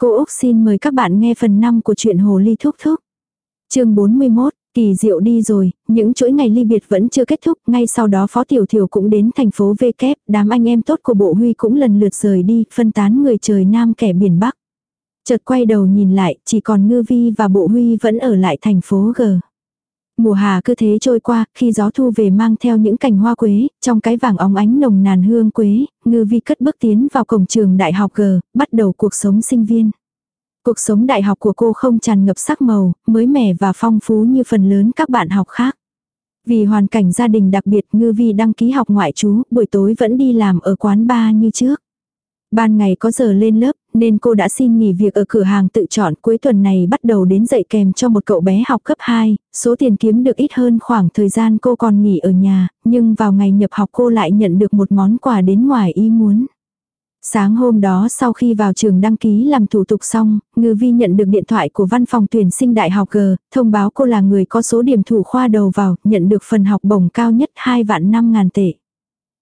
Cô Úc xin mời các bạn nghe phần 5 của truyện Hồ Ly Thúc Thúc. chương 41, kỳ diệu đi rồi, những chuỗi ngày ly biệt vẫn chưa kết thúc, ngay sau đó Phó Tiểu Thiểu cũng đến thành phố V kép, đám anh em tốt của bộ huy cũng lần lượt rời đi, phân tán người trời Nam kẻ biển Bắc. Chợt quay đầu nhìn lại, chỉ còn Ngư Vi và bộ huy vẫn ở lại thành phố G. Mùa hà cứ thế trôi qua, khi gió thu về mang theo những cành hoa quế, trong cái vàng óng ánh nồng nàn hương quế, ngư vi cất bước tiến vào cổng trường đại học G, bắt đầu cuộc sống sinh viên. Cuộc sống đại học của cô không tràn ngập sắc màu, mới mẻ và phong phú như phần lớn các bạn học khác. Vì hoàn cảnh gia đình đặc biệt ngư vi đăng ký học ngoại trú, buổi tối vẫn đi làm ở quán bar như trước. Ban ngày có giờ lên lớp, nên cô đã xin nghỉ việc ở cửa hàng tự chọn cuối tuần này bắt đầu đến dạy kèm cho một cậu bé học cấp 2, số tiền kiếm được ít hơn khoảng thời gian cô còn nghỉ ở nhà, nhưng vào ngày nhập học cô lại nhận được một món quà đến ngoài ý muốn. Sáng hôm đó sau khi vào trường đăng ký làm thủ tục xong, Ngư Vi nhận được điện thoại của văn phòng tuyển sinh đại học G, thông báo cô là người có số điểm thủ khoa đầu vào, nhận được phần học bổng cao nhất 2 vạn 5 ngàn tệ.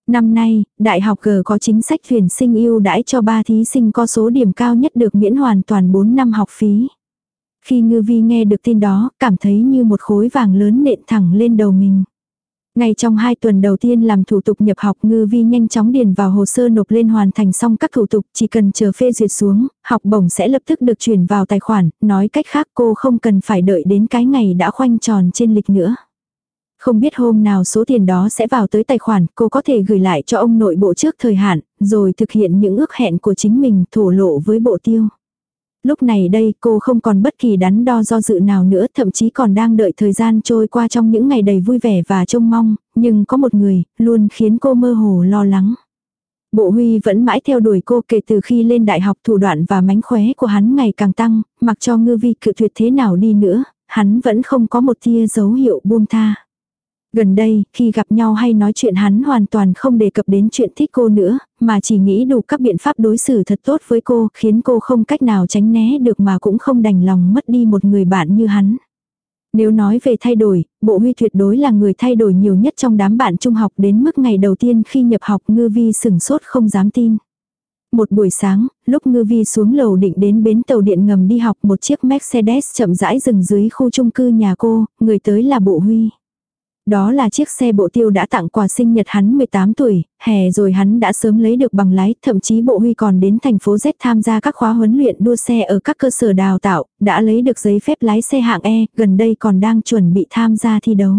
Năm nay, Đại học G có chính sách tuyển sinh ưu đãi cho ba thí sinh có số điểm cao nhất được miễn hoàn toàn 4 năm học phí. Khi Ngư Vi nghe được tin đó, cảm thấy như một khối vàng lớn nện thẳng lên đầu mình. Ngay trong hai tuần đầu tiên làm thủ tục nhập học ngư vi nhanh chóng điền vào hồ sơ nộp lên hoàn thành xong các thủ tục chỉ cần chờ phê duyệt xuống, học bổng sẽ lập tức được chuyển vào tài khoản, nói cách khác cô không cần phải đợi đến cái ngày đã khoanh tròn trên lịch nữa. Không biết hôm nào số tiền đó sẽ vào tới tài khoản, cô có thể gửi lại cho ông nội bộ trước thời hạn, rồi thực hiện những ước hẹn của chính mình thổ lộ với bộ tiêu. Lúc này đây cô không còn bất kỳ đắn đo do dự nào nữa, thậm chí còn đang đợi thời gian trôi qua trong những ngày đầy vui vẻ và trông mong, nhưng có một người, luôn khiến cô mơ hồ lo lắng. Bộ Huy vẫn mãi theo đuổi cô kể từ khi lên đại học thủ đoạn và mánh khóe của hắn ngày càng tăng, mặc cho ngư vi cự tuyệt thế nào đi nữa, hắn vẫn không có một tia dấu hiệu buông tha. Gần đây, khi gặp nhau hay nói chuyện hắn hoàn toàn không đề cập đến chuyện thích cô nữa, mà chỉ nghĩ đủ các biện pháp đối xử thật tốt với cô, khiến cô không cách nào tránh né được mà cũng không đành lòng mất đi một người bạn như hắn. Nếu nói về thay đổi, bộ huy tuyệt đối là người thay đổi nhiều nhất trong đám bạn trung học đến mức ngày đầu tiên khi nhập học ngư vi sửng sốt không dám tin. Một buổi sáng, lúc ngư vi xuống lầu định đến bến tàu điện ngầm đi học một chiếc Mercedes chậm rãi dừng dưới khu chung cư nhà cô, người tới là bộ huy. Đó là chiếc xe bộ tiêu đã tặng quà sinh nhật hắn 18 tuổi, hè rồi hắn đã sớm lấy được bằng lái, thậm chí bộ huy còn đến thành phố Z tham gia các khóa huấn luyện đua xe ở các cơ sở đào tạo, đã lấy được giấy phép lái xe hạng E, gần đây còn đang chuẩn bị tham gia thi đấu.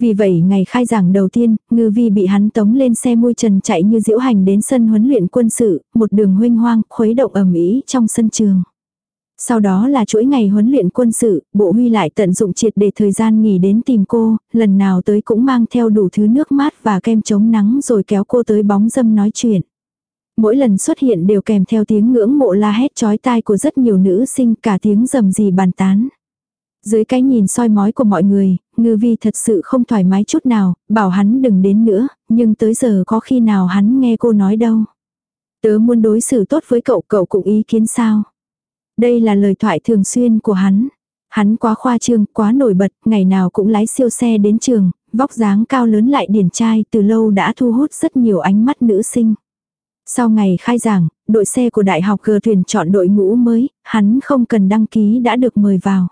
Vì vậy ngày khai giảng đầu tiên, ngư vi bị hắn tống lên xe môi trần chạy như diễu hành đến sân huấn luyện quân sự, một đường huynh hoang, khuấy động ẩm ý trong sân trường. Sau đó là chuỗi ngày huấn luyện quân sự, bộ huy lại tận dụng triệt để thời gian nghỉ đến tìm cô, lần nào tới cũng mang theo đủ thứ nước mát và kem chống nắng rồi kéo cô tới bóng dâm nói chuyện. Mỗi lần xuất hiện đều kèm theo tiếng ngưỡng mộ la hét chói tai của rất nhiều nữ sinh cả tiếng rầm rì bàn tán. Dưới cái nhìn soi mói của mọi người, ngư vi thật sự không thoải mái chút nào, bảo hắn đừng đến nữa, nhưng tới giờ có khi nào hắn nghe cô nói đâu. Tớ muốn đối xử tốt với cậu, cậu cũng ý kiến sao. Đây là lời thoại thường xuyên của hắn. Hắn quá khoa trương, quá nổi bật, ngày nào cũng lái siêu xe đến trường, vóc dáng cao lớn lại điển trai từ lâu đã thu hút rất nhiều ánh mắt nữ sinh. Sau ngày khai giảng, đội xe của đại học gờ thuyền chọn đội ngũ mới, hắn không cần đăng ký đã được mời vào.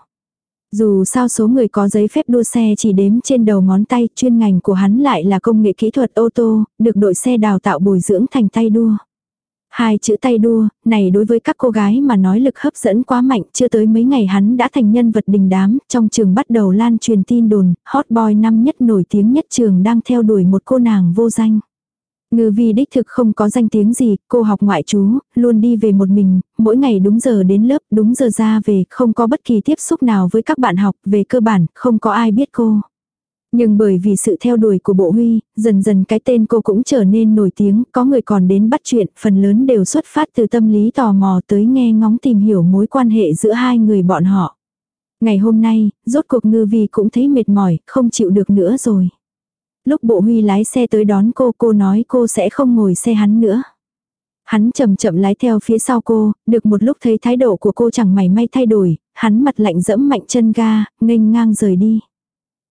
Dù sao số người có giấy phép đua xe chỉ đếm trên đầu ngón tay, chuyên ngành của hắn lại là công nghệ kỹ thuật ô tô, được đội xe đào tạo bồi dưỡng thành tay đua. Hai chữ tay đua, này đối với các cô gái mà nói lực hấp dẫn quá mạnh, chưa tới mấy ngày hắn đã thành nhân vật đình đám, trong trường bắt đầu lan truyền tin đồn, hot boy năm nhất nổi tiếng nhất trường đang theo đuổi một cô nàng vô danh. Ngư vi đích thực không có danh tiếng gì, cô học ngoại trú, luôn đi về một mình, mỗi ngày đúng giờ đến lớp, đúng giờ ra về, không có bất kỳ tiếp xúc nào với các bạn học, về cơ bản, không có ai biết cô. Nhưng bởi vì sự theo đuổi của bộ huy, dần dần cái tên cô cũng trở nên nổi tiếng, có người còn đến bắt chuyện, phần lớn đều xuất phát từ tâm lý tò mò tới nghe ngóng tìm hiểu mối quan hệ giữa hai người bọn họ. Ngày hôm nay, rốt cuộc ngư vi cũng thấy mệt mỏi, không chịu được nữa rồi. Lúc bộ huy lái xe tới đón cô, cô nói cô sẽ không ngồi xe hắn nữa. Hắn chậm chậm lái theo phía sau cô, được một lúc thấy thái độ của cô chẳng mảy may thay đổi, hắn mặt lạnh dẫm mạnh chân ga, nghênh ngang rời đi.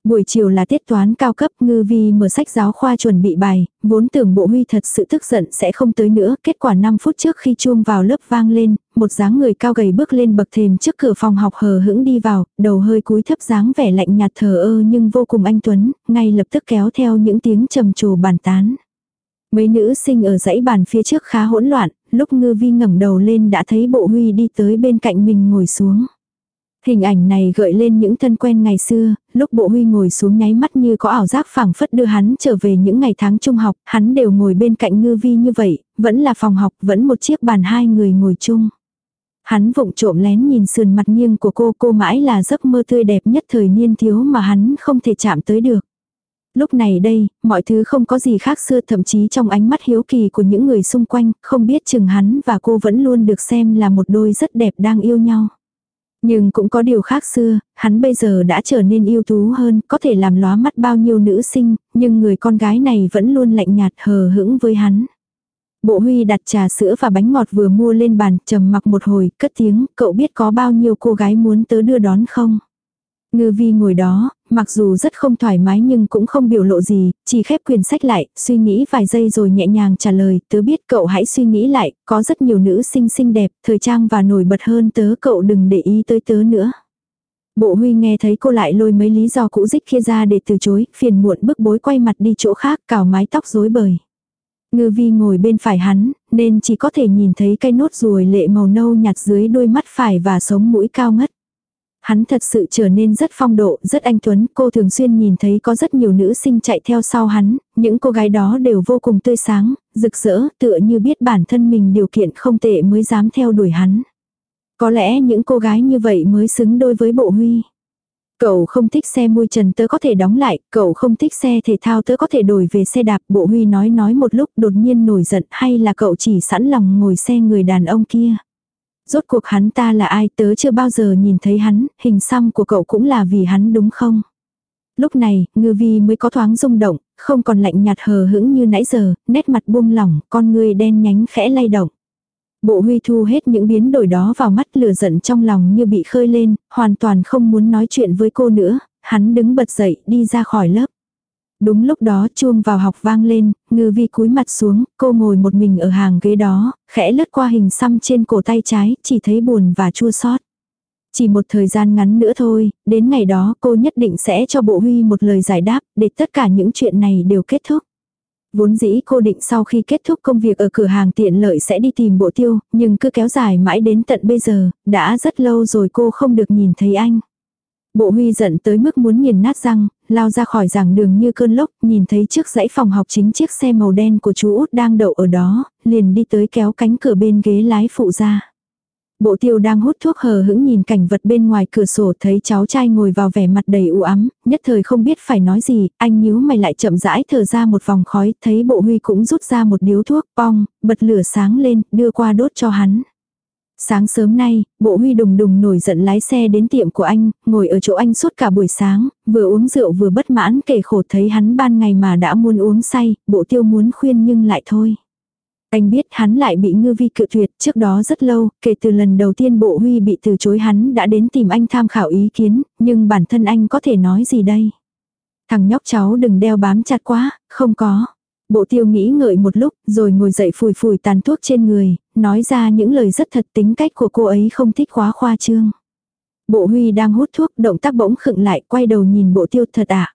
Buổi chiều là tiết toán cao cấp ngư vi mở sách giáo khoa chuẩn bị bài, vốn tưởng bộ huy thật sự tức giận sẽ không tới nữa, kết quả 5 phút trước khi chuông vào lớp vang lên, một dáng người cao gầy bước lên bậc thềm trước cửa phòng học hờ hững đi vào, đầu hơi cúi thấp dáng vẻ lạnh nhạt thờ ơ nhưng vô cùng anh Tuấn, ngay lập tức kéo theo những tiếng trầm trồ bàn tán. Mấy nữ sinh ở dãy bàn phía trước khá hỗn loạn, lúc ngư vi ngẩng đầu lên đã thấy bộ huy đi tới bên cạnh mình ngồi xuống. Hình ảnh này gợi lên những thân quen ngày xưa, lúc bộ huy ngồi xuống nháy mắt như có ảo giác phảng phất đưa hắn trở về những ngày tháng trung học, hắn đều ngồi bên cạnh ngư vi như vậy, vẫn là phòng học, vẫn một chiếc bàn hai người ngồi chung. Hắn vụng trộm lén nhìn sườn mặt nghiêng của cô, cô mãi là giấc mơ tươi đẹp nhất thời niên thiếu mà hắn không thể chạm tới được. Lúc này đây, mọi thứ không có gì khác xưa thậm chí trong ánh mắt hiếu kỳ của những người xung quanh, không biết chừng hắn và cô vẫn luôn được xem là một đôi rất đẹp đang yêu nhau. Nhưng cũng có điều khác xưa, hắn bây giờ đã trở nên yêu tú hơn, có thể làm lóa mắt bao nhiêu nữ sinh, nhưng người con gái này vẫn luôn lạnh nhạt hờ hững với hắn. Bộ huy đặt trà sữa và bánh ngọt vừa mua lên bàn, trầm mặc một hồi, cất tiếng, cậu biết có bao nhiêu cô gái muốn tớ đưa đón không? Ngư vi ngồi đó, mặc dù rất không thoải mái nhưng cũng không biểu lộ gì, chỉ khép quyển sách lại, suy nghĩ vài giây rồi nhẹ nhàng trả lời, tớ biết cậu hãy suy nghĩ lại, có rất nhiều nữ sinh xinh đẹp, thời trang và nổi bật hơn tớ cậu đừng để ý tới tớ nữa. Bộ huy nghe thấy cô lại lôi mấy lý do cũ dích kia ra để từ chối, phiền muộn bức bối quay mặt đi chỗ khác cào mái tóc rối bời. Ngư vi ngồi bên phải hắn, nên chỉ có thể nhìn thấy cây nốt ruồi lệ màu nâu nhạt dưới đôi mắt phải và sống mũi cao ngất. Hắn thật sự trở nên rất phong độ, rất anh tuấn, cô thường xuyên nhìn thấy có rất nhiều nữ sinh chạy theo sau hắn, những cô gái đó đều vô cùng tươi sáng, rực rỡ, tựa như biết bản thân mình điều kiện không tệ mới dám theo đuổi hắn. Có lẽ những cô gái như vậy mới xứng đôi với bộ huy. Cậu không thích xe mui trần tớ có thể đóng lại, cậu không thích xe thể thao tớ có thể đổi về xe đạp. Bộ huy nói nói một lúc đột nhiên nổi giận hay là cậu chỉ sẵn lòng ngồi xe người đàn ông kia. Rốt cuộc hắn ta là ai tớ chưa bao giờ nhìn thấy hắn, hình xăm của cậu cũng là vì hắn đúng không? Lúc này, ngư vi mới có thoáng rung động, không còn lạnh nhạt hờ hững như nãy giờ, nét mặt buông lỏng, con người đen nhánh khẽ lay động. Bộ huy thu hết những biến đổi đó vào mắt lửa giận trong lòng như bị khơi lên, hoàn toàn không muốn nói chuyện với cô nữa, hắn đứng bật dậy đi ra khỏi lớp. Đúng lúc đó chuông vào học vang lên, ngư vi cúi mặt xuống, cô ngồi một mình ở hàng ghế đó, khẽ lướt qua hình xăm trên cổ tay trái, chỉ thấy buồn và chua xót. Chỉ một thời gian ngắn nữa thôi, đến ngày đó cô nhất định sẽ cho bộ huy một lời giải đáp, để tất cả những chuyện này đều kết thúc. Vốn dĩ cô định sau khi kết thúc công việc ở cửa hàng tiện lợi sẽ đi tìm bộ tiêu, nhưng cứ kéo dài mãi đến tận bây giờ, đã rất lâu rồi cô không được nhìn thấy anh. Bộ huy giận tới mức muốn nghiền nát răng, lao ra khỏi giảng đường như cơn lốc, nhìn thấy trước dãy phòng học chính chiếc xe màu đen của chú út đang đậu ở đó, liền đi tới kéo cánh cửa bên ghế lái phụ ra. Bộ tiêu đang hút thuốc hờ hững nhìn cảnh vật bên ngoài cửa sổ thấy cháu trai ngồi vào vẻ mặt đầy u ám, nhất thời không biết phải nói gì, anh nhíu mày lại chậm rãi thở ra một vòng khói, thấy bộ huy cũng rút ra một điếu thuốc, pong, bật lửa sáng lên, đưa qua đốt cho hắn. Sáng sớm nay, bộ huy đùng đùng nổi giận lái xe đến tiệm của anh, ngồi ở chỗ anh suốt cả buổi sáng, vừa uống rượu vừa bất mãn kể khổ thấy hắn ban ngày mà đã muốn uống say, bộ tiêu muốn khuyên nhưng lại thôi. Anh biết hắn lại bị ngư vi cự tuyệt trước đó rất lâu, kể từ lần đầu tiên bộ huy bị từ chối hắn đã đến tìm anh tham khảo ý kiến, nhưng bản thân anh có thể nói gì đây? Thằng nhóc cháu đừng đeo bám chặt quá, không có. Bộ tiêu nghĩ ngợi một lúc, rồi ngồi dậy phủi phủi tàn thuốc trên người, nói ra những lời rất thật tính cách của cô ấy không thích quá khoa trương. Bộ huy đang hút thuốc, động tác bỗng khựng lại, quay đầu nhìn bộ tiêu thật ạ. À.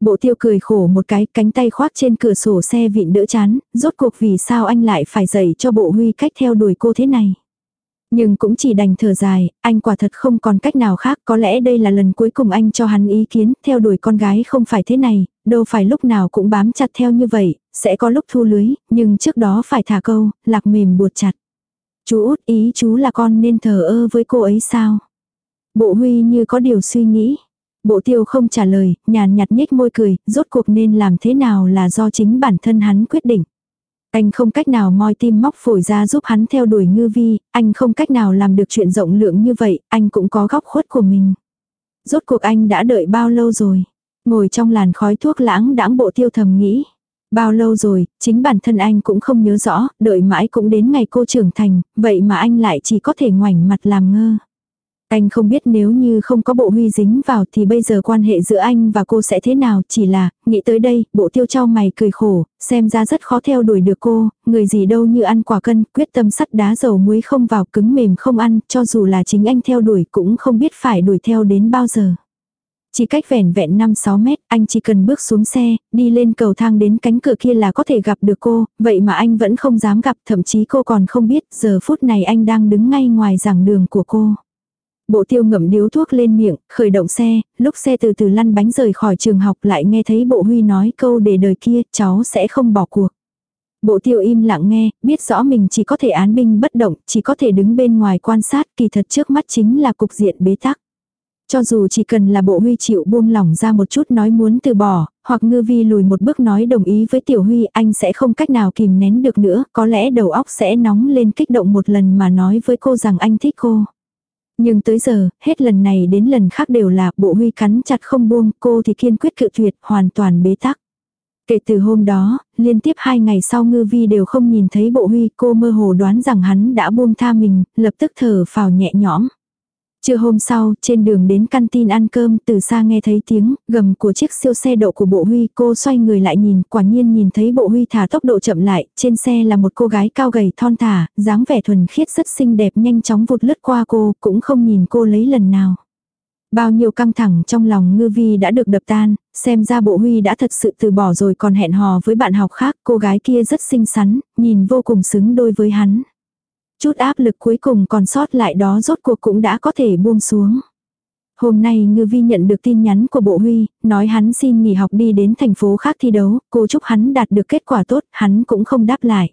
Bộ tiêu cười khổ một cái, cánh tay khoác trên cửa sổ xe vịn đỡ chán, rốt cuộc vì sao anh lại phải dạy cho bộ huy cách theo đuổi cô thế này. Nhưng cũng chỉ đành thở dài, anh quả thật không còn cách nào khác, có lẽ đây là lần cuối cùng anh cho hắn ý kiến, theo đuổi con gái không phải thế này, đâu phải lúc nào cũng bám chặt theo như vậy, sẽ có lúc thu lưới, nhưng trước đó phải thả câu, lạc mềm buộc chặt. Chú út ý chú là con nên thờ ơ với cô ấy sao? Bộ huy như có điều suy nghĩ. Bộ tiêu không trả lời, nhàn nhạt nhếch môi cười, rốt cuộc nên làm thế nào là do chính bản thân hắn quyết định. Anh không cách nào moi tim móc phổi ra giúp hắn theo đuổi ngư vi, anh không cách nào làm được chuyện rộng lượng như vậy, anh cũng có góc khuất của mình. Rốt cuộc anh đã đợi bao lâu rồi? Ngồi trong làn khói thuốc lãng đãng bộ tiêu thầm nghĩ. Bao lâu rồi, chính bản thân anh cũng không nhớ rõ, đợi mãi cũng đến ngày cô trưởng thành, vậy mà anh lại chỉ có thể ngoảnh mặt làm ngơ. Anh không biết nếu như không có bộ huy dính vào thì bây giờ quan hệ giữa anh và cô sẽ thế nào, chỉ là, nghĩ tới đây, bộ tiêu trao mày cười khổ, xem ra rất khó theo đuổi được cô, người gì đâu như ăn quả cân, quyết tâm sắt đá dầu muối không vào cứng mềm không ăn, cho dù là chính anh theo đuổi cũng không biết phải đuổi theo đến bao giờ. Chỉ cách vẻn vẹn 5-6 mét, anh chỉ cần bước xuống xe, đi lên cầu thang đến cánh cửa kia là có thể gặp được cô, vậy mà anh vẫn không dám gặp, thậm chí cô còn không biết, giờ phút này anh đang đứng ngay ngoài giảng đường của cô. Bộ tiêu ngậm điếu thuốc lên miệng, khởi động xe, lúc xe từ từ lăn bánh rời khỏi trường học lại nghe thấy bộ huy nói câu để đời kia, cháu sẽ không bỏ cuộc. Bộ tiêu im lặng nghe, biết rõ mình chỉ có thể án binh bất động, chỉ có thể đứng bên ngoài quan sát, kỳ thật trước mắt chính là cục diện bế tắc. Cho dù chỉ cần là bộ huy chịu buông lỏng ra một chút nói muốn từ bỏ, hoặc ngư vi lùi một bước nói đồng ý với tiểu huy anh sẽ không cách nào kìm nén được nữa, có lẽ đầu óc sẽ nóng lên kích động một lần mà nói với cô rằng anh thích cô. Nhưng tới giờ, hết lần này đến lần khác đều là bộ huy cắn chặt không buông, cô thì kiên quyết cự tuyệt, hoàn toàn bế tắc. Kể từ hôm đó, liên tiếp hai ngày sau ngư vi đều không nhìn thấy bộ huy, cô mơ hồ đoán rằng hắn đã buông tha mình, lập tức thở phào nhẹ nhõm. Trưa hôm sau, trên đường đến căn tin ăn cơm, từ xa nghe thấy tiếng gầm của chiếc siêu xe đậu của bộ huy, cô xoay người lại nhìn, quả nhiên nhìn thấy bộ huy thả tốc độ chậm lại, trên xe là một cô gái cao gầy thon thả, dáng vẻ thuần khiết rất xinh đẹp nhanh chóng vụt lướt qua cô, cũng không nhìn cô lấy lần nào. Bao nhiêu căng thẳng trong lòng ngư vi đã được đập tan, xem ra bộ huy đã thật sự từ bỏ rồi còn hẹn hò với bạn học khác, cô gái kia rất xinh xắn, nhìn vô cùng xứng đôi với hắn. Chút áp lực cuối cùng còn sót lại đó rốt cuộc cũng đã có thể buông xuống. Hôm nay Ngư Vi nhận được tin nhắn của Bộ Huy, nói hắn xin nghỉ học đi đến thành phố khác thi đấu, cô chúc hắn đạt được kết quả tốt, hắn cũng không đáp lại.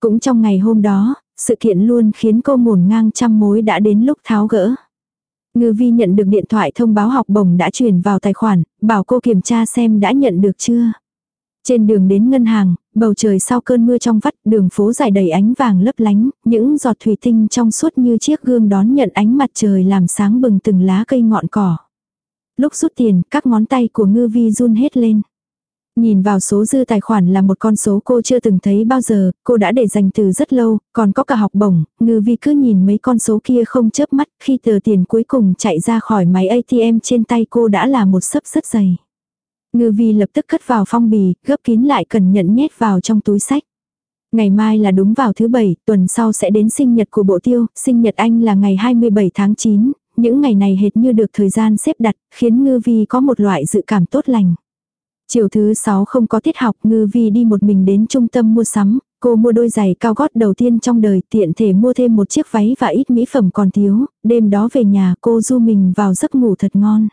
Cũng trong ngày hôm đó, sự kiện luôn khiến cô ngổn ngang trăm mối đã đến lúc tháo gỡ. Ngư Vi nhận được điện thoại thông báo học bổng đã chuyển vào tài khoản, bảo cô kiểm tra xem đã nhận được chưa. Trên đường đến ngân hàng, bầu trời sau cơn mưa trong vắt, đường phố dài đầy ánh vàng lấp lánh, những giọt thủy tinh trong suốt như chiếc gương đón nhận ánh mặt trời làm sáng bừng từng lá cây ngọn cỏ. Lúc rút tiền, các ngón tay của ngư vi run hết lên. Nhìn vào số dư tài khoản là một con số cô chưa từng thấy bao giờ, cô đã để dành từ rất lâu, còn có cả học bổng, ngư vi cứ nhìn mấy con số kia không chớp mắt, khi tờ tiền cuối cùng chạy ra khỏi máy ATM trên tay cô đã là một sấp rất dày. Ngư vi lập tức cất vào phong bì, gấp kín lại cẩn nhận nhét vào trong túi sách. Ngày mai là đúng vào thứ bảy, tuần sau sẽ đến sinh nhật của bộ tiêu, sinh nhật anh là ngày 27 tháng 9, những ngày này hệt như được thời gian xếp đặt, khiến ngư vi có một loại dự cảm tốt lành. Chiều thứ 6 không có tiết học, ngư vi đi một mình đến trung tâm mua sắm, cô mua đôi giày cao gót đầu tiên trong đời tiện thể mua thêm một chiếc váy và ít mỹ phẩm còn thiếu, đêm đó về nhà cô du mình vào giấc ngủ thật ngon.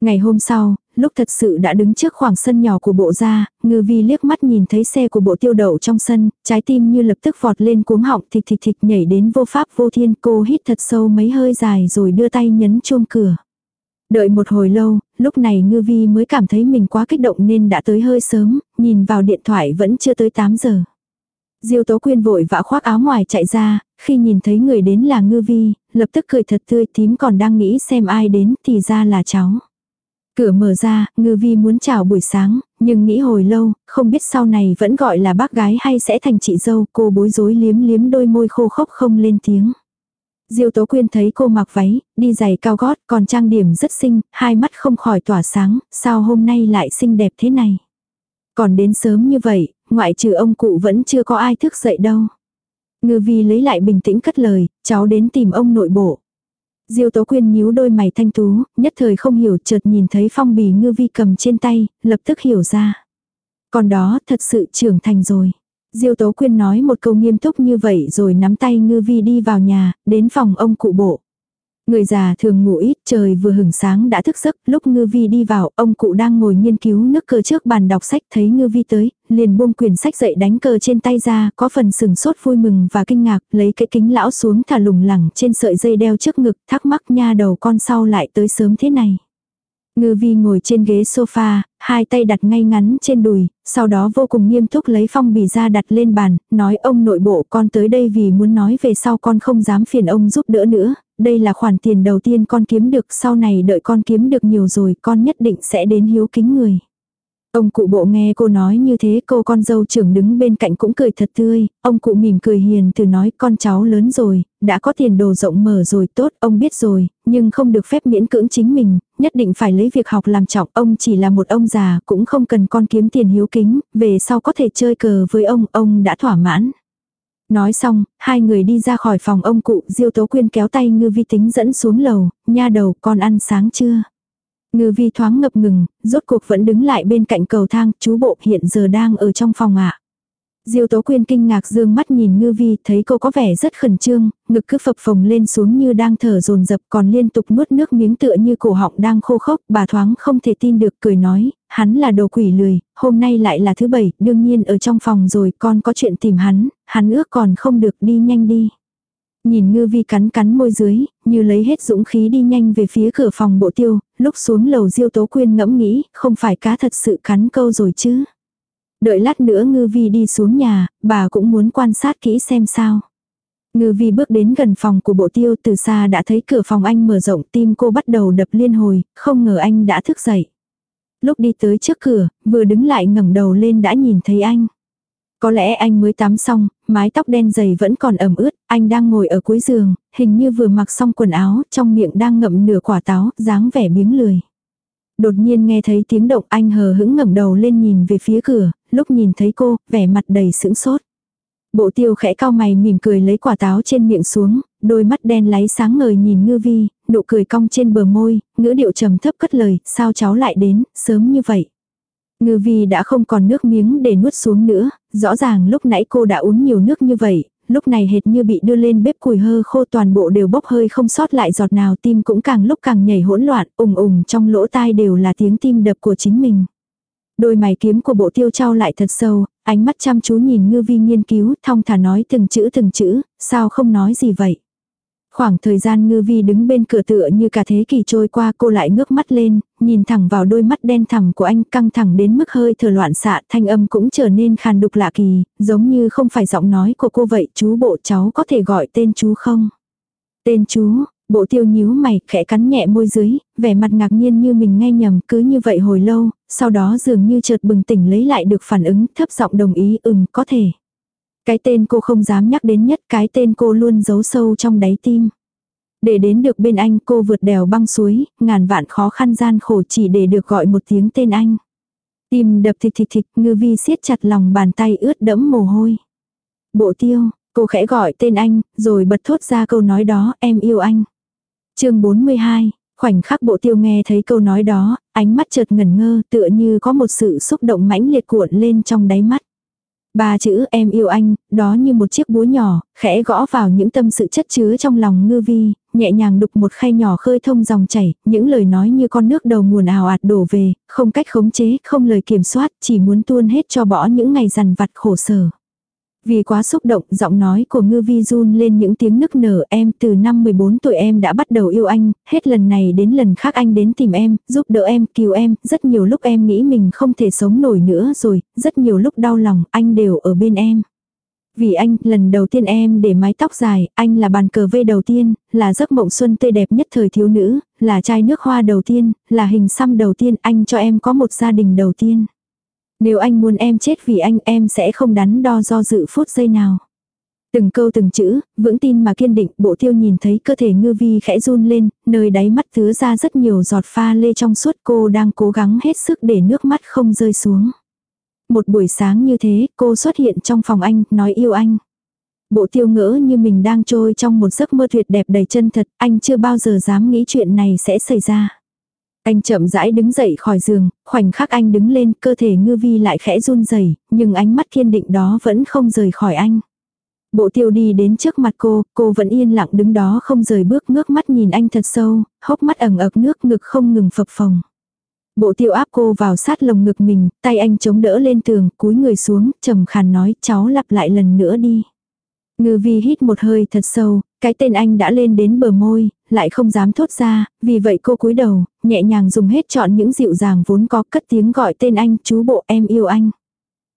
Ngày hôm sau, lúc thật sự đã đứng trước khoảng sân nhỏ của bộ gia, ngư vi liếc mắt nhìn thấy xe của bộ tiêu đậu trong sân, trái tim như lập tức vọt lên cuống họng thịt thịt thịt nhảy đến vô pháp vô thiên cô hít thật sâu mấy hơi dài rồi đưa tay nhấn chuông cửa. Đợi một hồi lâu, lúc này ngư vi mới cảm thấy mình quá kích động nên đã tới hơi sớm, nhìn vào điện thoại vẫn chưa tới 8 giờ. Diêu Tố Quyên vội vã khoác áo ngoài chạy ra, khi nhìn thấy người đến là ngư vi, lập tức cười thật tươi tím còn đang nghĩ xem ai đến thì ra là cháu. Cửa mở ra, ngư vi muốn chào buổi sáng, nhưng nghĩ hồi lâu, không biết sau này vẫn gọi là bác gái hay sẽ thành chị dâu, cô bối rối liếm liếm đôi môi khô khốc không lên tiếng. Diêu Tố Quyên thấy cô mặc váy, đi giày cao gót, còn trang điểm rất xinh, hai mắt không khỏi tỏa sáng, sao hôm nay lại xinh đẹp thế này. Còn đến sớm như vậy, ngoại trừ ông cụ vẫn chưa có ai thức dậy đâu. Ngư vi lấy lại bình tĩnh cất lời, cháu đến tìm ông nội bộ. Diêu Tố Quyên nhíu đôi mày thanh tú, nhất thời không hiểu chợt nhìn thấy phong bì ngư vi cầm trên tay, lập tức hiểu ra. Còn đó thật sự trưởng thành rồi. Diêu Tố Quyên nói một câu nghiêm túc như vậy rồi nắm tay ngư vi đi vào nhà, đến phòng ông cụ bộ. Người già thường ngủ ít, trời vừa hửng sáng đã thức giấc, lúc ngư vi đi vào, ông cụ đang ngồi nghiên cứu nước cờ trước bàn đọc sách, thấy ngư vi tới, liền buông quyển sách dậy đánh cờ trên tay ra, có phần sừng sốt vui mừng và kinh ngạc, lấy cái kính lão xuống thả lủng lẳng trên sợi dây đeo trước ngực, thắc mắc nha đầu con sau lại tới sớm thế này. Ngư vi ngồi trên ghế sofa, hai tay đặt ngay ngắn trên đùi, sau đó vô cùng nghiêm túc lấy phong bì ra đặt lên bàn, nói ông nội bộ con tới đây vì muốn nói về sau con không dám phiền ông giúp đỡ nữa, đây là khoản tiền đầu tiên con kiếm được sau này đợi con kiếm được nhiều rồi con nhất định sẽ đến hiếu kính người. Ông cụ bộ nghe cô nói như thế cô con dâu trưởng đứng bên cạnh cũng cười thật tươi, ông cụ mỉm cười hiền từ nói con cháu lớn rồi, đã có tiền đồ rộng mở rồi tốt, ông biết rồi, nhưng không được phép miễn cưỡng chính mình, nhất định phải lấy việc học làm trọng, ông chỉ là một ông già, cũng không cần con kiếm tiền hiếu kính, về sau có thể chơi cờ với ông, ông đã thỏa mãn. Nói xong, hai người đi ra khỏi phòng ông cụ, Diêu Tố Quyên kéo tay Ngư Vi Tính dẫn xuống lầu, nha đầu, con ăn sáng chưa? Ngư vi thoáng ngập ngừng, rốt cuộc vẫn đứng lại bên cạnh cầu thang, chú bộ hiện giờ đang ở trong phòng ạ. Diêu Tố Quyên kinh ngạc dương mắt nhìn Ngư Vi, thấy cô có vẻ rất khẩn trương, ngực cứ phập phồng lên xuống như đang thở dồn dập còn liên tục nuốt nước miếng tựa như cổ họng đang khô khốc, bà thoáng không thể tin được cười nói, hắn là đồ quỷ lười, hôm nay lại là thứ bảy, đương nhiên ở trong phòng rồi, con có chuyện tìm hắn, hắn ước còn không được đi nhanh đi. Nhìn ngư vi cắn cắn môi dưới, như lấy hết dũng khí đi nhanh về phía cửa phòng bộ tiêu, lúc xuống lầu diêu tố quyên ngẫm nghĩ, không phải cá thật sự cắn câu rồi chứ. Đợi lát nữa ngư vi đi xuống nhà, bà cũng muốn quan sát kỹ xem sao. Ngư vi bước đến gần phòng của bộ tiêu từ xa đã thấy cửa phòng anh mở rộng tim cô bắt đầu đập liên hồi, không ngờ anh đã thức dậy. Lúc đi tới trước cửa, vừa đứng lại ngẩng đầu lên đã nhìn thấy anh. Có lẽ anh mới tắm xong, mái tóc đen dày vẫn còn ẩm ướt, anh đang ngồi ở cuối giường, hình như vừa mặc xong quần áo, trong miệng đang ngậm nửa quả táo, dáng vẻ biếng lười. Đột nhiên nghe thấy tiếng động anh hờ hững ngẩng đầu lên nhìn về phía cửa, lúc nhìn thấy cô, vẻ mặt đầy sững sốt. Bộ tiêu khẽ cao mày mỉm cười lấy quả táo trên miệng xuống, đôi mắt đen láy sáng ngời nhìn ngư vi, nụ cười cong trên bờ môi, ngữ điệu trầm thấp cất lời, sao cháu lại đến, sớm như vậy. Ngư vi đã không còn nước miếng để nuốt xuống nữa, rõ ràng lúc nãy cô đã uống nhiều nước như vậy, lúc này hệt như bị đưa lên bếp củi hơ khô toàn bộ đều bốc hơi không sót lại giọt nào tim cũng càng lúc càng nhảy hỗn loạn, ùng ùng trong lỗ tai đều là tiếng tim đập của chính mình. Đôi mày kiếm của bộ tiêu trao lại thật sâu, ánh mắt chăm chú nhìn ngư vi nghiên cứu, thong thả nói từng chữ từng chữ, sao không nói gì vậy. Khoảng thời gian ngư vi đứng bên cửa tựa như cả thế kỷ trôi qua cô lại ngước mắt lên, nhìn thẳng vào đôi mắt đen thẳm của anh căng thẳng đến mức hơi thở loạn xạ thanh âm cũng trở nên khàn đục lạ kỳ, giống như không phải giọng nói của cô vậy chú bộ cháu có thể gọi tên chú không? Tên chú, bộ tiêu nhíu mày khẽ cắn nhẹ môi dưới, vẻ mặt ngạc nhiên như mình nghe nhầm cứ như vậy hồi lâu, sau đó dường như chợt bừng tỉnh lấy lại được phản ứng thấp giọng đồng ý ừm có thể. Cái tên cô không dám nhắc đến nhất, cái tên cô luôn giấu sâu trong đáy tim. Để đến được bên anh cô vượt đèo băng suối, ngàn vạn khó khăn gian khổ chỉ để được gọi một tiếng tên anh. Tim đập thịt thịt thịt, ngư vi siết chặt lòng bàn tay ướt đẫm mồ hôi. Bộ tiêu, cô khẽ gọi tên anh, rồi bật thốt ra câu nói đó, em yêu anh. chương 42, khoảnh khắc bộ tiêu nghe thấy câu nói đó, ánh mắt chợt ngẩn ngơ tựa như có một sự xúc động mãnh liệt cuộn lên trong đáy mắt. Ba chữ em yêu anh, đó như một chiếc búa nhỏ, khẽ gõ vào những tâm sự chất chứa trong lòng ngư vi, nhẹ nhàng đục một khay nhỏ khơi thông dòng chảy, những lời nói như con nước đầu nguồn ào ạt đổ về, không cách khống chế, không lời kiểm soát, chỉ muốn tuôn hết cho bỏ những ngày dằn vặt khổ sở. Vì quá xúc động, giọng nói của ngư vi run lên những tiếng nức nở em từ năm 14 tuổi em đã bắt đầu yêu anh, hết lần này đến lần khác anh đến tìm em, giúp đỡ em, cứu em, rất nhiều lúc em nghĩ mình không thể sống nổi nữa rồi, rất nhiều lúc đau lòng, anh đều ở bên em. Vì anh, lần đầu tiên em để mái tóc dài, anh là bàn cờ vây đầu tiên, là giấc mộng xuân tươi đẹp nhất thời thiếu nữ, là chai nước hoa đầu tiên, là hình xăm đầu tiên, anh cho em có một gia đình đầu tiên. Nếu anh muốn em chết vì anh em sẽ không đắn đo do dự phút giây nào. Từng câu từng chữ, vững tin mà kiên định, bộ tiêu nhìn thấy cơ thể ngư vi khẽ run lên, nơi đáy mắt thứ ra rất nhiều giọt pha lê trong suốt cô đang cố gắng hết sức để nước mắt không rơi xuống. Một buổi sáng như thế, cô xuất hiện trong phòng anh, nói yêu anh. Bộ tiêu ngỡ như mình đang trôi trong một giấc mơ tuyệt đẹp đầy chân thật, anh chưa bao giờ dám nghĩ chuyện này sẽ xảy ra. Anh chậm rãi đứng dậy khỏi giường, khoảnh khắc anh đứng lên, cơ thể ngư vi lại khẽ run rẩy nhưng ánh mắt kiên định đó vẫn không rời khỏi anh. Bộ tiêu đi đến trước mặt cô, cô vẫn yên lặng đứng đó không rời bước ngước mắt nhìn anh thật sâu, hốc mắt ẩn ực nước ngực không ngừng phập phồng. Bộ tiêu áp cô vào sát lồng ngực mình, tay anh chống đỡ lên tường, cúi người xuống, trầm khàn nói cháu lặp lại lần nữa đi. Ngư vi hít một hơi thật sâu, cái tên anh đã lên đến bờ môi, lại không dám thốt ra, vì vậy cô cúi đầu, nhẹ nhàng dùng hết chọn những dịu dàng vốn có cất tiếng gọi tên anh, chú bộ em yêu anh.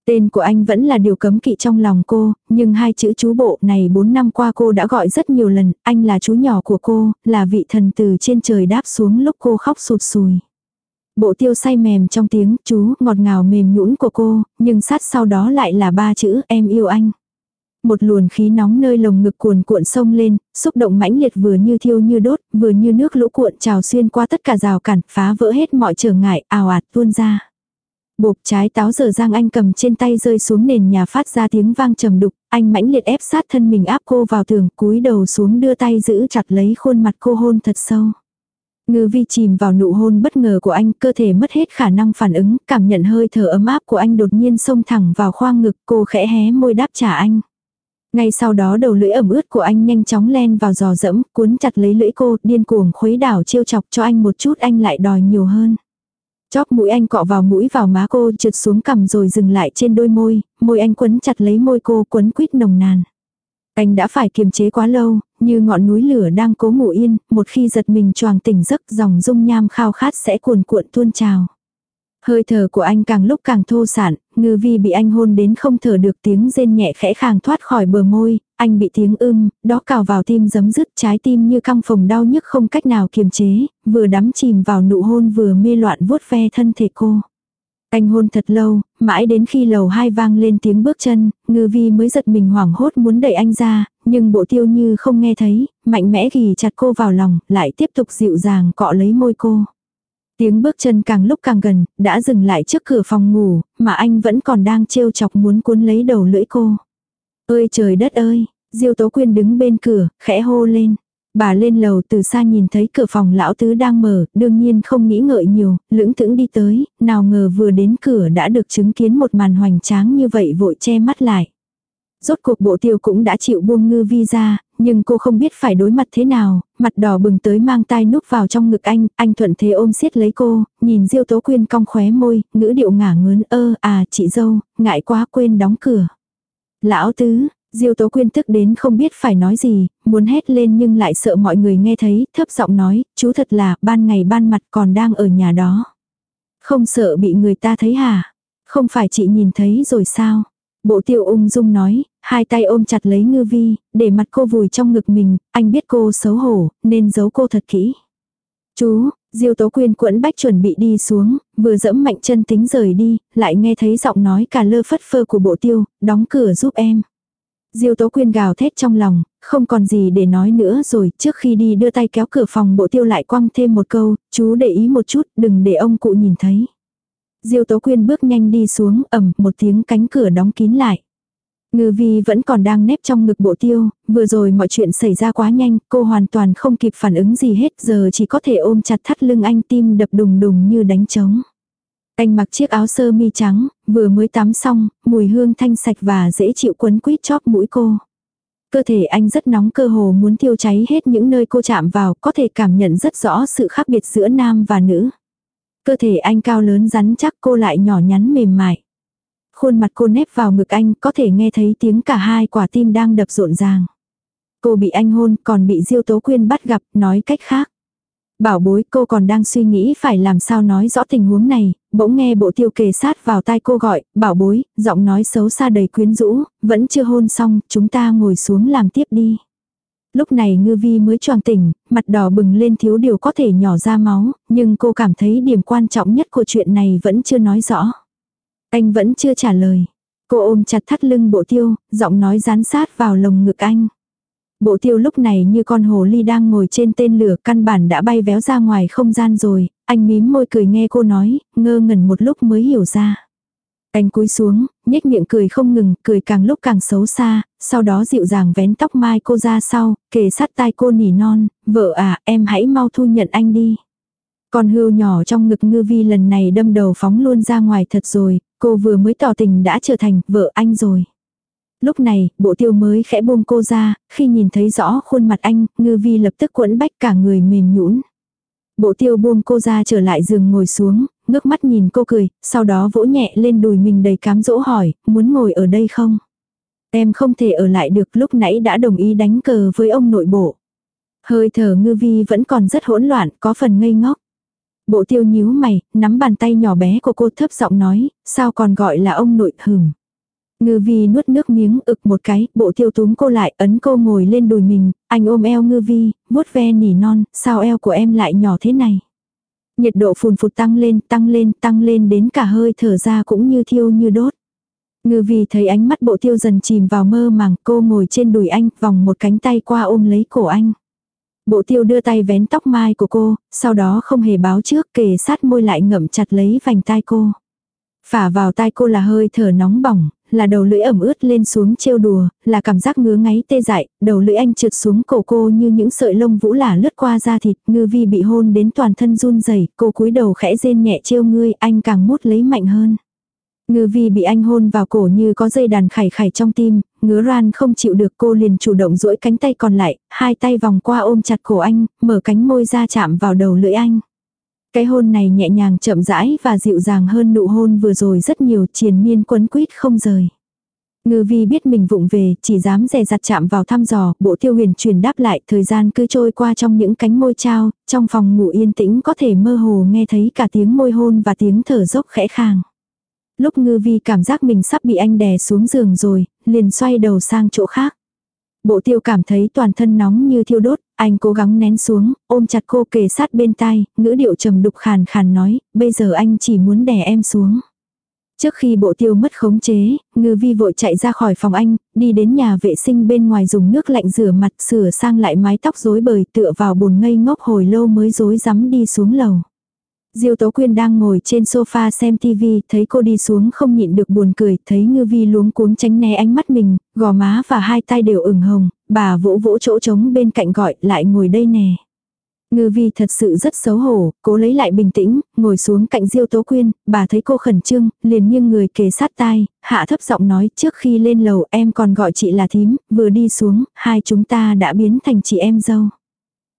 Tên của anh vẫn là điều cấm kỵ trong lòng cô, nhưng hai chữ chú bộ này 4 năm qua cô đã gọi rất nhiều lần, anh là chú nhỏ của cô, là vị thần từ trên trời đáp xuống lúc cô khóc sụt sùi. Bộ tiêu say mềm trong tiếng chú ngọt ngào mềm nhũn của cô, nhưng sát sau đó lại là ba chữ em yêu anh. Một luồn khí nóng nơi lồng ngực cuồn cuộn sông lên, xúc động mãnh liệt vừa như thiêu như đốt, vừa như nước lũ cuộn trào xuyên qua tất cả rào cản, phá vỡ hết mọi trở ngại, ào ạt tuôn ra. Bộp trái táo giờ Giang Anh cầm trên tay rơi xuống nền nhà phát ra tiếng vang trầm đục, anh mãnh liệt ép sát thân mình áp cô vào tường, cúi đầu xuống đưa tay giữ chặt lấy khuôn mặt cô hôn thật sâu. Ngư vi chìm vào nụ hôn bất ngờ của anh, cơ thể mất hết khả năng phản ứng, cảm nhận hơi thở ấm áp của anh đột nhiên xông thẳng vào khoang ngực cô khẽ hé môi đáp trả anh. Ngay sau đó đầu lưỡi ẩm ướt của anh nhanh chóng len vào giò dẫm, cuốn chặt lấy lưỡi cô, điên cuồng khuấy đảo trêu chọc cho anh một chút anh lại đòi nhiều hơn. Chóp mũi anh cọ vào mũi vào má cô trượt xuống cằm rồi dừng lại trên đôi môi, môi anh quấn chặt lấy môi cô quấn quýt nồng nàn. Anh đã phải kiềm chế quá lâu, như ngọn núi lửa đang cố ngủ yên, một khi giật mình choàng tỉnh giấc dòng dung nham khao khát sẽ cuồn cuộn tuôn trào. Hơi thở của anh càng lúc càng thô sản, ngư vi bị anh hôn đến không thở được tiếng rên nhẹ khẽ khàng thoát khỏi bờ môi, anh bị tiếng ưm, đó cào vào tim giấm dứt trái tim như căng phồng đau nhức không cách nào kiềm chế, vừa đắm chìm vào nụ hôn vừa mê loạn vuốt ve thân thể cô. Anh hôn thật lâu, mãi đến khi lầu hai vang lên tiếng bước chân, ngư vi mới giật mình hoảng hốt muốn đẩy anh ra, nhưng bộ tiêu như không nghe thấy, mạnh mẽ ghi chặt cô vào lòng, lại tiếp tục dịu dàng cọ lấy môi cô. Tiếng bước chân càng lúc càng gần, đã dừng lại trước cửa phòng ngủ, mà anh vẫn còn đang trêu chọc muốn cuốn lấy đầu lưỡi cô. Ơi trời đất ơi, Diêu Tố Quyên đứng bên cửa, khẽ hô lên. Bà lên lầu từ xa nhìn thấy cửa phòng lão tứ đang mở, đương nhiên không nghĩ ngợi nhiều, lưỡng thững đi tới, nào ngờ vừa đến cửa đã được chứng kiến một màn hoành tráng như vậy vội che mắt lại. Rốt cuộc bộ tiêu cũng đã chịu buông ngư vi ra, nhưng cô không biết phải đối mặt thế nào, mặt đỏ bừng tới mang tai núp vào trong ngực anh, anh thuận thế ôm siết lấy cô, nhìn Diêu Tố Quyên cong khóe môi, ngữ điệu ngả ngớn ơ à chị dâu, ngại quá quên đóng cửa. Lão tứ, Diêu Tố Quyên tức đến không biết phải nói gì, muốn hét lên nhưng lại sợ mọi người nghe thấy, thấp giọng nói, chú thật là, ban ngày ban mặt còn đang ở nhà đó. Không sợ bị người ta thấy hả? Không phải chị nhìn thấy rồi sao? Bộ tiêu ung dung nói, hai tay ôm chặt lấy ngư vi, để mặt cô vùi trong ngực mình, anh biết cô xấu hổ, nên giấu cô thật kỹ. Chú, Diêu Tố Quyên quẫn bách chuẩn bị đi xuống, vừa dẫm mạnh chân tính rời đi, lại nghe thấy giọng nói cả lơ phất phơ của bộ tiêu, đóng cửa giúp em. Diêu Tố Quyên gào thét trong lòng, không còn gì để nói nữa rồi, trước khi đi đưa tay kéo cửa phòng bộ tiêu lại quăng thêm một câu, chú để ý một chút, đừng để ông cụ nhìn thấy. Diêu Tố Quyên bước nhanh đi xuống, ầm, một tiếng cánh cửa đóng kín lại. Ngư vi vẫn còn đang nép trong ngực bộ tiêu, vừa rồi mọi chuyện xảy ra quá nhanh, cô hoàn toàn không kịp phản ứng gì hết, giờ chỉ có thể ôm chặt thắt lưng anh tim đập đùng đùng như đánh trống. Anh mặc chiếc áo sơ mi trắng, vừa mới tắm xong, mùi hương thanh sạch và dễ chịu quấn quýt chóp mũi cô. Cơ thể anh rất nóng cơ hồ muốn thiêu cháy hết những nơi cô chạm vào, có thể cảm nhận rất rõ sự khác biệt giữa nam và nữ. Cơ thể anh cao lớn rắn chắc cô lại nhỏ nhắn mềm mại. Khuôn mặt cô nép vào ngực anh có thể nghe thấy tiếng cả hai quả tim đang đập rộn ràng. Cô bị anh hôn còn bị Diêu Tố Quyên bắt gặp nói cách khác. Bảo bối cô còn đang suy nghĩ phải làm sao nói rõ tình huống này, bỗng nghe bộ tiêu kề sát vào tai cô gọi, bảo bối, giọng nói xấu xa đầy quyến rũ, vẫn chưa hôn xong, chúng ta ngồi xuống làm tiếp đi. Lúc này ngư vi mới choàng tỉnh, mặt đỏ bừng lên thiếu điều có thể nhỏ ra máu, nhưng cô cảm thấy điểm quan trọng nhất của chuyện này vẫn chưa nói rõ. Anh vẫn chưa trả lời. Cô ôm chặt thắt lưng bộ tiêu, giọng nói dán sát vào lồng ngực anh. Bộ tiêu lúc này như con hồ ly đang ngồi trên tên lửa căn bản đã bay véo ra ngoài không gian rồi, anh mím môi cười nghe cô nói, ngơ ngẩn một lúc mới hiểu ra. Anh cúi xuống, nhếch miệng cười không ngừng, cười càng lúc càng xấu xa, sau đó dịu dàng vén tóc mai cô ra sau, kề sát tai cô nỉ non, vợ à, em hãy mau thu nhận anh đi. Con hươu nhỏ trong ngực ngư vi lần này đâm đầu phóng luôn ra ngoài thật rồi, cô vừa mới tỏ tình đã trở thành vợ anh rồi. Lúc này, bộ tiêu mới khẽ buông cô ra, khi nhìn thấy rõ khuôn mặt anh, ngư vi lập tức quẫn bách cả người mềm nhũn. Bộ tiêu buông cô ra trở lại giường ngồi xuống, ngước mắt nhìn cô cười, sau đó vỗ nhẹ lên đùi mình đầy cám dỗ hỏi, muốn ngồi ở đây không? Em không thể ở lại được lúc nãy đã đồng ý đánh cờ với ông nội bộ. Hơi thở ngư vi vẫn còn rất hỗn loạn, có phần ngây ngốc. Bộ tiêu nhíu mày, nắm bàn tay nhỏ bé của cô thấp giọng nói, sao còn gọi là ông nội hửm. Ngư vi nuốt nước miếng ực một cái, bộ tiêu túm cô lại, ấn cô ngồi lên đùi mình, anh ôm eo ngư vi, vuốt ve nỉ non, sao eo của em lại nhỏ thế này. Nhiệt độ phùn phụt tăng lên, tăng lên, tăng lên đến cả hơi thở ra cũng như thiêu như đốt. Ngư vì thấy ánh mắt bộ tiêu dần chìm vào mơ màng, cô ngồi trên đùi anh, vòng một cánh tay qua ôm lấy cổ anh. Bộ tiêu đưa tay vén tóc mai của cô, sau đó không hề báo trước kề sát môi lại ngậm chặt lấy vành tai cô. Phả vào tai cô là hơi thở nóng bỏng, là đầu lưỡi ẩm ướt lên xuống trêu đùa, là cảm giác ngứa ngáy tê dại, đầu lưỡi anh trượt xuống cổ cô như những sợi lông vũ lả lướt qua da thịt, ngư vi bị hôn đến toàn thân run rẩy cô cúi đầu khẽ rên nhẹ trêu ngươi, anh càng mút lấy mạnh hơn. Ngư vi bị anh hôn vào cổ như có dây đàn khải khải trong tim, ngứa ran không chịu được cô liền chủ động duỗi cánh tay còn lại, hai tay vòng qua ôm chặt cổ anh, mở cánh môi ra chạm vào đầu lưỡi anh. Cái hôn này nhẹ nhàng chậm rãi và dịu dàng hơn nụ hôn vừa rồi rất nhiều triền miên quấn quýt không rời. Ngư vi biết mình vụng về, chỉ dám dè dặt chạm vào thăm dò, bộ tiêu huyền truyền đáp lại, thời gian cứ trôi qua trong những cánh môi trao, trong phòng ngủ yên tĩnh có thể mơ hồ nghe thấy cả tiếng môi hôn và tiếng thở dốc khẽ khàng. Lúc ngư vi cảm giác mình sắp bị anh đè xuống giường rồi, liền xoay đầu sang chỗ khác. Bộ tiêu cảm thấy toàn thân nóng như thiêu đốt, anh cố gắng nén xuống, ôm chặt cô kề sát bên tai, ngữ điệu trầm đục khàn khàn nói, bây giờ anh chỉ muốn đè em xuống. Trước khi bộ tiêu mất khống chế, ngư vi vội chạy ra khỏi phòng anh, đi đến nhà vệ sinh bên ngoài dùng nước lạnh rửa mặt sửa sang lại mái tóc rối bời tựa vào bồn ngây ngốc hồi lâu mới rối rắm đi xuống lầu. Diêu Tố Quyên đang ngồi trên sofa xem TV, thấy cô đi xuống không nhịn được buồn cười, thấy Ngư Vi luống cuống tránh né ánh mắt mình, gò má và hai tay đều ửng hồng, bà vỗ vỗ chỗ trống bên cạnh gọi, lại ngồi đây nè. Ngư Vi thật sự rất xấu hổ, cố lấy lại bình tĩnh, ngồi xuống cạnh Diêu Tố Quyên, bà thấy cô khẩn trương, liền nghiêng người kề sát tai, hạ thấp giọng nói, trước khi lên lầu em còn gọi chị là thím, vừa đi xuống, hai chúng ta đã biến thành chị em dâu.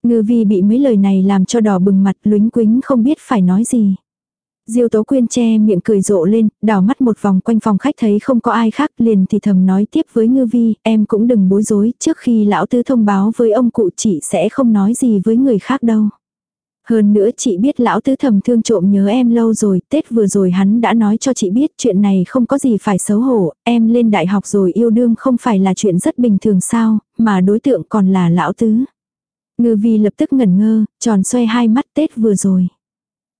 Ngư vi bị mấy lời này làm cho đỏ bừng mặt luyến quính không biết phải nói gì. Diêu Tố Quyên che miệng cười rộ lên, đảo mắt một vòng quanh phòng khách thấy không có ai khác liền thì thầm nói tiếp với Ngư Vi, em cũng đừng bối rối, trước khi lão tư thông báo với ông cụ chị sẽ không nói gì với người khác đâu. Hơn nữa chị biết lão tứ thầm thương trộm nhớ em lâu rồi, Tết vừa rồi hắn đã nói cho chị biết chuyện này không có gì phải xấu hổ, em lên đại học rồi yêu đương không phải là chuyện rất bình thường sao, mà đối tượng còn là lão tứ. Ngư vi lập tức ngẩn ngơ, tròn xoay hai mắt Tết vừa rồi.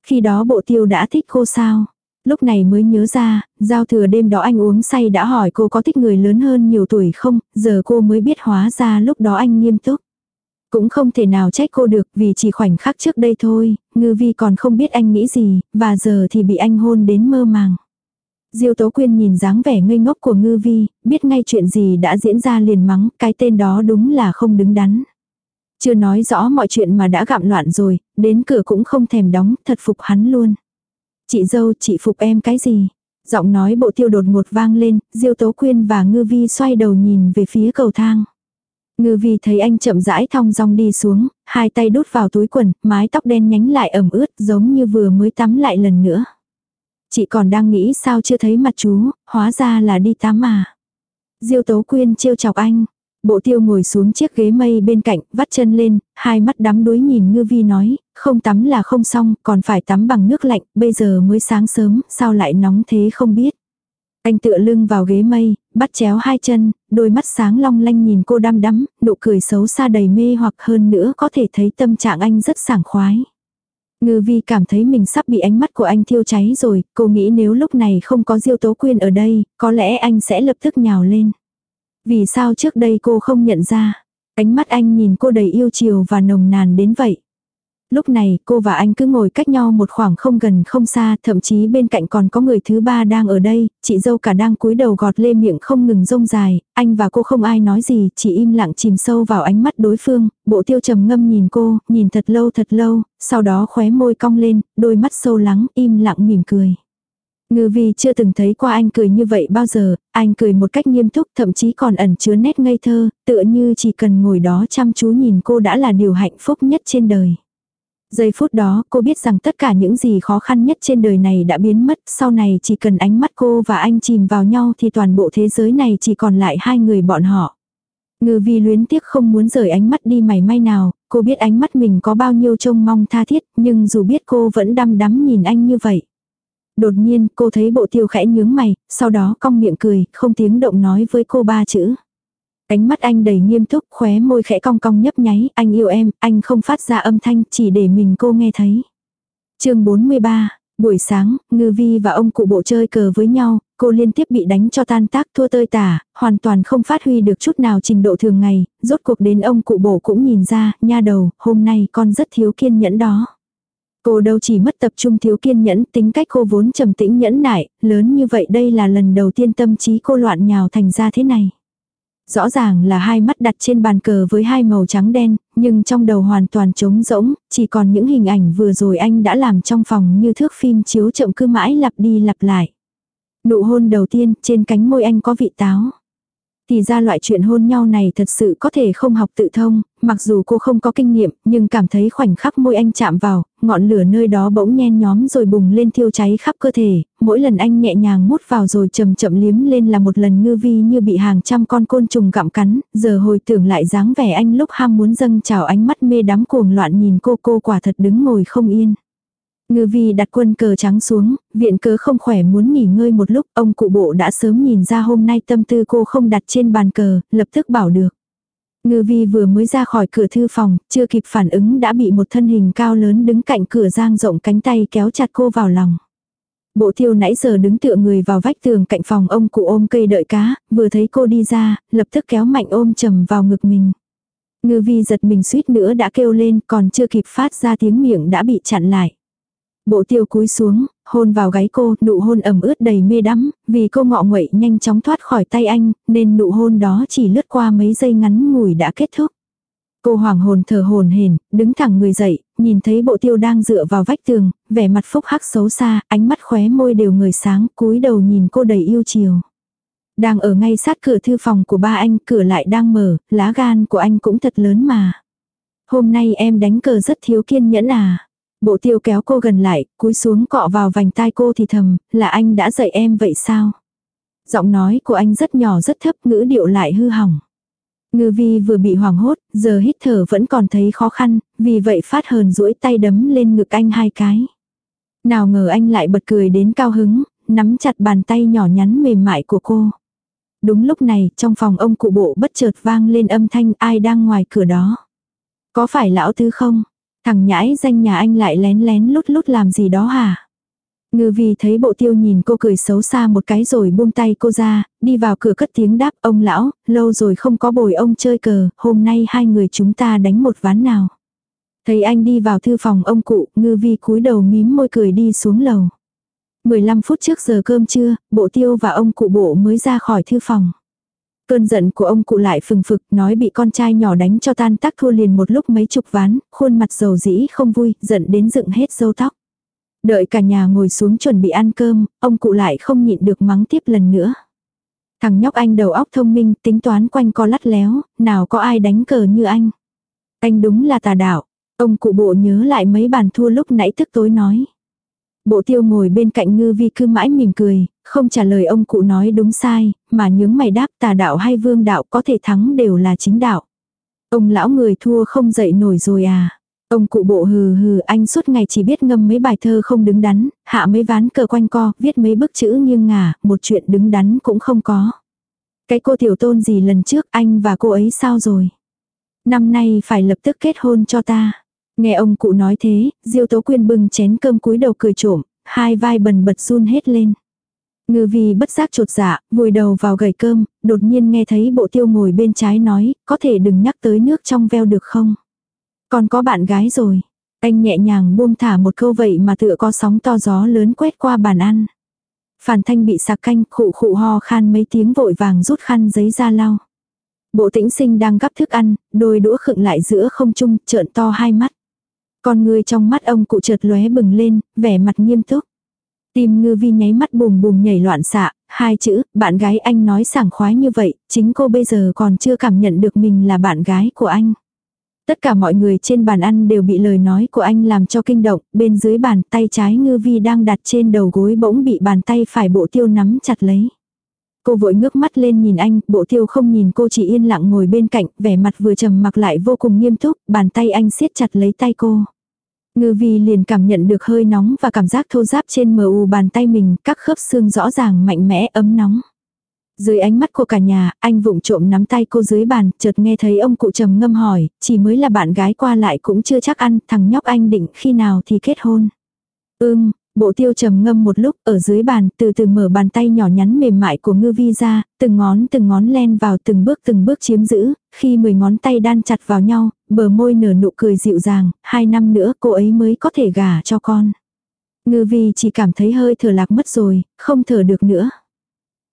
Khi đó bộ tiêu đã thích cô sao? Lúc này mới nhớ ra, giao thừa đêm đó anh uống say đã hỏi cô có thích người lớn hơn nhiều tuổi không, giờ cô mới biết hóa ra lúc đó anh nghiêm túc. Cũng không thể nào trách cô được vì chỉ khoảnh khắc trước đây thôi, ngư vi còn không biết anh nghĩ gì, và giờ thì bị anh hôn đến mơ màng. Diêu Tố Quyên nhìn dáng vẻ ngây ngốc của ngư vi, biết ngay chuyện gì đã diễn ra liền mắng, cái tên đó đúng là không đứng đắn. Chưa nói rõ mọi chuyện mà đã gặm loạn rồi, đến cửa cũng không thèm đóng, thật phục hắn luôn. Chị dâu, chị phục em cái gì? Giọng nói bộ tiêu đột ngột vang lên, Diêu Tố Quyên và Ngư Vi xoay đầu nhìn về phía cầu thang. Ngư Vi thấy anh chậm rãi thong dong đi xuống, hai tay đút vào túi quần, mái tóc đen nhánh lại ẩm ướt giống như vừa mới tắm lại lần nữa. Chị còn đang nghĩ sao chưa thấy mặt chú, hóa ra là đi tắm mà. Diêu Tố Quyên trêu chọc anh, Bộ tiêu ngồi xuống chiếc ghế mây bên cạnh, vắt chân lên, hai mắt đắm đuối nhìn ngư vi nói, không tắm là không xong, còn phải tắm bằng nước lạnh, bây giờ mới sáng sớm, sao lại nóng thế không biết. Anh tựa lưng vào ghế mây, bắt chéo hai chân, đôi mắt sáng long lanh nhìn cô đăm đắm, nụ cười xấu xa đầy mê hoặc hơn nữa có thể thấy tâm trạng anh rất sảng khoái. Ngư vi cảm thấy mình sắp bị ánh mắt của anh thiêu cháy rồi, cô nghĩ nếu lúc này không có Diêu Tố Quyên ở đây, có lẽ anh sẽ lập tức nhào lên. Vì sao trước đây cô không nhận ra? Ánh mắt anh nhìn cô đầy yêu chiều và nồng nàn đến vậy. Lúc này cô và anh cứ ngồi cách nhau một khoảng không gần không xa, thậm chí bên cạnh còn có người thứ ba đang ở đây, chị dâu cả đang cúi đầu gọt lê miệng không ngừng rông dài, anh và cô không ai nói gì, chỉ im lặng chìm sâu vào ánh mắt đối phương, bộ tiêu trầm ngâm nhìn cô, nhìn thật lâu thật lâu, sau đó khóe môi cong lên, đôi mắt sâu lắng, im lặng mỉm cười. Ngư vi chưa từng thấy qua anh cười như vậy bao giờ, anh cười một cách nghiêm túc thậm chí còn ẩn chứa nét ngây thơ, tựa như chỉ cần ngồi đó chăm chú nhìn cô đã là điều hạnh phúc nhất trên đời. Giây phút đó cô biết rằng tất cả những gì khó khăn nhất trên đời này đã biến mất, sau này chỉ cần ánh mắt cô và anh chìm vào nhau thì toàn bộ thế giới này chỉ còn lại hai người bọn họ. Ngư vi luyến tiếc không muốn rời ánh mắt đi mảy may nào, cô biết ánh mắt mình có bao nhiêu trông mong tha thiết, nhưng dù biết cô vẫn đăm đắm nhìn anh như vậy. Đột nhiên cô thấy bộ tiêu khẽ nhướng mày, sau đó cong miệng cười, không tiếng động nói với cô ba chữ. Ánh mắt anh đầy nghiêm túc, khóe môi khẽ cong cong nhấp nháy, anh yêu em, anh không phát ra âm thanh, chỉ để mình cô nghe thấy. chương 43, buổi sáng, Ngư Vi và ông cụ bộ chơi cờ với nhau, cô liên tiếp bị đánh cho tan tác thua tơi tả, hoàn toàn không phát huy được chút nào trình độ thường ngày, rốt cuộc đến ông cụ bộ cũng nhìn ra, nha đầu, hôm nay con rất thiếu kiên nhẫn đó. Cô đâu chỉ mất tập trung thiếu kiên nhẫn, tính cách cô vốn trầm tĩnh nhẫn nại, lớn như vậy đây là lần đầu tiên tâm trí cô loạn nhào thành ra thế này. Rõ ràng là hai mắt đặt trên bàn cờ với hai màu trắng đen, nhưng trong đầu hoàn toàn trống rỗng, chỉ còn những hình ảnh vừa rồi anh đã làm trong phòng như thước phim chiếu chậm cứ mãi lặp đi lặp lại. Nụ hôn đầu tiên, trên cánh môi anh có vị táo. Thì ra loại chuyện hôn nhau này thật sự có thể không học tự thông, mặc dù cô không có kinh nghiệm, nhưng cảm thấy khoảnh khắc môi anh chạm vào, ngọn lửa nơi đó bỗng nhen nhóm rồi bùng lên thiêu cháy khắp cơ thể, mỗi lần anh nhẹ nhàng mút vào rồi chậm chậm liếm lên là một lần ngư vi như bị hàng trăm con côn trùng gặm cắn, giờ hồi tưởng lại dáng vẻ anh lúc ham muốn dâng trào ánh mắt mê đắm cuồng loạn nhìn cô cô quả thật đứng ngồi không yên. Ngư vi đặt quân cờ trắng xuống, viện cớ không khỏe muốn nghỉ ngơi một lúc, ông cụ bộ đã sớm nhìn ra hôm nay tâm tư cô không đặt trên bàn cờ, lập tức bảo được. Ngư vi vừa mới ra khỏi cửa thư phòng, chưa kịp phản ứng đã bị một thân hình cao lớn đứng cạnh cửa giang rộng cánh tay kéo chặt cô vào lòng. Bộ tiêu nãy giờ đứng tựa người vào vách tường cạnh phòng ông cụ ôm cây đợi cá, vừa thấy cô đi ra, lập tức kéo mạnh ôm trầm vào ngực mình. Ngư vi giật mình suýt nữa đã kêu lên còn chưa kịp phát ra tiếng miệng đã bị chặn lại. Bộ tiêu cúi xuống, hôn vào gáy cô, nụ hôn ẩm ướt đầy mê đắm, vì cô ngọ nguậy nhanh chóng thoát khỏi tay anh, nên nụ hôn đó chỉ lướt qua mấy giây ngắn ngủi đã kết thúc. Cô hoàng hồn thở hồn hển, đứng thẳng người dậy, nhìn thấy bộ tiêu đang dựa vào vách tường, vẻ mặt phúc hắc xấu xa, ánh mắt khóe môi đều người sáng, cúi đầu nhìn cô đầy yêu chiều. Đang ở ngay sát cửa thư phòng của ba anh, cửa lại đang mở, lá gan của anh cũng thật lớn mà. Hôm nay em đánh cờ rất thiếu kiên nhẫn à. Bộ tiêu kéo cô gần lại, cúi xuống cọ vào vành tai cô thì thầm, là anh đã dạy em vậy sao? Giọng nói của anh rất nhỏ rất thấp, ngữ điệu lại hư hỏng. Ngư vi vừa bị hoảng hốt, giờ hít thở vẫn còn thấy khó khăn, vì vậy phát hờn duỗi tay đấm lên ngực anh hai cái. Nào ngờ anh lại bật cười đến cao hứng, nắm chặt bàn tay nhỏ nhắn mềm mại của cô. Đúng lúc này, trong phòng ông cụ bộ bất chợt vang lên âm thanh ai đang ngoài cửa đó. Có phải lão tứ không? Thằng nhãi danh nhà anh lại lén lén lút lút làm gì đó hả? Ngư vi thấy bộ tiêu nhìn cô cười xấu xa một cái rồi buông tay cô ra, đi vào cửa cất tiếng đáp ông lão, lâu rồi không có bồi ông chơi cờ, hôm nay hai người chúng ta đánh một ván nào. Thấy anh đi vào thư phòng ông cụ, ngư vi cúi đầu mím môi cười đi xuống lầu. 15 phút trước giờ cơm trưa, bộ tiêu và ông cụ bộ mới ra khỏi thư phòng. Cơn giận của ông cụ lại phừng phực nói bị con trai nhỏ đánh cho tan tác thua liền một lúc mấy chục ván, khuôn mặt dầu dĩ không vui, giận đến dựng hết râu tóc. Đợi cả nhà ngồi xuống chuẩn bị ăn cơm, ông cụ lại không nhịn được mắng tiếp lần nữa. Thằng nhóc anh đầu óc thông minh, tính toán quanh co lắt léo, nào có ai đánh cờ như anh. Anh đúng là tà đạo. Ông cụ bộ nhớ lại mấy bàn thua lúc nãy thức tối nói. Bộ tiêu ngồi bên cạnh ngư vi cứ mãi mỉm cười, không trả lời ông cụ nói đúng sai, mà nhướng mày đáp tà đạo hay vương đạo có thể thắng đều là chính đạo. Ông lão người thua không dậy nổi rồi à. Ông cụ bộ hừ hừ anh suốt ngày chỉ biết ngâm mấy bài thơ không đứng đắn, hạ mấy ván cờ quanh co, viết mấy bức chữ nghiêng ngả, một chuyện đứng đắn cũng không có. Cái cô tiểu tôn gì lần trước anh và cô ấy sao rồi? Năm nay phải lập tức kết hôn cho ta. Nghe ông cụ nói thế, Diêu Tố Quyên bưng chén cơm cúi đầu cười trộm, hai vai bần bật run hết lên. Ngư vi bất giác trột dạ, vùi đầu vào gầy cơm, đột nhiên nghe thấy bộ tiêu ngồi bên trái nói, có thể đừng nhắc tới nước trong veo được không? Còn có bạn gái rồi. Anh nhẹ nhàng buông thả một câu vậy mà tựa có sóng to gió lớn quét qua bàn ăn. Phản thanh bị sạc canh khụ khụ ho khan mấy tiếng vội vàng rút khăn giấy ra lau. Bộ tĩnh sinh đang gắp thức ăn, đôi đũa khựng lại giữa không trung, trợn to hai mắt. Con người trong mắt ông cụ chợt lóe bừng lên, vẻ mặt nghiêm túc. Tim ngư vi nháy mắt bùm bùm nhảy loạn xạ, hai chữ, bạn gái anh nói sảng khoái như vậy, chính cô bây giờ còn chưa cảm nhận được mình là bạn gái của anh. Tất cả mọi người trên bàn ăn đều bị lời nói của anh làm cho kinh động, bên dưới bàn tay trái ngư vi đang đặt trên đầu gối bỗng bị bàn tay phải bộ tiêu nắm chặt lấy. Cô vội ngước mắt lên nhìn anh, bộ tiêu không nhìn cô chỉ yên lặng ngồi bên cạnh, vẻ mặt vừa trầm mặc lại vô cùng nghiêm túc, bàn tay anh siết chặt lấy tay cô. Ngư vi liền cảm nhận được hơi nóng và cảm giác thô giáp trên mờ u bàn tay mình, các khớp xương rõ ràng mạnh mẽ ấm nóng. Dưới ánh mắt của cả nhà, anh vụng trộm nắm tay cô dưới bàn, chợt nghe thấy ông cụ trầm ngâm hỏi, chỉ mới là bạn gái qua lại cũng chưa chắc ăn, thằng nhóc anh định khi nào thì kết hôn. Ưm, bộ tiêu trầm ngâm một lúc ở dưới bàn từ từ mở bàn tay nhỏ nhắn mềm mại của ngư vi ra, từng ngón từng ngón len vào từng bước từng bước chiếm giữ, khi mười ngón tay đan chặt vào nhau, bờ môi nở nụ cười dịu dàng, hai năm nữa cô ấy mới có thể gả cho con. Ngư vi chỉ cảm thấy hơi thở lạc mất rồi, không thở được nữa.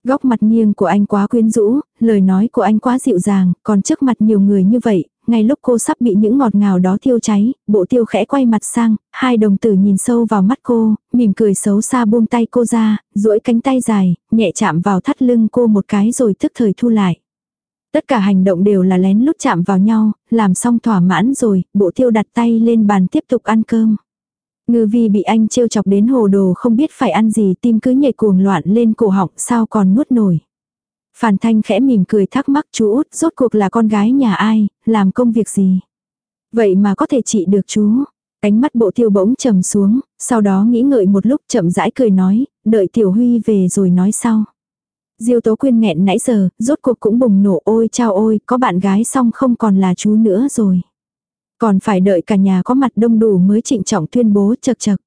Góc mặt nghiêng của anh quá quyến rũ, lời nói của anh quá dịu dàng, còn trước mặt nhiều người như vậy, ngay lúc cô sắp bị những ngọt ngào đó thiêu cháy, bộ tiêu khẽ quay mặt sang, hai đồng tử nhìn sâu vào mắt cô, mỉm cười xấu xa buông tay cô ra, duỗi cánh tay dài, nhẹ chạm vào thắt lưng cô một cái rồi tức thời thu lại. Tất cả hành động đều là lén lút chạm vào nhau, làm xong thỏa mãn rồi, bộ tiêu đặt tay lên bàn tiếp tục ăn cơm. Ngư vi bị anh trêu chọc đến hồ đồ không biết phải ăn gì tim cứ nhảy cuồng loạn lên cổ họng sao còn nuốt nổi. Phản thanh khẽ mỉm cười thắc mắc chú út rốt cuộc là con gái nhà ai, làm công việc gì. Vậy mà có thể trị được chú. Cánh mắt bộ tiêu bỗng trầm xuống, sau đó nghĩ ngợi một lúc chậm rãi cười nói, đợi tiểu huy về rồi nói sau. Diêu tố quyên nghẹn nãy giờ, rốt cuộc cũng bùng nổ ôi chao ôi, có bạn gái xong không còn là chú nữa rồi. Còn phải đợi cả nhà có mặt đông đủ mới trịnh trọng tuyên bố chật chật.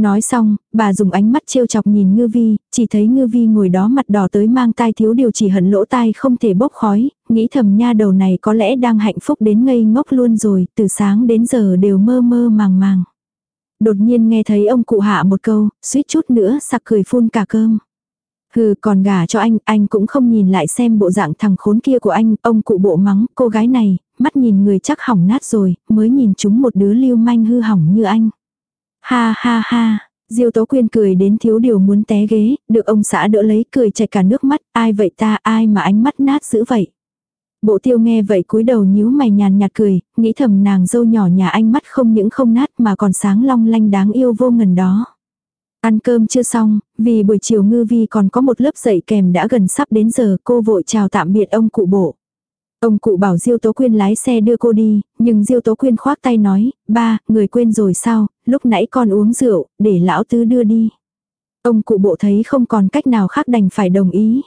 Nói xong, bà dùng ánh mắt trêu chọc nhìn ngư vi, chỉ thấy ngư vi ngồi đó mặt đỏ tới mang tai thiếu điều chỉ hận lỗ tai không thể bốc khói, nghĩ thầm nha đầu này có lẽ đang hạnh phúc đến ngây ngốc luôn rồi, từ sáng đến giờ đều mơ mơ màng màng. Đột nhiên nghe thấy ông cụ hạ một câu, suýt chút nữa sặc cười phun cả cơm. Hừ còn gả cho anh, anh cũng không nhìn lại xem bộ dạng thằng khốn kia của anh, ông cụ bộ mắng, cô gái này, mắt nhìn người chắc hỏng nát rồi, mới nhìn chúng một đứa lưu manh hư hỏng như anh. Ha ha ha, Diêu Tố Quyên cười đến thiếu điều muốn té ghế, được ông xã đỡ lấy cười chảy cả nước mắt, ai vậy ta, ai mà ánh mắt nát dữ vậy. Bộ tiêu nghe vậy cúi đầu nhíu mày nhàn nhạt cười, nghĩ thầm nàng dâu nhỏ nhà anh mắt không những không nát mà còn sáng long lanh đáng yêu vô ngần đó. Ăn cơm chưa xong, vì buổi chiều ngư vi còn có một lớp dạy kèm đã gần sắp đến giờ cô vội chào tạm biệt ông cụ bộ. Ông cụ bảo Diêu Tố Quyên lái xe đưa cô đi, nhưng Diêu Tố Quyên khoác tay nói, ba, người quên rồi sao, lúc nãy con uống rượu, để lão tứ đưa đi. Ông cụ bộ thấy không còn cách nào khác đành phải đồng ý.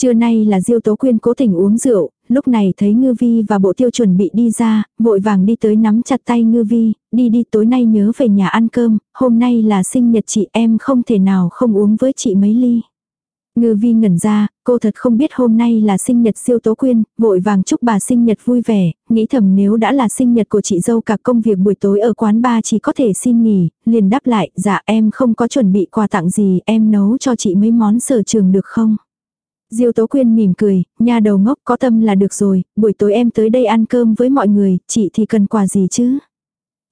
Trưa nay là Diêu Tố Quyên cố tình uống rượu, lúc này thấy Ngư Vi và bộ tiêu chuẩn bị đi ra, vội vàng đi tới nắm chặt tay Ngư Vi, đi đi tối nay nhớ về nhà ăn cơm, hôm nay là sinh nhật chị em không thể nào không uống với chị mấy ly. Ngư vi ngẩn ra, cô thật không biết hôm nay là sinh nhật siêu tố quyên, vội vàng chúc bà sinh nhật vui vẻ, nghĩ thầm nếu đã là sinh nhật của chị dâu cả công việc buổi tối ở quán ba chỉ có thể xin nghỉ, liền đáp lại, dạ em không có chuẩn bị quà tặng gì, em nấu cho chị mấy món sở trường được không? Diêu Tố Quyên mỉm cười, nhà đầu ngốc có tâm là được rồi, buổi tối em tới đây ăn cơm với mọi người, chị thì cần quà gì chứ?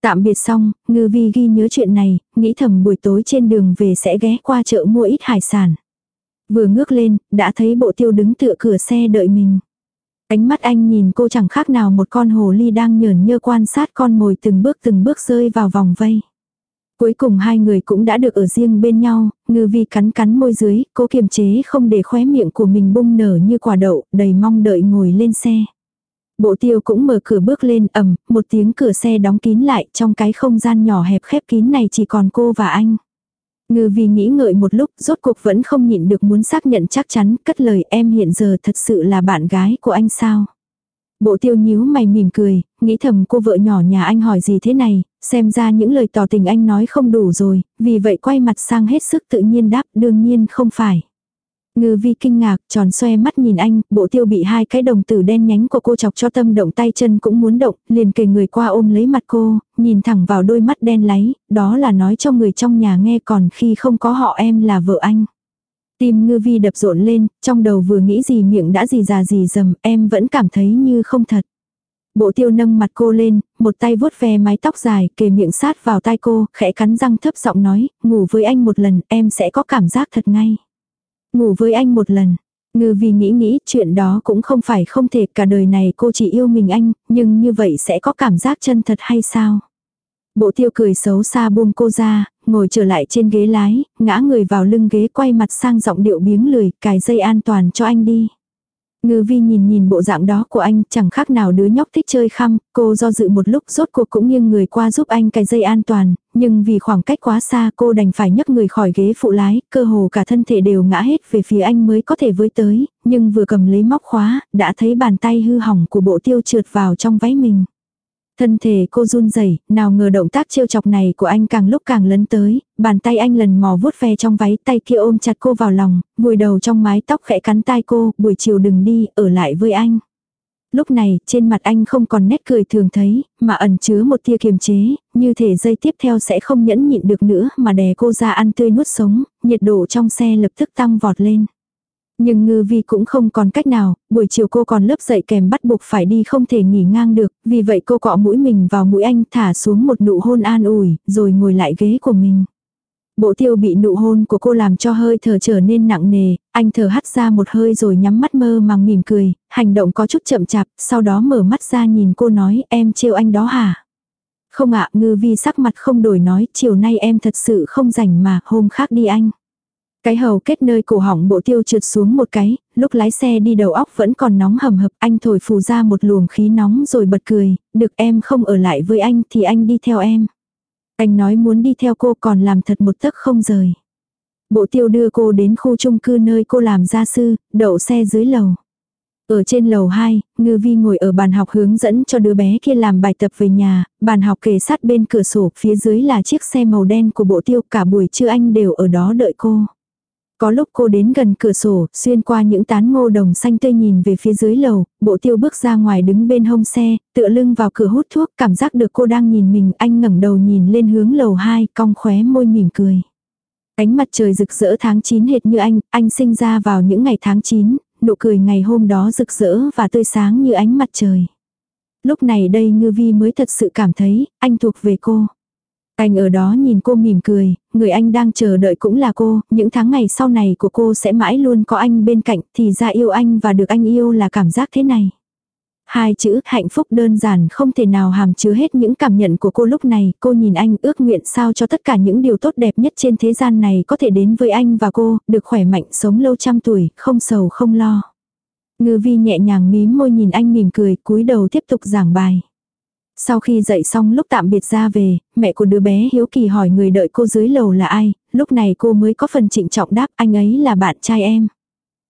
Tạm biệt xong, ngư vi ghi nhớ chuyện này, nghĩ thầm buổi tối trên đường về sẽ ghé qua chợ mua ít hải sản. Vừa ngước lên, đã thấy bộ tiêu đứng tựa cửa xe đợi mình. Ánh mắt anh nhìn cô chẳng khác nào một con hồ ly đang nhởn nhơ quan sát con mồi từng bước từng bước rơi vào vòng vây. Cuối cùng hai người cũng đã được ở riêng bên nhau, ngư vi cắn cắn môi dưới, cố kiềm chế không để khóe miệng của mình bung nở như quả đậu, đầy mong đợi ngồi lên xe. Bộ tiêu cũng mở cửa bước lên ầm, một tiếng cửa xe đóng kín lại trong cái không gian nhỏ hẹp khép kín này chỉ còn cô và anh. Ngư vì nghĩ ngợi một lúc, rốt cuộc vẫn không nhịn được muốn xác nhận chắc chắn, cất lời em hiện giờ thật sự là bạn gái của anh sao. Bộ tiêu nhíu mày mỉm cười, nghĩ thầm cô vợ nhỏ nhà anh hỏi gì thế này, xem ra những lời tỏ tình anh nói không đủ rồi, vì vậy quay mặt sang hết sức tự nhiên đáp đương nhiên không phải. Ngư vi kinh ngạc, tròn xoe mắt nhìn anh, bộ tiêu bị hai cái đồng tử đen nhánh của cô chọc cho tâm động tay chân cũng muốn động, liền kề người qua ôm lấy mặt cô, nhìn thẳng vào đôi mắt đen láy, đó là nói cho người trong nhà nghe còn khi không có họ em là vợ anh. Tim ngư vi đập rộn lên, trong đầu vừa nghĩ gì miệng đã gì già gì dầm, em vẫn cảm thấy như không thật. Bộ tiêu nâng mặt cô lên, một tay vuốt ve mái tóc dài, kề miệng sát vào tai cô, khẽ cắn răng thấp giọng nói, ngủ với anh một lần, em sẽ có cảm giác thật ngay. Ngủ với anh một lần. Ngư vì nghĩ nghĩ chuyện đó cũng không phải không thể cả đời này cô chỉ yêu mình anh, nhưng như vậy sẽ có cảm giác chân thật hay sao? Bộ tiêu cười xấu xa buông cô ra, ngồi trở lại trên ghế lái, ngã người vào lưng ghế quay mặt sang giọng điệu biếng lười, cài dây an toàn cho anh đi. Ngư vi nhìn nhìn bộ dạng đó của anh chẳng khác nào đứa nhóc thích chơi khăm, cô do dự một lúc rốt cuộc cũng nghiêng người qua giúp anh cài dây an toàn, nhưng vì khoảng cách quá xa cô đành phải nhấc người khỏi ghế phụ lái, cơ hồ cả thân thể đều ngã hết về phía anh mới có thể với tới, nhưng vừa cầm lấy móc khóa, đã thấy bàn tay hư hỏng của bộ tiêu trượt vào trong váy mình. Thân thể cô run rẩy, nào ngờ động tác trêu chọc này của anh càng lúc càng lấn tới, bàn tay anh lần mò vuốt ve trong váy tay kia ôm chặt cô vào lòng, vùi đầu trong mái tóc khẽ cắn tai cô, buổi chiều đừng đi, ở lại với anh. Lúc này, trên mặt anh không còn nét cười thường thấy, mà ẩn chứa một tia kiềm chế, như thể dây tiếp theo sẽ không nhẫn nhịn được nữa mà đè cô ra ăn tươi nuốt sống, nhiệt độ trong xe lập tức tăng vọt lên. Nhưng ngư vi cũng không còn cách nào, buổi chiều cô còn lớp dậy kèm bắt buộc phải đi không thể nghỉ ngang được, vì vậy cô cọ mũi mình vào mũi anh thả xuống một nụ hôn an ủi, rồi ngồi lại ghế của mình. Bộ tiêu bị nụ hôn của cô làm cho hơi thở trở nên nặng nề, anh thở hắt ra một hơi rồi nhắm mắt mơ màng mỉm cười, hành động có chút chậm chạp, sau đó mở mắt ra nhìn cô nói em trêu anh đó hả? Không ạ, ngư vi sắc mặt không đổi nói, chiều nay em thật sự không rảnh mà, hôm khác đi anh. Cái hầu kết nơi cổ họng bộ tiêu trượt xuống một cái, lúc lái xe đi đầu óc vẫn còn nóng hầm hập, anh thổi phù ra một luồng khí nóng rồi bật cười, được em không ở lại với anh thì anh đi theo em. Anh nói muốn đi theo cô còn làm thật một tấc không rời. Bộ tiêu đưa cô đến khu chung cư nơi cô làm gia sư, đậu xe dưới lầu. Ở trên lầu 2, Ngư Vi ngồi ở bàn học hướng dẫn cho đứa bé kia làm bài tập về nhà, bàn học kề sát bên cửa sổ, phía dưới là chiếc xe màu đen của bộ tiêu, cả buổi trưa anh đều ở đó đợi cô. Có lúc cô đến gần cửa sổ, xuyên qua những tán ngô đồng xanh tươi nhìn về phía dưới lầu, bộ tiêu bước ra ngoài đứng bên hông xe, tựa lưng vào cửa hút thuốc, cảm giác được cô đang nhìn mình, anh ngẩng đầu nhìn lên hướng lầu 2, cong khóe môi mỉm cười. Ánh mặt trời rực rỡ tháng 9 hệt như anh, anh sinh ra vào những ngày tháng 9, nụ cười ngày hôm đó rực rỡ và tươi sáng như ánh mặt trời. Lúc này đây ngư vi mới thật sự cảm thấy, anh thuộc về cô. Anh ở đó nhìn cô mỉm cười, người anh đang chờ đợi cũng là cô, những tháng ngày sau này của cô sẽ mãi luôn có anh bên cạnh, thì ra yêu anh và được anh yêu là cảm giác thế này. Hai chữ hạnh phúc đơn giản không thể nào hàm chứa hết những cảm nhận của cô lúc này, cô nhìn anh ước nguyện sao cho tất cả những điều tốt đẹp nhất trên thế gian này có thể đến với anh và cô, được khỏe mạnh sống lâu trăm tuổi, không sầu không lo. Ngư vi nhẹ nhàng mím môi nhìn anh mỉm cười, cúi đầu tiếp tục giảng bài. Sau khi dậy xong lúc tạm biệt ra về, mẹ của đứa bé hiếu kỳ hỏi người đợi cô dưới lầu là ai, lúc này cô mới có phần trịnh trọng đáp anh ấy là bạn trai em.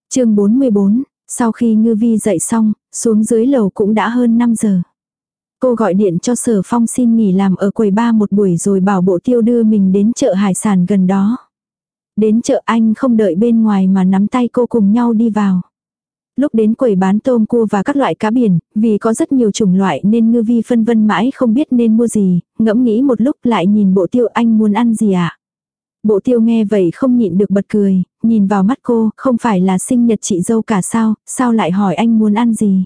chương 44, sau khi ngư vi dậy xong, xuống dưới lầu cũng đã hơn 5 giờ. Cô gọi điện cho sở phong xin nghỉ làm ở quầy ba một buổi rồi bảo bộ tiêu đưa mình đến chợ hải sản gần đó. Đến chợ anh không đợi bên ngoài mà nắm tay cô cùng nhau đi vào. Lúc đến quầy bán tôm cua và các loại cá biển, vì có rất nhiều chủng loại nên ngư vi phân vân mãi không biết nên mua gì, ngẫm nghĩ một lúc lại nhìn bộ tiêu anh muốn ăn gì ạ. À? Bộ tiêu nghe vậy không nhịn được bật cười, nhìn vào mắt cô, không phải là sinh nhật chị dâu cả sao, sao lại hỏi anh muốn ăn gì.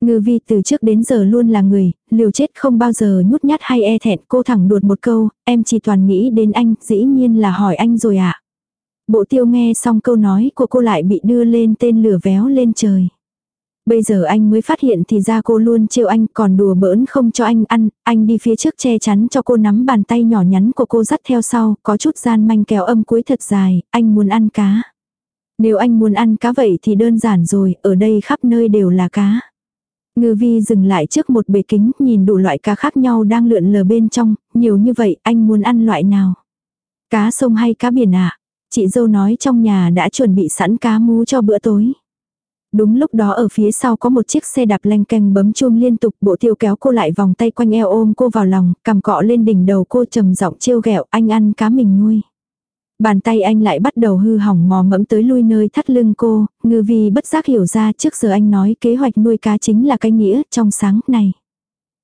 Ngư vi từ trước đến giờ luôn là người, liều chết không bao giờ nhút nhát hay e thẹn cô thẳng đuột một câu, em chỉ toàn nghĩ đến anh, dĩ nhiên là hỏi anh rồi ạ. À. Bộ tiêu nghe xong câu nói của cô lại bị đưa lên tên lửa véo lên trời. Bây giờ anh mới phát hiện thì ra cô luôn trêu anh còn đùa bỡn không cho anh ăn, anh đi phía trước che chắn cho cô nắm bàn tay nhỏ nhắn của cô dắt theo sau, có chút gian manh kéo âm cuối thật dài, anh muốn ăn cá. Nếu anh muốn ăn cá vậy thì đơn giản rồi, ở đây khắp nơi đều là cá. Ngư vi dừng lại trước một bể kính nhìn đủ loại cá khác nhau đang lượn lờ bên trong, nhiều như vậy anh muốn ăn loại nào? Cá sông hay cá biển ạ? À? Chị dâu nói trong nhà đã chuẩn bị sẵn cá mú cho bữa tối. Đúng lúc đó ở phía sau có một chiếc xe đạp lanh canh bấm chuông liên tục bộ tiêu kéo cô lại vòng tay quanh eo ôm cô vào lòng, cầm cọ lên đỉnh đầu cô trầm giọng trêu ghẹo anh ăn cá mình nuôi. Bàn tay anh lại bắt đầu hư hỏng mò mẫm tới lui nơi thắt lưng cô, ngư vi bất giác hiểu ra trước giờ anh nói kế hoạch nuôi cá chính là cái nghĩa trong sáng này.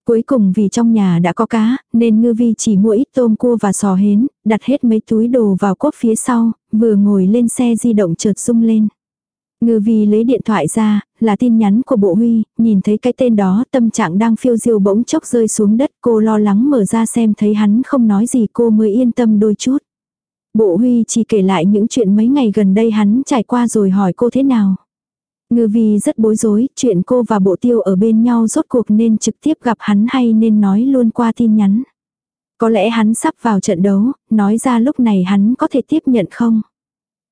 Cuối cùng vì trong nhà đã có cá, nên ngư vi chỉ mua ít tôm cua và sò hến, đặt hết mấy túi đồ vào cốp phía sau, vừa ngồi lên xe di động chợt rung lên. Ngư vi lấy điện thoại ra, là tin nhắn của bộ huy, nhìn thấy cái tên đó tâm trạng đang phiêu diêu bỗng chốc rơi xuống đất cô lo lắng mở ra xem thấy hắn không nói gì cô mới yên tâm đôi chút. Bộ huy chỉ kể lại những chuyện mấy ngày gần đây hắn trải qua rồi hỏi cô thế nào. Ngư vi rất bối rối, chuyện cô và bộ tiêu ở bên nhau rốt cuộc nên trực tiếp gặp hắn hay nên nói luôn qua tin nhắn. Có lẽ hắn sắp vào trận đấu, nói ra lúc này hắn có thể tiếp nhận không?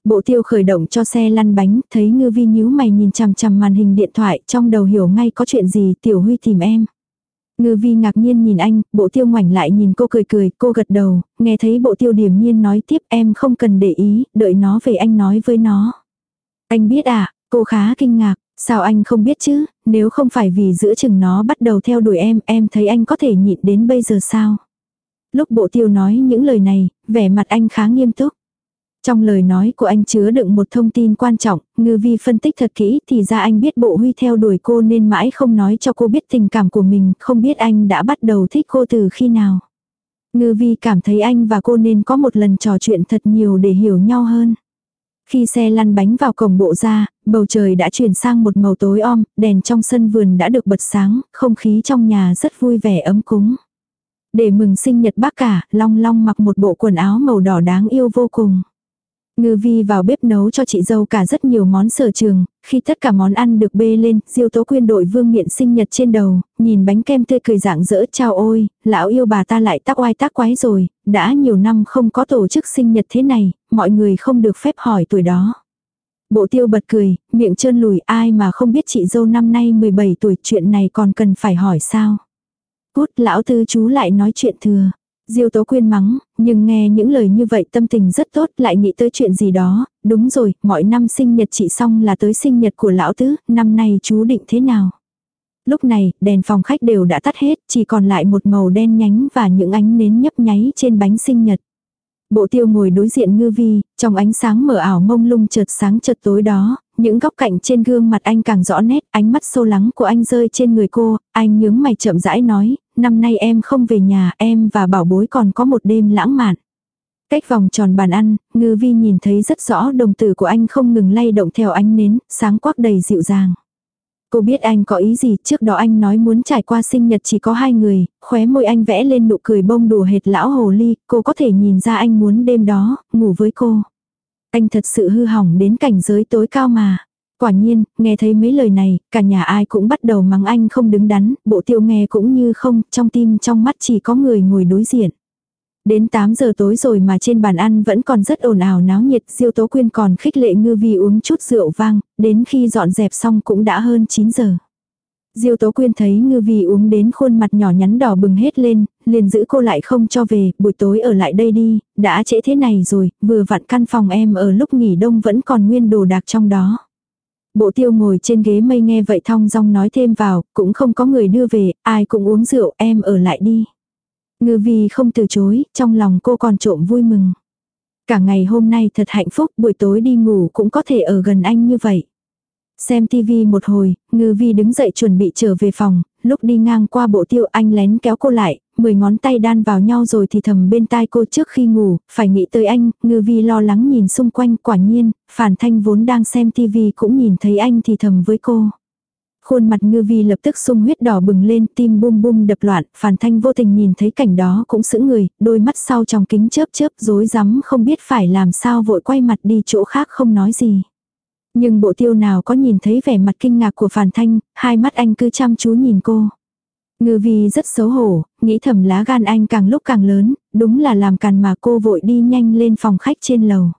Bộ tiêu khởi động cho xe lăn bánh, thấy ngư vi nhíu mày nhìn chằm chằm màn hình điện thoại, trong đầu hiểu ngay có chuyện gì, tiểu huy tìm em. Ngư vi ngạc nhiên nhìn anh, bộ tiêu ngoảnh lại nhìn cô cười cười, cô gật đầu, nghe thấy bộ tiêu điềm nhiên nói tiếp em không cần để ý, đợi nó về anh nói với nó. Anh biết à, Cô khá kinh ngạc, Sao anh không biết chứ, nếu không phải vì giữa chừng nó bắt đầu theo đuổi em, em thấy anh có thể nhịn đến bây giờ sao? Lúc bộ tiêu nói những lời này, vẻ mặt anh khá nghiêm túc. Trong lời nói của anh chứa đựng một thông tin quan trọng, ngư vi phân tích thật kỹ thì ra anh biết bộ huy theo đuổi cô nên mãi không nói cho cô biết tình cảm của mình, không biết anh đã bắt đầu thích cô từ khi nào. Ngư vi cảm thấy anh và cô nên có một lần trò chuyện thật nhiều để hiểu nhau hơn. Khi xe lăn bánh vào cổng bộ ra, bầu trời đã chuyển sang một màu tối om, đèn trong sân vườn đã được bật sáng, không khí trong nhà rất vui vẻ ấm cúng. Để mừng sinh nhật bác cả, Long Long mặc một bộ quần áo màu đỏ đáng yêu vô cùng. Ngư vi vào bếp nấu cho chị dâu cả rất nhiều món sở trường, khi tất cả món ăn được bê lên, diêu tố quyên đội vương miện sinh nhật trên đầu, nhìn bánh kem tươi cười dạng dỡ chào ôi, lão yêu bà ta lại tác oai tác quái rồi, đã nhiều năm không có tổ chức sinh nhật thế này, mọi người không được phép hỏi tuổi đó. Bộ tiêu bật cười, miệng trơn lùi ai mà không biết chị dâu năm nay 17 tuổi chuyện này còn cần phải hỏi sao. Cút lão tư chú lại nói chuyện thừa. Diêu Tố Quyên mắng, nhưng nghe những lời như vậy tâm tình rất tốt, lại nghĩ tới chuyện gì đó, đúng rồi, mọi năm sinh nhật chị xong là tới sinh nhật của lão tứ, năm nay chú định thế nào? Lúc này, đèn phòng khách đều đã tắt hết, chỉ còn lại một màu đen nhánh và những ánh nến nhấp nháy trên bánh sinh nhật. Bộ tiêu ngồi đối diện ngư vi, trong ánh sáng mở ảo mông lung chợt sáng chợt tối đó, những góc cạnh trên gương mặt anh càng rõ nét, ánh mắt sâu lắng của anh rơi trên người cô, anh nhướng mày chậm rãi nói, năm nay em không về nhà, em và bảo bối còn có một đêm lãng mạn. Cách vòng tròn bàn ăn, ngư vi nhìn thấy rất rõ đồng tử của anh không ngừng lay động theo ánh nến, sáng quắc đầy dịu dàng. Cô biết anh có ý gì, trước đó anh nói muốn trải qua sinh nhật chỉ có hai người, khóe môi anh vẽ lên nụ cười bông đùa hệt lão hồ ly, cô có thể nhìn ra anh muốn đêm đó, ngủ với cô. Anh thật sự hư hỏng đến cảnh giới tối cao mà. Quả nhiên, nghe thấy mấy lời này, cả nhà ai cũng bắt đầu mắng anh không đứng đắn, bộ tiêu nghe cũng như không, trong tim trong mắt chỉ có người ngồi đối diện. Đến 8 giờ tối rồi mà trên bàn ăn vẫn còn rất ồn ào náo nhiệt, Diêu Tố Quyên còn khích lệ ngư vi uống chút rượu vang, đến khi dọn dẹp xong cũng đã hơn 9 giờ. Diêu Tố Quyên thấy ngư vi uống đến khuôn mặt nhỏ nhắn đỏ bừng hết lên, liền giữ cô lại không cho về, buổi tối ở lại đây đi, đã trễ thế này rồi, vừa vặn căn phòng em ở lúc nghỉ đông vẫn còn nguyên đồ đạc trong đó. Bộ tiêu ngồi trên ghế mây nghe vậy thong dong nói thêm vào, cũng không có người đưa về, ai cũng uống rượu, em ở lại đi. Ngư vi không từ chối, trong lòng cô còn trộm vui mừng. Cả ngày hôm nay thật hạnh phúc, buổi tối đi ngủ cũng có thể ở gần anh như vậy. Xem tivi một hồi, ngư vi đứng dậy chuẩn bị trở về phòng, lúc đi ngang qua bộ tiêu anh lén kéo cô lại, mười ngón tay đan vào nhau rồi thì thầm bên tai cô trước khi ngủ, phải nghĩ tới anh, ngư vi lo lắng nhìn xung quanh, quả nhiên, phản thanh vốn đang xem tivi cũng nhìn thấy anh thì thầm với cô. Khuôn mặt ngư vi lập tức sung huyết đỏ bừng lên, tim bum bum đập loạn, phản thanh vô tình nhìn thấy cảnh đó cũng sững người, đôi mắt sau trong kính chớp chớp rối rắm không biết phải làm sao vội quay mặt đi chỗ khác không nói gì. Nhưng bộ tiêu nào có nhìn thấy vẻ mặt kinh ngạc của phản thanh, hai mắt anh cứ chăm chú nhìn cô. Ngư vi rất xấu hổ, nghĩ thầm lá gan anh càng lúc càng lớn, đúng là làm càn mà cô vội đi nhanh lên phòng khách trên lầu.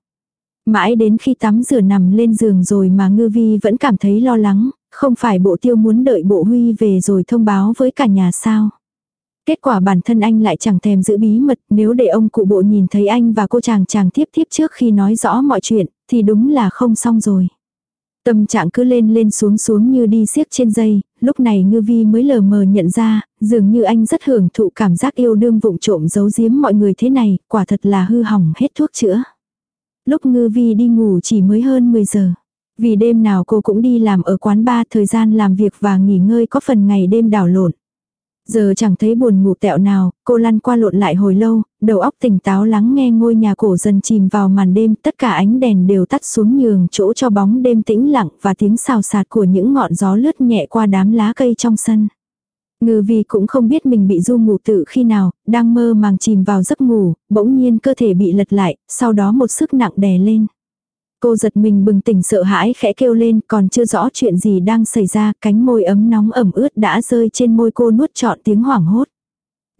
Mãi đến khi tắm rửa nằm lên giường rồi mà ngư vi vẫn cảm thấy lo lắng, không phải bộ tiêu muốn đợi bộ huy về rồi thông báo với cả nhà sao. Kết quả bản thân anh lại chẳng thèm giữ bí mật, nếu để ông cụ bộ nhìn thấy anh và cô chàng chàng tiếp tiếp trước khi nói rõ mọi chuyện, thì đúng là không xong rồi. Tâm trạng cứ lên lên xuống xuống như đi xiếc trên dây, lúc này ngư vi mới lờ mờ nhận ra, dường như anh rất hưởng thụ cảm giác yêu đương vụng trộm giấu giếm mọi người thế này, quả thật là hư hỏng hết thuốc chữa. Lúc ngư vi đi ngủ chỉ mới hơn 10 giờ. Vì đêm nào cô cũng đi làm ở quán ba thời gian làm việc và nghỉ ngơi có phần ngày đêm đảo lộn. Giờ chẳng thấy buồn ngủ tẹo nào, cô lăn qua lộn lại hồi lâu, đầu óc tỉnh táo lắng nghe ngôi nhà cổ dần chìm vào màn đêm, tất cả ánh đèn đều tắt xuống nhường chỗ cho bóng đêm tĩnh lặng và tiếng xào xạc của những ngọn gió lướt nhẹ qua đám lá cây trong sân. Ngư vi cũng không biết mình bị du ngủ tự khi nào, đang mơ màng chìm vào giấc ngủ, bỗng nhiên cơ thể bị lật lại, sau đó một sức nặng đè lên. Cô giật mình bừng tỉnh sợ hãi khẽ kêu lên còn chưa rõ chuyện gì đang xảy ra, cánh môi ấm nóng ẩm ướt đã rơi trên môi cô nuốt trọn tiếng hoảng hốt.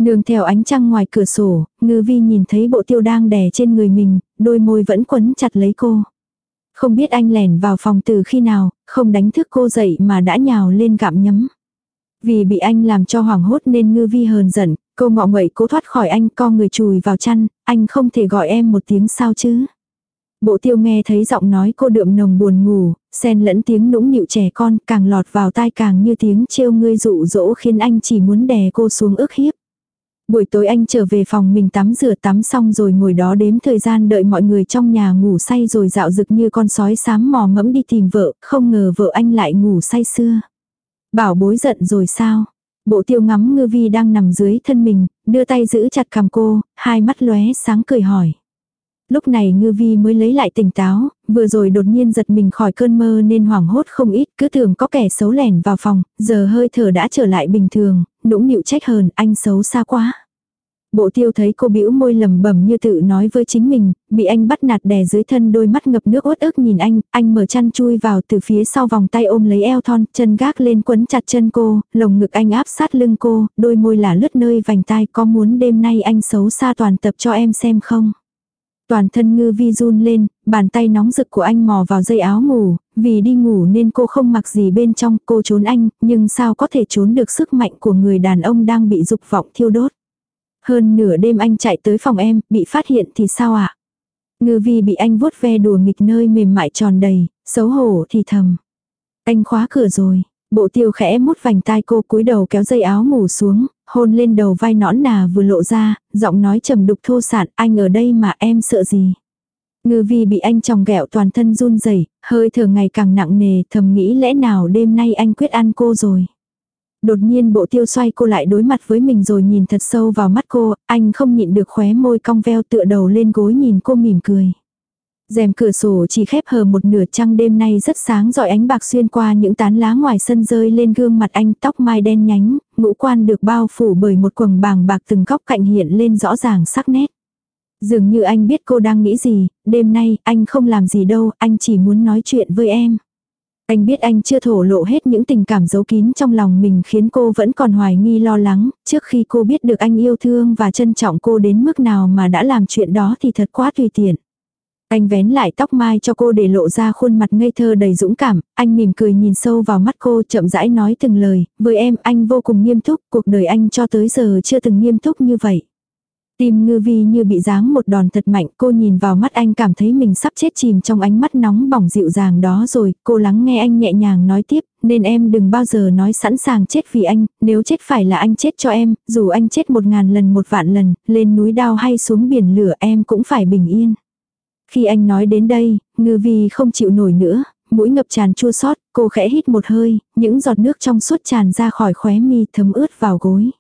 Nương theo ánh trăng ngoài cửa sổ, ngư vi nhìn thấy bộ tiêu đang đè trên người mình, đôi môi vẫn quấn chặt lấy cô. Không biết anh lẻn vào phòng từ khi nào, không đánh thức cô dậy mà đã nhào lên gặm nhấm. Vì bị anh làm cho hoảng hốt nên ngư vi hờn giận, cô ngọ nguậy cố thoát khỏi anh co người chùi vào chăn, anh không thể gọi em một tiếng sao chứ. Bộ tiêu nghe thấy giọng nói cô đượm nồng buồn ngủ, xen lẫn tiếng nũng nịu trẻ con càng lọt vào tai càng như tiếng trêu ngươi dụ dỗ khiến anh chỉ muốn đè cô xuống ức hiếp. Buổi tối anh trở về phòng mình tắm rửa tắm xong rồi ngồi đó đếm thời gian đợi mọi người trong nhà ngủ say rồi dạo rực như con sói sám mò mẫm đi tìm vợ, không ngờ vợ anh lại ngủ say xưa. Bảo bối giận rồi sao? Bộ tiêu ngắm ngư vi đang nằm dưới thân mình, đưa tay giữ chặt cằm cô, hai mắt lóe sáng cười hỏi. Lúc này ngư vi mới lấy lại tỉnh táo, vừa rồi đột nhiên giật mình khỏi cơn mơ nên hoảng hốt không ít, cứ tưởng có kẻ xấu lẻn vào phòng, giờ hơi thở đã trở lại bình thường, nũng nịu trách hờn, anh xấu xa quá. Bộ tiêu thấy cô bĩu môi lầm bẩm như tự nói với chính mình, bị anh bắt nạt đè dưới thân đôi mắt ngập nước uất ức nhìn anh, anh mở chăn chui vào từ phía sau vòng tay ôm lấy eo thon, chân gác lên quấn chặt chân cô, lồng ngực anh áp sát lưng cô, đôi môi là lướt nơi vành tai có muốn đêm nay anh xấu xa toàn tập cho em xem không? Toàn thân ngư vi run lên, bàn tay nóng rực của anh mò vào dây áo ngủ, vì đi ngủ nên cô không mặc gì bên trong, cô trốn anh, nhưng sao có thể trốn được sức mạnh của người đàn ông đang bị dục vọng thiêu đốt. Hơn nửa đêm anh chạy tới phòng em, bị phát hiện thì sao ạ? À? Ngư vi bị anh vuốt ve đùa nghịch nơi mềm mại tròn đầy, xấu hổ thì thầm. Anh khóa cửa rồi, bộ tiêu khẽ mút vành tai cô cúi đầu kéo dây áo ngủ xuống, hôn lên đầu vai nõn nà vừa lộ ra, giọng nói trầm đục thô sạn, anh ở đây mà em sợ gì. Ngư vi bị anh chồng ghẹo toàn thân run rẩy hơi thở ngày càng nặng nề thầm nghĩ lẽ nào đêm nay anh quyết ăn cô rồi. Đột nhiên bộ tiêu xoay cô lại đối mặt với mình rồi nhìn thật sâu vào mắt cô, anh không nhịn được khóe môi cong veo tựa đầu lên gối nhìn cô mỉm cười. rèm cửa sổ chỉ khép hờ một nửa trăng đêm nay rất sáng dọi ánh bạc xuyên qua những tán lá ngoài sân rơi lên gương mặt anh tóc mai đen nhánh, ngũ quan được bao phủ bởi một quầng bàng bạc từng góc cạnh hiện lên rõ ràng sắc nét. Dường như anh biết cô đang nghĩ gì, đêm nay anh không làm gì đâu, anh chỉ muốn nói chuyện với em. Anh biết anh chưa thổ lộ hết những tình cảm giấu kín trong lòng mình khiến cô vẫn còn hoài nghi lo lắng, trước khi cô biết được anh yêu thương và trân trọng cô đến mức nào mà đã làm chuyện đó thì thật quá tùy tiện. Anh vén lại tóc mai cho cô để lộ ra khuôn mặt ngây thơ đầy dũng cảm, anh mỉm cười nhìn sâu vào mắt cô chậm rãi nói từng lời, với em anh vô cùng nghiêm túc, cuộc đời anh cho tới giờ chưa từng nghiêm túc như vậy. Tim ngư vi như bị giáng một đòn thật mạnh, cô nhìn vào mắt anh cảm thấy mình sắp chết chìm trong ánh mắt nóng bỏng dịu dàng đó rồi, cô lắng nghe anh nhẹ nhàng nói tiếp, nên em đừng bao giờ nói sẵn sàng chết vì anh, nếu chết phải là anh chết cho em, dù anh chết một ngàn lần một vạn lần, lên núi đao hay xuống biển lửa em cũng phải bình yên. Khi anh nói đến đây, ngư vi không chịu nổi nữa, mũi ngập tràn chua xót cô khẽ hít một hơi, những giọt nước trong suốt tràn ra khỏi khóe mi thấm ướt vào gối.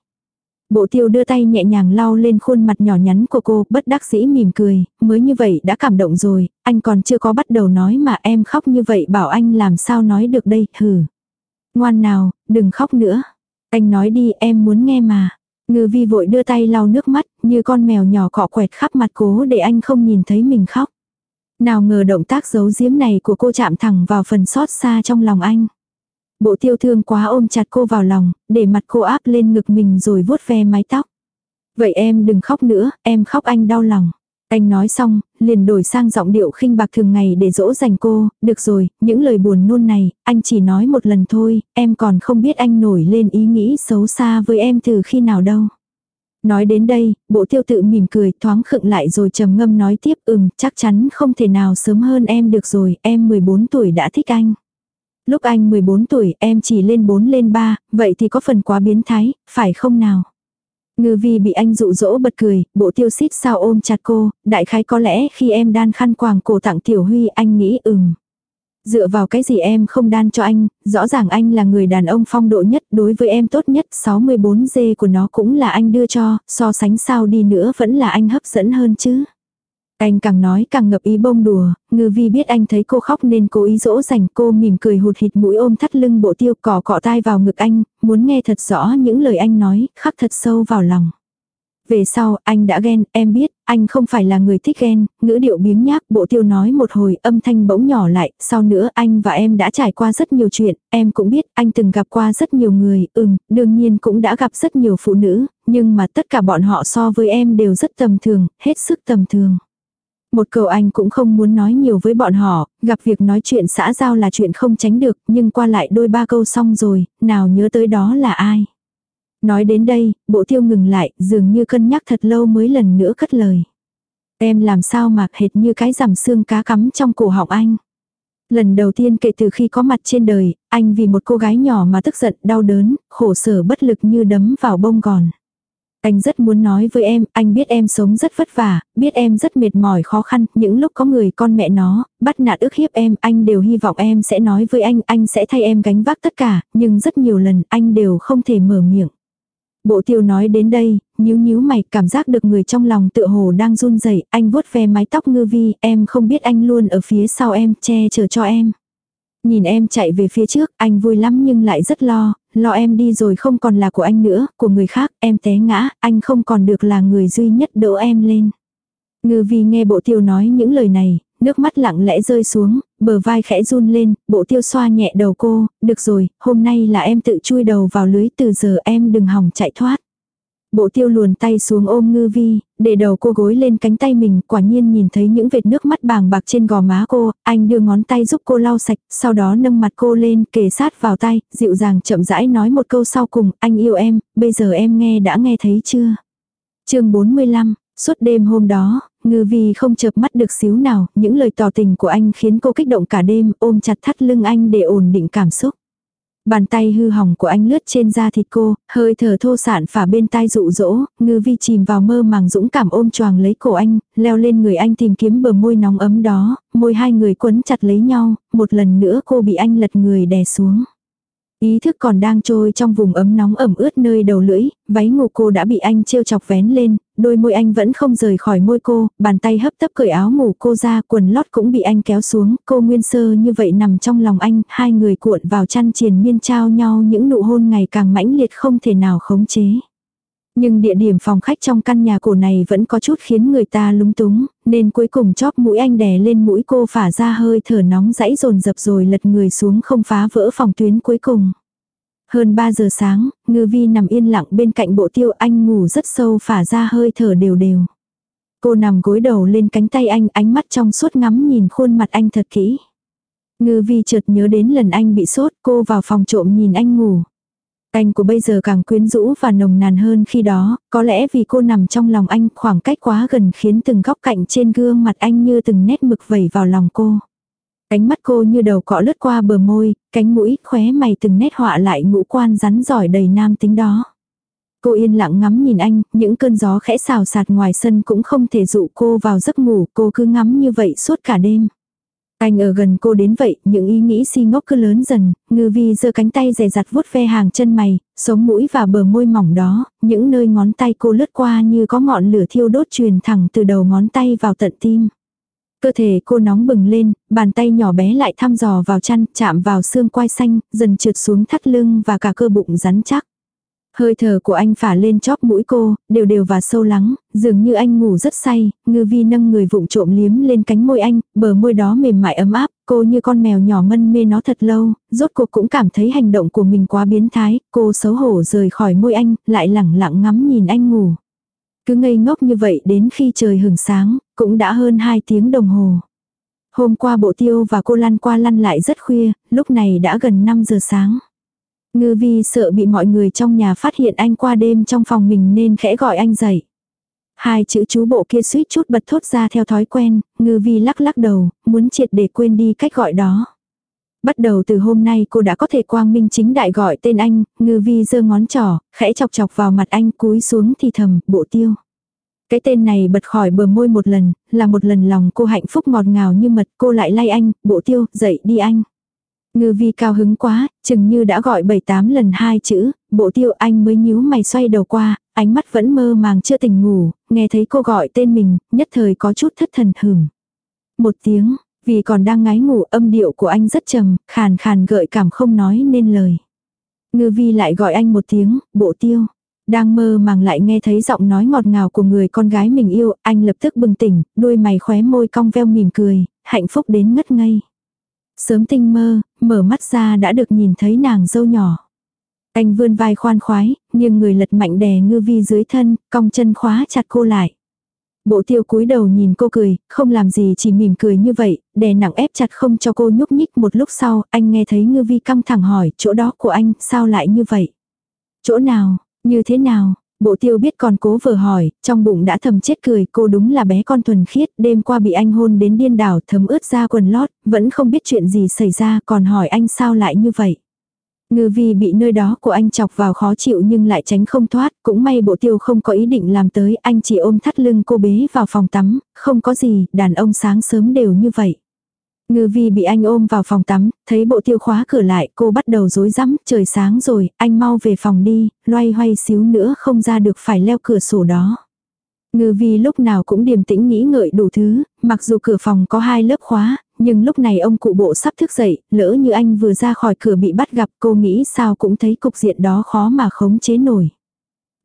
Bộ tiêu đưa tay nhẹ nhàng lau lên khuôn mặt nhỏ nhắn của cô, bất đắc dĩ mỉm cười, mới như vậy đã cảm động rồi, anh còn chưa có bắt đầu nói mà em khóc như vậy bảo anh làm sao nói được đây, hừ. Ngoan nào, đừng khóc nữa. Anh nói đi em muốn nghe mà. Ngư vi vội đưa tay lau nước mắt, như con mèo nhỏ cọ quẹt khắp mặt cố để anh không nhìn thấy mình khóc. Nào ngờ động tác giấu giếm này của cô chạm thẳng vào phần xót xa trong lòng anh. Bộ tiêu thương quá ôm chặt cô vào lòng, để mặt cô áp lên ngực mình rồi vuốt ve mái tóc. Vậy em đừng khóc nữa, em khóc anh đau lòng. Anh nói xong, liền đổi sang giọng điệu khinh bạc thường ngày để dỗ dành cô, được rồi, những lời buồn nôn này, anh chỉ nói một lần thôi, em còn không biết anh nổi lên ý nghĩ xấu xa với em từ khi nào đâu. Nói đến đây, bộ tiêu tự mỉm cười thoáng khựng lại rồi trầm ngâm nói tiếp ừm chắc chắn không thể nào sớm hơn em được rồi, em 14 tuổi đã thích anh. Lúc anh 14 tuổi em chỉ lên 4 lên 3, vậy thì có phần quá biến thái, phải không nào? Ngư vi bị anh dụ dỗ bật cười, bộ tiêu xít sao ôm chặt cô, đại khái có lẽ khi em đan khăn quàng cổ tặng tiểu huy anh nghĩ ừm. Dựa vào cái gì em không đan cho anh, rõ ràng anh là người đàn ông phong độ nhất, đối với em tốt nhất, 64 dê của nó cũng là anh đưa cho, so sánh sao đi nữa vẫn là anh hấp dẫn hơn chứ. Anh càng nói càng ngập ý bông đùa, ngư vi biết anh thấy cô khóc nên cố ý dỗ dành cô mỉm cười hụt hịt mũi ôm thắt lưng bộ tiêu cỏ cọ tai vào ngực anh, muốn nghe thật rõ những lời anh nói, khắc thật sâu vào lòng. Về sau, anh đã ghen, em biết, anh không phải là người thích ghen, ngữ điệu biếng nhác, bộ tiêu nói một hồi, âm thanh bỗng nhỏ lại, sau nữa anh và em đã trải qua rất nhiều chuyện, em cũng biết, anh từng gặp qua rất nhiều người, ừm, đương nhiên cũng đã gặp rất nhiều phụ nữ, nhưng mà tất cả bọn họ so với em đều rất tầm thường, hết sức tầm thường. Một câu anh cũng không muốn nói nhiều với bọn họ, gặp việc nói chuyện xã giao là chuyện không tránh được, nhưng qua lại đôi ba câu xong rồi, nào nhớ tới đó là ai. Nói đến đây, bộ tiêu ngừng lại, dường như cân nhắc thật lâu mới lần nữa cất lời. Em làm sao mà hệt như cái rằm xương cá cắm trong cổ họng anh. Lần đầu tiên kể từ khi có mặt trên đời, anh vì một cô gái nhỏ mà tức giận, đau đớn, khổ sở bất lực như đấm vào bông gòn. Anh rất muốn nói với em, anh biết em sống rất vất vả, biết em rất mệt mỏi khó khăn, những lúc có người con mẹ nó, bắt nạt ức hiếp em, anh đều hy vọng em sẽ nói với anh, anh sẽ thay em gánh vác tất cả, nhưng rất nhiều lần anh đều không thể mở miệng. Bộ tiêu nói đến đây, nhíu nhíu mày, cảm giác được người trong lòng tựa hồ đang run rẩy anh vuốt ve mái tóc ngư vi, em không biết anh luôn ở phía sau em, che chở cho em. Nhìn em chạy về phía trước, anh vui lắm nhưng lại rất lo, lo em đi rồi không còn là của anh nữa, của người khác, em té ngã, anh không còn được là người duy nhất đỡ em lên. Ngư vi nghe bộ tiêu nói những lời này, nước mắt lặng lẽ rơi xuống, bờ vai khẽ run lên, bộ tiêu xoa nhẹ đầu cô, được rồi, hôm nay là em tự chui đầu vào lưới từ giờ em đừng hỏng chạy thoát. Bộ tiêu luồn tay xuống ôm ngư vi, để đầu cô gối lên cánh tay mình, quả nhiên nhìn thấy những vệt nước mắt bàng bạc trên gò má cô, anh đưa ngón tay giúp cô lau sạch, sau đó nâng mặt cô lên, kề sát vào tay, dịu dàng chậm rãi nói một câu sau cùng, anh yêu em, bây giờ em nghe đã nghe thấy chưa? chương 45, suốt đêm hôm đó, ngư vi không chợp mắt được xíu nào, những lời tỏ tình của anh khiến cô kích động cả đêm, ôm chặt thắt lưng anh để ổn định cảm xúc. Bàn tay hư hỏng của anh lướt trên da thịt cô, hơi thở thô sản phả bên tai dụ dỗ, ngư vi chìm vào mơ màng dũng cảm ôm choàng lấy cổ anh, leo lên người anh tìm kiếm bờ môi nóng ấm đó, môi hai người quấn chặt lấy nhau, một lần nữa cô bị anh lật người đè xuống. Ý thức còn đang trôi trong vùng ấm nóng ẩm ướt nơi đầu lưỡi, váy ngủ cô đã bị anh trêu chọc vén lên, đôi môi anh vẫn không rời khỏi môi cô, bàn tay hấp tấp cởi áo ngủ cô ra, quần lót cũng bị anh kéo xuống, cô nguyên sơ như vậy nằm trong lòng anh, hai người cuộn vào chăn triền miên trao nhau những nụ hôn ngày càng mãnh liệt không thể nào khống chế. Nhưng địa điểm phòng khách trong căn nhà cổ này vẫn có chút khiến người ta lúng túng, nên cuối cùng chóp mũi anh đè lên mũi cô phả ra hơi thở nóng dãy rồn dập rồi lật người xuống không phá vỡ phòng tuyến cuối cùng. Hơn 3 giờ sáng, ngư vi nằm yên lặng bên cạnh bộ tiêu anh ngủ rất sâu phả ra hơi thở đều đều. Cô nằm gối đầu lên cánh tay anh ánh mắt trong suốt ngắm nhìn khuôn mặt anh thật kỹ. Ngư vi chợt nhớ đến lần anh bị sốt cô vào phòng trộm nhìn anh ngủ. Anh của bây giờ càng quyến rũ và nồng nàn hơn khi đó, có lẽ vì cô nằm trong lòng anh khoảng cách quá gần khiến từng góc cạnh trên gương mặt anh như từng nét mực vẩy vào lòng cô. Cánh mắt cô như đầu cọ lướt qua bờ môi, cánh mũi, khóe mày từng nét họa lại ngũ quan rắn giỏi đầy nam tính đó. Cô yên lặng ngắm nhìn anh, những cơn gió khẽ xào sạt ngoài sân cũng không thể dụ cô vào giấc ngủ, cô cứ ngắm như vậy suốt cả đêm. Anh ở gần cô đến vậy, những ý nghĩ si ngốc cứ lớn dần, ngư vi giơ cánh tay dè dặt vuốt ve hàng chân mày, sống mũi và bờ môi mỏng đó, những nơi ngón tay cô lướt qua như có ngọn lửa thiêu đốt truyền thẳng từ đầu ngón tay vào tận tim. Cơ thể cô nóng bừng lên, bàn tay nhỏ bé lại thăm dò vào chăn, chạm vào xương quai xanh, dần trượt xuống thắt lưng và cả cơ bụng rắn chắc. Hơi thở của anh phả lên chóp mũi cô, đều đều và sâu lắng, dường như anh ngủ rất say, ngư vi nâng người vụng trộm liếm lên cánh môi anh, bờ môi đó mềm mại ấm áp, cô như con mèo nhỏ mân mê nó thật lâu, rốt cuộc cũng cảm thấy hành động của mình quá biến thái, cô xấu hổ rời khỏi môi anh, lại lẳng lặng ngắm nhìn anh ngủ. Cứ ngây ngốc như vậy đến khi trời hừng sáng, cũng đã hơn 2 tiếng đồng hồ. Hôm qua bộ tiêu và cô lăn qua lăn lại rất khuya, lúc này đã gần 5 giờ sáng. Ngư vi sợ bị mọi người trong nhà phát hiện anh qua đêm trong phòng mình nên khẽ gọi anh dậy. Hai chữ chú bộ kia suýt chút bật thốt ra theo thói quen, ngư vi lắc lắc đầu, muốn triệt để quên đi cách gọi đó. Bắt đầu từ hôm nay cô đã có thể quang minh chính đại gọi tên anh, ngư vi giơ ngón trỏ, khẽ chọc chọc vào mặt anh cúi xuống thì thầm, bộ tiêu. Cái tên này bật khỏi bờ môi một lần, là một lần lòng cô hạnh phúc ngọt ngào như mật, cô lại lay anh, bộ tiêu, dậy đi anh. Ngư vi cao hứng quá, chừng như đã gọi bảy tám lần hai chữ, bộ tiêu anh mới nhíu mày xoay đầu qua, ánh mắt vẫn mơ màng chưa tỉnh ngủ, nghe thấy cô gọi tên mình, nhất thời có chút thất thần hửm. Một tiếng, vì còn đang ngái ngủ âm điệu của anh rất trầm, khàn khàn gợi cảm không nói nên lời. Ngư vi lại gọi anh một tiếng, bộ tiêu. Đang mơ màng lại nghe thấy giọng nói ngọt ngào của người con gái mình yêu, anh lập tức bừng tỉnh, đuôi mày khóe môi cong veo mỉm cười, hạnh phúc đến ngất ngây. Sớm tinh mơ, mở mắt ra đã được nhìn thấy nàng dâu nhỏ. Anh vươn vai khoan khoái, nhưng người lật mạnh đè ngư vi dưới thân, cong chân khóa chặt cô lại. Bộ tiêu cúi đầu nhìn cô cười, không làm gì chỉ mỉm cười như vậy, đè nặng ép chặt không cho cô nhúc nhích một lúc sau, anh nghe thấy ngư vi căng thẳng hỏi, chỗ đó của anh, sao lại như vậy? Chỗ nào, như thế nào? Bộ tiêu biết còn cố vừa hỏi, trong bụng đã thầm chết cười, cô đúng là bé con thuần khiết, đêm qua bị anh hôn đến điên đảo thấm ướt ra quần lót, vẫn không biết chuyện gì xảy ra, còn hỏi anh sao lại như vậy. Ngư vi bị nơi đó của anh chọc vào khó chịu nhưng lại tránh không thoát, cũng may bộ tiêu không có ý định làm tới, anh chỉ ôm thắt lưng cô bế vào phòng tắm, không có gì, đàn ông sáng sớm đều như vậy. Ngư vi bị anh ôm vào phòng tắm, thấy bộ tiêu khóa cửa lại, cô bắt đầu rối rắm, trời sáng rồi, anh mau về phòng đi, loay hoay xíu nữa không ra được phải leo cửa sổ đó. Ngư vi lúc nào cũng điềm tĩnh nghĩ ngợi đủ thứ, mặc dù cửa phòng có hai lớp khóa, nhưng lúc này ông cụ bộ sắp thức dậy, lỡ như anh vừa ra khỏi cửa bị bắt gặp cô nghĩ sao cũng thấy cục diện đó khó mà khống chế nổi.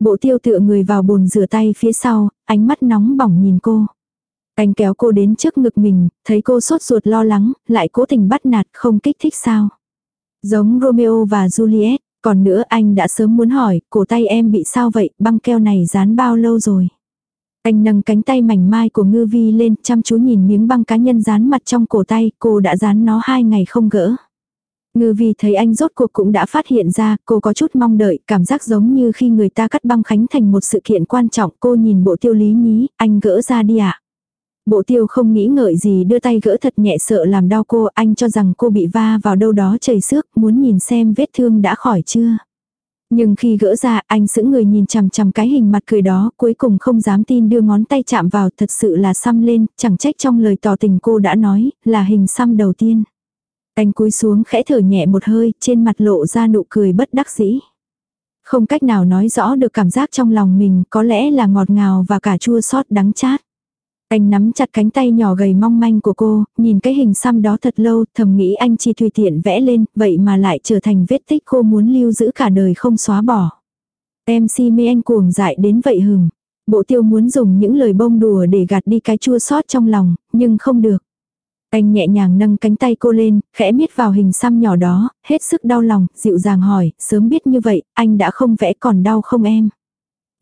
Bộ tiêu tựa người vào bồn rửa tay phía sau, ánh mắt nóng bỏng nhìn cô. Anh kéo cô đến trước ngực mình, thấy cô sốt ruột lo lắng, lại cố tình bắt nạt không kích thích sao. Giống Romeo và Juliet, còn nữa anh đã sớm muốn hỏi, cổ tay em bị sao vậy, băng keo này dán bao lâu rồi. Anh nâng cánh tay mảnh mai của ngư vi lên, chăm chú nhìn miếng băng cá nhân dán mặt trong cổ tay, cô đã dán nó hai ngày không gỡ. Ngư vi thấy anh rốt cuộc cũng đã phát hiện ra, cô có chút mong đợi, cảm giác giống như khi người ta cắt băng khánh thành một sự kiện quan trọng, cô nhìn bộ tiêu lý nhí, anh gỡ ra đi ạ. À? Bộ tiêu không nghĩ ngợi gì đưa tay gỡ thật nhẹ sợ làm đau cô, anh cho rằng cô bị va vào đâu đó chảy xước, muốn nhìn xem vết thương đã khỏi chưa. Nhưng khi gỡ ra, anh sững người nhìn chằm chằm cái hình mặt cười đó, cuối cùng không dám tin đưa ngón tay chạm vào, thật sự là xăm lên, chẳng trách trong lời tỏ tình cô đã nói, là hình xăm đầu tiên. Anh cúi xuống khẽ thở nhẹ một hơi, trên mặt lộ ra nụ cười bất đắc dĩ. Không cách nào nói rõ được cảm giác trong lòng mình, có lẽ là ngọt ngào và cả chua xót đắng chát. Anh nắm chặt cánh tay nhỏ gầy mong manh của cô, nhìn cái hình xăm đó thật lâu, thầm nghĩ anh chỉ tùy tiện vẽ lên, vậy mà lại trở thành vết tích cô muốn lưu giữ cả đời không xóa bỏ. Em si mê anh cuồng dại đến vậy hừng. Bộ tiêu muốn dùng những lời bông đùa để gạt đi cái chua xót trong lòng, nhưng không được. Anh nhẹ nhàng nâng cánh tay cô lên, khẽ miết vào hình xăm nhỏ đó, hết sức đau lòng, dịu dàng hỏi, sớm biết như vậy, anh đã không vẽ còn đau không em?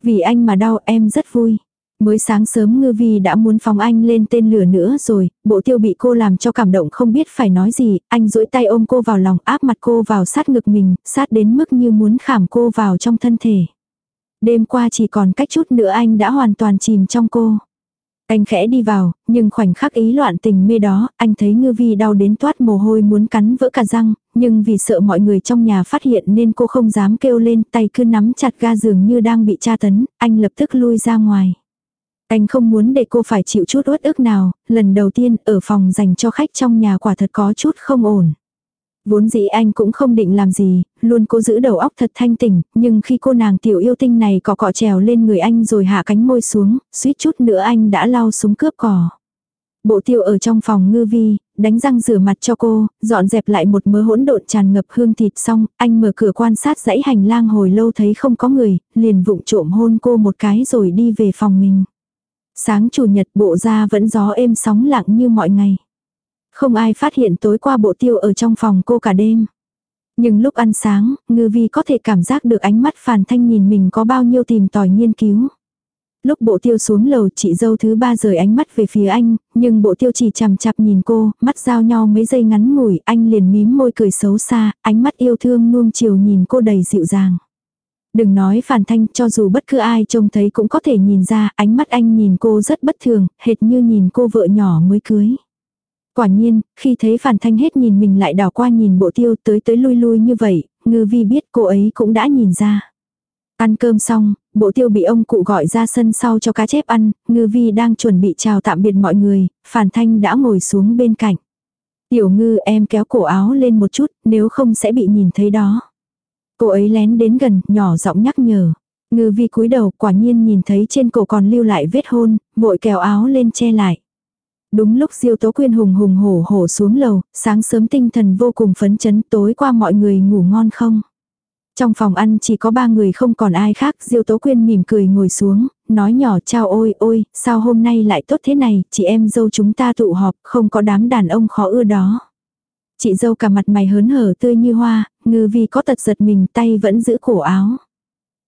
Vì anh mà đau em rất vui. Mới sáng sớm ngư vi đã muốn phóng anh lên tên lửa nữa rồi, bộ tiêu bị cô làm cho cảm động không biết phải nói gì, anh duỗi tay ôm cô vào lòng áp mặt cô vào sát ngực mình, sát đến mức như muốn khảm cô vào trong thân thể. Đêm qua chỉ còn cách chút nữa anh đã hoàn toàn chìm trong cô. Anh khẽ đi vào, nhưng khoảnh khắc ý loạn tình mê đó, anh thấy ngư vi đau đến toát mồ hôi muốn cắn vỡ cả răng, nhưng vì sợ mọi người trong nhà phát hiện nên cô không dám kêu lên, tay cứ nắm chặt ga giường như đang bị tra tấn, anh lập tức lui ra ngoài. Anh không muốn để cô phải chịu chút uất ức nào, lần đầu tiên ở phòng dành cho khách trong nhà quả thật có chút không ổn. Vốn dĩ anh cũng không định làm gì, luôn cố giữ đầu óc thật thanh tỉnh, nhưng khi cô nàng tiểu yêu tinh này cọ cọ trèo lên người anh rồi hạ cánh môi xuống, suýt chút nữa anh đã lau súng cướp cỏ. Bộ tiêu ở trong phòng ngư vi, đánh răng rửa mặt cho cô, dọn dẹp lại một mớ hỗn độn tràn ngập hương thịt xong, anh mở cửa quan sát dãy hành lang hồi lâu thấy không có người, liền vụng trộm hôn cô một cái rồi đi về phòng mình. Sáng chủ nhật bộ ra vẫn gió êm sóng lặng như mọi ngày. Không ai phát hiện tối qua bộ tiêu ở trong phòng cô cả đêm. Nhưng lúc ăn sáng, ngư vi có thể cảm giác được ánh mắt phản thanh nhìn mình có bao nhiêu tìm tòi nghiên cứu. Lúc bộ tiêu xuống lầu chị dâu thứ ba rời ánh mắt về phía anh, nhưng bộ tiêu chỉ chằm chặp nhìn cô, mắt giao nhau mấy giây ngắn ngủi, anh liền mím môi cười xấu xa, ánh mắt yêu thương nuông chiều nhìn cô đầy dịu dàng. Đừng nói phản thanh cho dù bất cứ ai trông thấy cũng có thể nhìn ra ánh mắt anh nhìn cô rất bất thường, hệt như nhìn cô vợ nhỏ mới cưới. Quả nhiên, khi thấy phản thanh hết nhìn mình lại đảo qua nhìn bộ tiêu tới tới lui lui như vậy, ngư vi biết cô ấy cũng đã nhìn ra. Ăn cơm xong, bộ tiêu bị ông cụ gọi ra sân sau cho cá chép ăn, ngư vi đang chuẩn bị chào tạm biệt mọi người, phản thanh đã ngồi xuống bên cạnh. Tiểu ngư em kéo cổ áo lên một chút, nếu không sẽ bị nhìn thấy đó. Cô ấy lén đến gần, nhỏ giọng nhắc nhở. Ngư vi cúi đầu quả nhiên nhìn thấy trên cổ còn lưu lại vết hôn, vội kéo áo lên che lại. Đúng lúc Diêu Tố Quyên hùng hùng hổ hổ xuống lầu, sáng sớm tinh thần vô cùng phấn chấn tối qua mọi người ngủ ngon không. Trong phòng ăn chỉ có ba người không còn ai khác, Diêu Tố Quyên mỉm cười ngồi xuống, nói nhỏ chào ôi ôi, sao hôm nay lại tốt thế này, chị em dâu chúng ta tụ họp, không có đám đàn ông khó ưa đó. Chị dâu cả mặt mày hớn hở tươi như hoa, ngư vi có tật giật mình tay vẫn giữ cổ áo.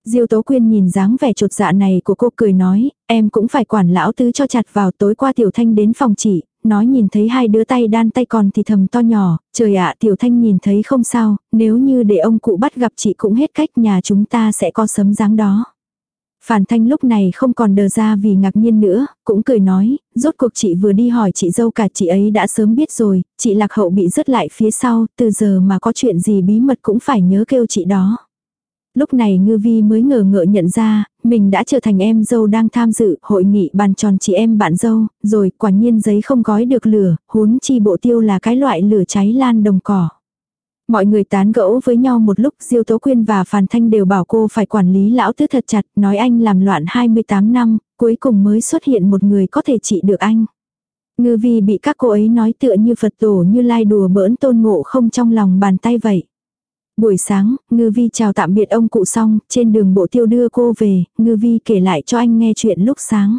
Diêu Tố Quyên nhìn dáng vẻ trột dạ này của cô cười nói, em cũng phải quản lão tứ cho chặt vào tối qua Tiểu Thanh đến phòng chị, nói nhìn thấy hai đứa tay đan tay còn thì thầm to nhỏ, trời ạ Tiểu Thanh nhìn thấy không sao, nếu như để ông cụ bắt gặp chị cũng hết cách nhà chúng ta sẽ có sấm dáng đó. Phản Thanh lúc này không còn đờ ra vì ngạc nhiên nữa, cũng cười nói, rốt cuộc chị vừa đi hỏi chị dâu cả chị ấy đã sớm biết rồi, chị lạc hậu bị rớt lại phía sau, từ giờ mà có chuyện gì bí mật cũng phải nhớ kêu chị đó. Lúc này ngư vi mới ngờ ngợ nhận ra, mình đã trở thành em dâu đang tham dự hội nghị bàn tròn chị em bạn dâu, rồi quả nhiên giấy không gói được lửa, huống chi bộ tiêu là cái loại lửa cháy lan đồng cỏ. Mọi người tán gẫu với nhau một lúc Diêu Tố Quyên và Phàn Thanh đều bảo cô phải quản lý lão tứ thật chặt, nói anh làm loạn 28 năm, cuối cùng mới xuất hiện một người có thể trị được anh. Ngư vi bị các cô ấy nói tựa như Phật tổ như lai đùa bỡn tôn ngộ không trong lòng bàn tay vậy. Buổi sáng, Ngư Vi chào tạm biệt ông cụ xong, trên đường bộ tiêu đưa cô về, Ngư Vi kể lại cho anh nghe chuyện lúc sáng.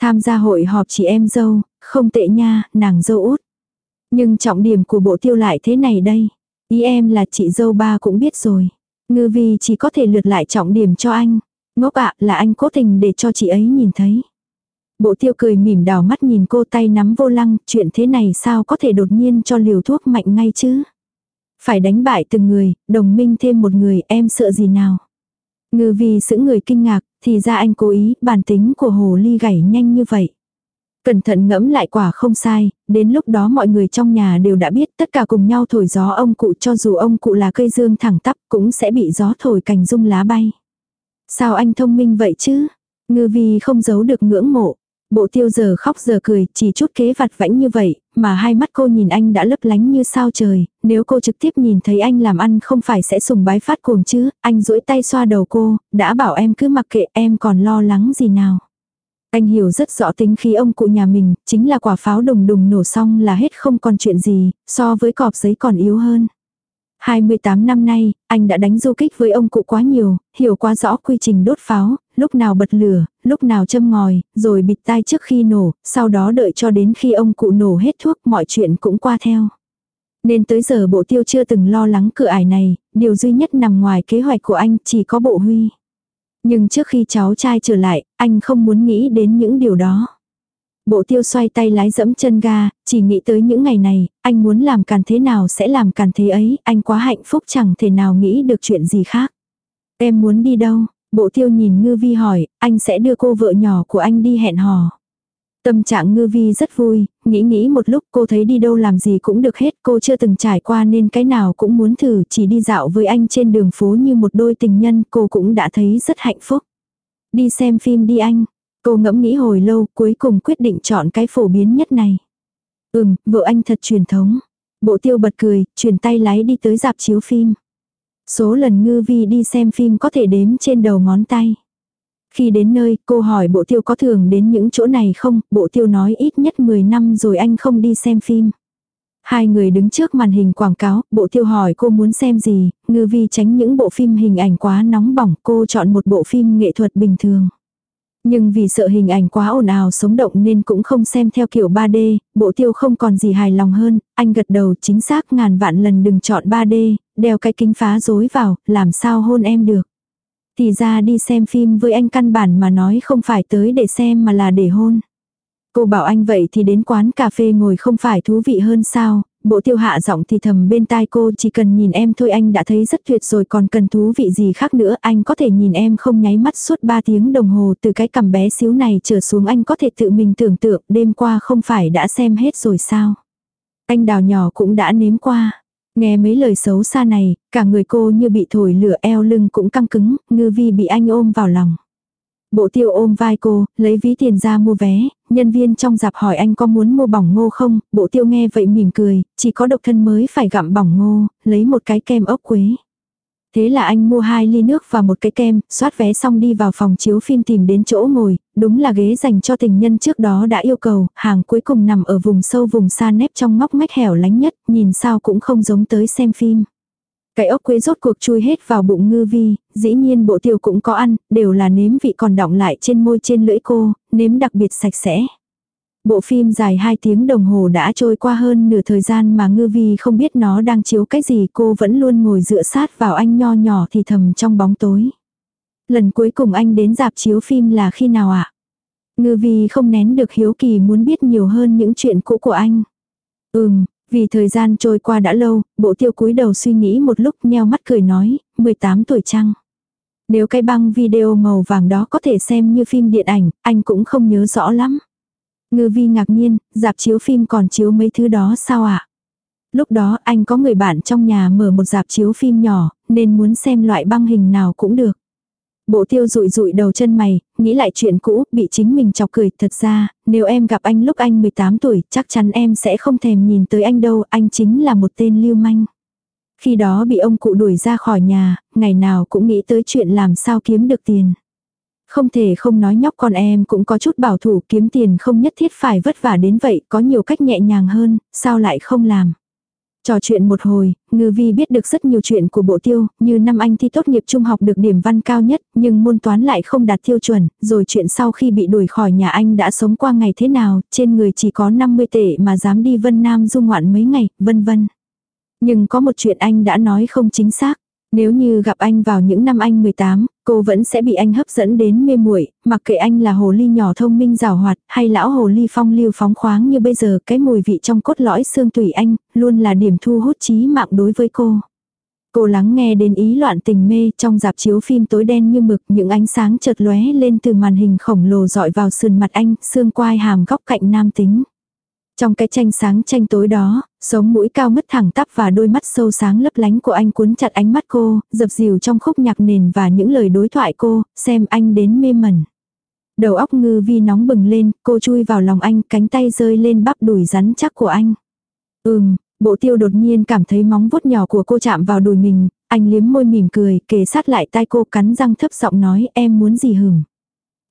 Tham gia hội họp chị em dâu, không tệ nha, nàng dâu út. Nhưng trọng điểm của bộ tiêu lại thế này đây. Ý em là chị dâu ba cũng biết rồi. Ngư Vi chỉ có thể lượt lại trọng điểm cho anh. Ngốc ạ là anh cố tình để cho chị ấy nhìn thấy. Bộ tiêu cười mỉm đào mắt nhìn cô tay nắm vô lăng, chuyện thế này sao có thể đột nhiên cho liều thuốc mạnh ngay chứ. Phải đánh bại từng người, đồng minh thêm một người, em sợ gì nào. Ngư vì giữ người kinh ngạc, thì ra anh cố ý, bản tính của hồ ly gảy nhanh như vậy. Cẩn thận ngẫm lại quả không sai, đến lúc đó mọi người trong nhà đều đã biết tất cả cùng nhau thổi gió ông cụ cho dù ông cụ là cây dương thẳng tắp cũng sẽ bị gió thổi cành rung lá bay. Sao anh thông minh vậy chứ? Ngư vi không giấu được ngưỡng mộ. Bộ tiêu giờ khóc giờ cười, chỉ chút kế vặt vãnh như vậy, mà hai mắt cô nhìn anh đã lấp lánh như sao trời, nếu cô trực tiếp nhìn thấy anh làm ăn không phải sẽ sùng bái phát cuồng chứ, anh duỗi tay xoa đầu cô, đã bảo em cứ mặc kệ em còn lo lắng gì nào. Anh hiểu rất rõ tính khí ông cụ nhà mình, chính là quả pháo đùng đùng nổ xong là hết không còn chuyện gì, so với cọp giấy còn yếu hơn. 28 năm nay, anh đã đánh du kích với ông cụ quá nhiều, hiểu quá rõ quy trình đốt pháo, lúc nào bật lửa, lúc nào châm ngòi, rồi bịt tai trước khi nổ, sau đó đợi cho đến khi ông cụ nổ hết thuốc mọi chuyện cũng qua theo. Nên tới giờ bộ tiêu chưa từng lo lắng cửa ải này, điều duy nhất nằm ngoài kế hoạch của anh chỉ có bộ huy. Nhưng trước khi cháu trai trở lại, anh không muốn nghĩ đến những điều đó. Bộ tiêu xoay tay lái dẫm chân ga, chỉ nghĩ tới những ngày này, anh muốn làm càn thế nào sẽ làm càn thế ấy, anh quá hạnh phúc chẳng thể nào nghĩ được chuyện gì khác. Em muốn đi đâu? Bộ tiêu nhìn ngư vi hỏi, anh sẽ đưa cô vợ nhỏ của anh đi hẹn hò. Tâm trạng ngư vi rất vui, nghĩ nghĩ một lúc cô thấy đi đâu làm gì cũng được hết, cô chưa từng trải qua nên cái nào cũng muốn thử, chỉ đi dạo với anh trên đường phố như một đôi tình nhân, cô cũng đã thấy rất hạnh phúc. Đi xem phim đi anh, cô ngẫm nghĩ hồi lâu, cuối cùng quyết định chọn cái phổ biến nhất này. Ừm, vợ anh thật truyền thống. Bộ tiêu bật cười, chuyển tay lái đi tới dạp chiếu phim. Số lần ngư vi đi xem phim có thể đếm trên đầu ngón tay. Khi đến nơi, cô hỏi bộ tiêu có thường đến những chỗ này không, bộ tiêu nói ít nhất 10 năm rồi anh không đi xem phim. Hai người đứng trước màn hình quảng cáo, bộ tiêu hỏi cô muốn xem gì, ngư vi tránh những bộ phim hình ảnh quá nóng bỏng, cô chọn một bộ phim nghệ thuật bình thường. Nhưng vì sợ hình ảnh quá ồn ào sống động nên cũng không xem theo kiểu 3D, bộ tiêu không còn gì hài lòng hơn, anh gật đầu chính xác ngàn vạn lần đừng chọn 3D, đeo cái kính phá rối vào, làm sao hôn em được. Thì ra đi xem phim với anh căn bản mà nói không phải tới để xem mà là để hôn. Cô bảo anh vậy thì đến quán cà phê ngồi không phải thú vị hơn sao, bộ tiêu hạ giọng thì thầm bên tai cô chỉ cần nhìn em thôi anh đã thấy rất tuyệt rồi còn cần thú vị gì khác nữa anh có thể nhìn em không nháy mắt suốt 3 tiếng đồng hồ từ cái cằm bé xíu này trở xuống anh có thể tự mình tưởng tượng đêm qua không phải đã xem hết rồi sao. Anh đào nhỏ cũng đã nếm qua. Nghe mấy lời xấu xa này, cả người cô như bị thổi lửa eo lưng cũng căng cứng, ngư vi bị anh ôm vào lòng. Bộ tiêu ôm vai cô, lấy ví tiền ra mua vé, nhân viên trong dạp hỏi anh có muốn mua bỏng ngô không, bộ tiêu nghe vậy mỉm cười, chỉ có độc thân mới phải gặm bỏng ngô, lấy một cái kem ốc quế. Thế là anh mua hai ly nước và một cái kem, soát vé xong đi vào phòng chiếu phim tìm đến chỗ ngồi, đúng là ghế dành cho tình nhân trước đó đã yêu cầu, hàng cuối cùng nằm ở vùng sâu vùng xa nép trong ngóc ngách hẻo lánh nhất, nhìn sao cũng không giống tới xem phim. Cái ốc quế rốt cuộc chui hết vào bụng ngư vi, dĩ nhiên bộ tiêu cũng có ăn, đều là nếm vị còn đọng lại trên môi trên lưỡi cô, nếm đặc biệt sạch sẽ. Bộ phim dài 2 tiếng đồng hồ đã trôi qua hơn nửa thời gian mà ngư vi không biết nó đang chiếu cái gì cô vẫn luôn ngồi dựa sát vào anh nho nhỏ thì thầm trong bóng tối. Lần cuối cùng anh đến dạp chiếu phim là khi nào ạ? À? Ngư vi không nén được hiếu kỳ muốn biết nhiều hơn những chuyện cũ của anh. Ừm, vì thời gian trôi qua đã lâu, bộ tiêu cúi đầu suy nghĩ một lúc nheo mắt cười nói, 18 tuổi trăng. Nếu cái băng video màu vàng đó có thể xem như phim điện ảnh, anh cũng không nhớ rõ lắm. Ngư vi ngạc nhiên, dạp chiếu phim còn chiếu mấy thứ đó sao ạ? À? Lúc đó anh có người bạn trong nhà mở một dạp chiếu phim nhỏ, nên muốn xem loại băng hình nào cũng được. Bộ tiêu rụi rụi đầu chân mày, nghĩ lại chuyện cũ, bị chính mình chọc cười. Thật ra, nếu em gặp anh lúc anh 18 tuổi, chắc chắn em sẽ không thèm nhìn tới anh đâu, anh chính là một tên lưu manh. Khi đó bị ông cụ đuổi ra khỏi nhà, ngày nào cũng nghĩ tới chuyện làm sao kiếm được tiền. Không thể không nói nhóc con em cũng có chút bảo thủ kiếm tiền không nhất thiết phải vất vả đến vậy, có nhiều cách nhẹ nhàng hơn, sao lại không làm. Trò chuyện một hồi, ngư vi biết được rất nhiều chuyện của bộ tiêu, như năm anh thi tốt nghiệp trung học được điểm văn cao nhất, nhưng môn toán lại không đạt tiêu chuẩn, rồi chuyện sau khi bị đuổi khỏi nhà anh đã sống qua ngày thế nào, trên người chỉ có 50 tệ mà dám đi Vân Nam du ngoạn mấy ngày, vân vân. Nhưng có một chuyện anh đã nói không chính xác. Nếu như gặp anh vào những năm anh 18, cô vẫn sẽ bị anh hấp dẫn đến mê muội, mặc kệ anh là hồ ly nhỏ thông minh rào hoạt, hay lão hồ ly phong lưu phóng khoáng như bây giờ, cái mùi vị trong cốt lõi xương tủy anh, luôn là điểm thu hút trí mạng đối với cô. Cô lắng nghe đến ý loạn tình mê trong dạp chiếu phim tối đen như mực, những ánh sáng chợt lóe lên từ màn hình khổng lồ dọi vào sườn mặt anh, xương quai hàm góc cạnh nam tính. Trong cái tranh sáng tranh tối đó, sống mũi cao mất thẳng tắp và đôi mắt sâu sáng lấp lánh của anh cuốn chặt ánh mắt cô, dập dìu trong khúc nhạc nền và những lời đối thoại cô, xem anh đến mê mẩn. Đầu óc ngư vi nóng bừng lên, cô chui vào lòng anh, cánh tay rơi lên bắp đùi rắn chắc của anh. Ừm, bộ tiêu đột nhiên cảm thấy móng vuốt nhỏ của cô chạm vào đùi mình, anh liếm môi mỉm cười, kề sát lại tai cô cắn răng thấp giọng nói em muốn gì hửng.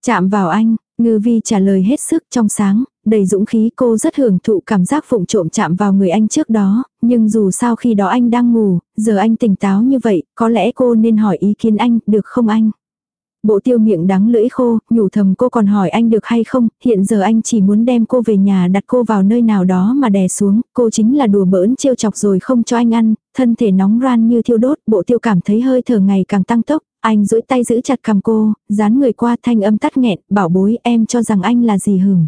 Chạm vào anh, ngư vi trả lời hết sức trong sáng, đầy dũng khí cô rất hưởng thụ cảm giác phụng trộm chạm vào người anh trước đó, nhưng dù sao khi đó anh đang ngủ, giờ anh tỉnh táo như vậy, có lẽ cô nên hỏi ý kiến anh, được không anh? Bộ tiêu miệng đắng lưỡi khô, nhủ thầm cô còn hỏi anh được hay không, hiện giờ anh chỉ muốn đem cô về nhà đặt cô vào nơi nào đó mà đè xuống, cô chính là đùa bỡn trêu chọc rồi không cho anh ăn, thân thể nóng ran như thiêu đốt, bộ tiêu cảm thấy hơi thở ngày càng tăng tốc, anh duỗi tay giữ chặt cầm cô, dán người qua thanh âm tắt nghẹn, bảo bối em cho rằng anh là gì hửng.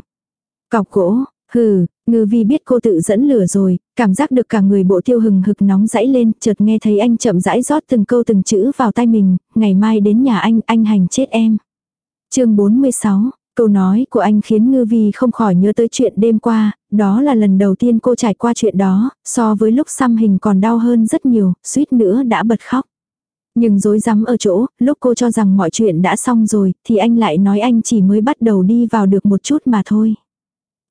Cọc gỗ, hừ, ngư vi biết cô tự dẫn lửa rồi, cảm giác được cả người bộ tiêu hừng hực nóng dãy lên, chợt nghe thấy anh chậm rãi rót từng câu từng chữ vào tay mình, ngày mai đến nhà anh, anh hành chết em. chương 46, câu nói của anh khiến ngư vi không khỏi nhớ tới chuyện đêm qua, đó là lần đầu tiên cô trải qua chuyện đó, so với lúc xăm hình còn đau hơn rất nhiều, suýt nữa đã bật khóc. Nhưng dối rắm ở chỗ, lúc cô cho rằng mọi chuyện đã xong rồi, thì anh lại nói anh chỉ mới bắt đầu đi vào được một chút mà thôi.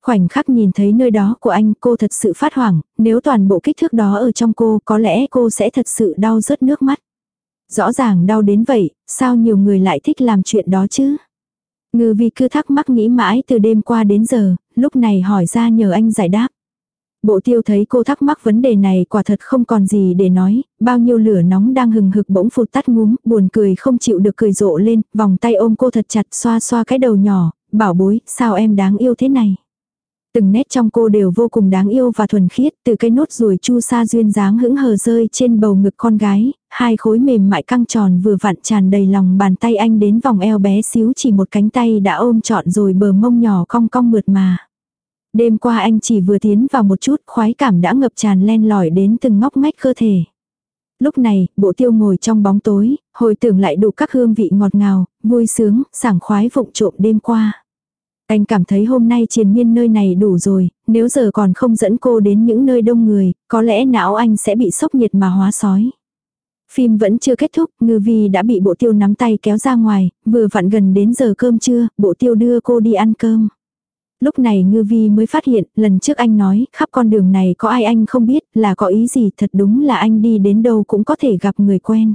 Khoảnh khắc nhìn thấy nơi đó của anh cô thật sự phát hoảng, nếu toàn bộ kích thước đó ở trong cô có lẽ cô sẽ thật sự đau rớt nước mắt. Rõ ràng đau đến vậy, sao nhiều người lại thích làm chuyện đó chứ? Ngư vi cứ thắc mắc nghĩ mãi từ đêm qua đến giờ, lúc này hỏi ra nhờ anh giải đáp. Bộ tiêu thấy cô thắc mắc vấn đề này quả thật không còn gì để nói, bao nhiêu lửa nóng đang hừng hực bỗng phụt tắt ngúm, buồn cười không chịu được cười rộ lên, vòng tay ôm cô thật chặt xoa xoa cái đầu nhỏ, bảo bối, sao em đáng yêu thế này. Từng nét trong cô đều vô cùng đáng yêu và thuần khiết, từ cái nốt ruồi chu sa duyên dáng hững hờ rơi trên bầu ngực con gái, hai khối mềm mại căng tròn vừa vặn tràn đầy lòng bàn tay anh đến vòng eo bé xíu chỉ một cánh tay đã ôm trọn rồi bờ mông nhỏ cong cong mượt mà. Đêm qua anh chỉ vừa tiến vào một chút khoái cảm đã ngập tràn len lỏi đến từng ngóc ngách cơ thể. Lúc này, bộ tiêu ngồi trong bóng tối, hồi tưởng lại đủ các hương vị ngọt ngào, vui sướng, sảng khoái vụng trộm đêm qua. Anh cảm thấy hôm nay triền miên nơi này đủ rồi, nếu giờ còn không dẫn cô đến những nơi đông người, có lẽ não anh sẽ bị sốc nhiệt mà hóa sói. Phim vẫn chưa kết thúc, ngư vi đã bị bộ tiêu nắm tay kéo ra ngoài, vừa vặn gần đến giờ cơm trưa, bộ tiêu đưa cô đi ăn cơm. Lúc này ngư vi mới phát hiện, lần trước anh nói, khắp con đường này có ai anh không biết, là có ý gì, thật đúng là anh đi đến đâu cũng có thể gặp người quen.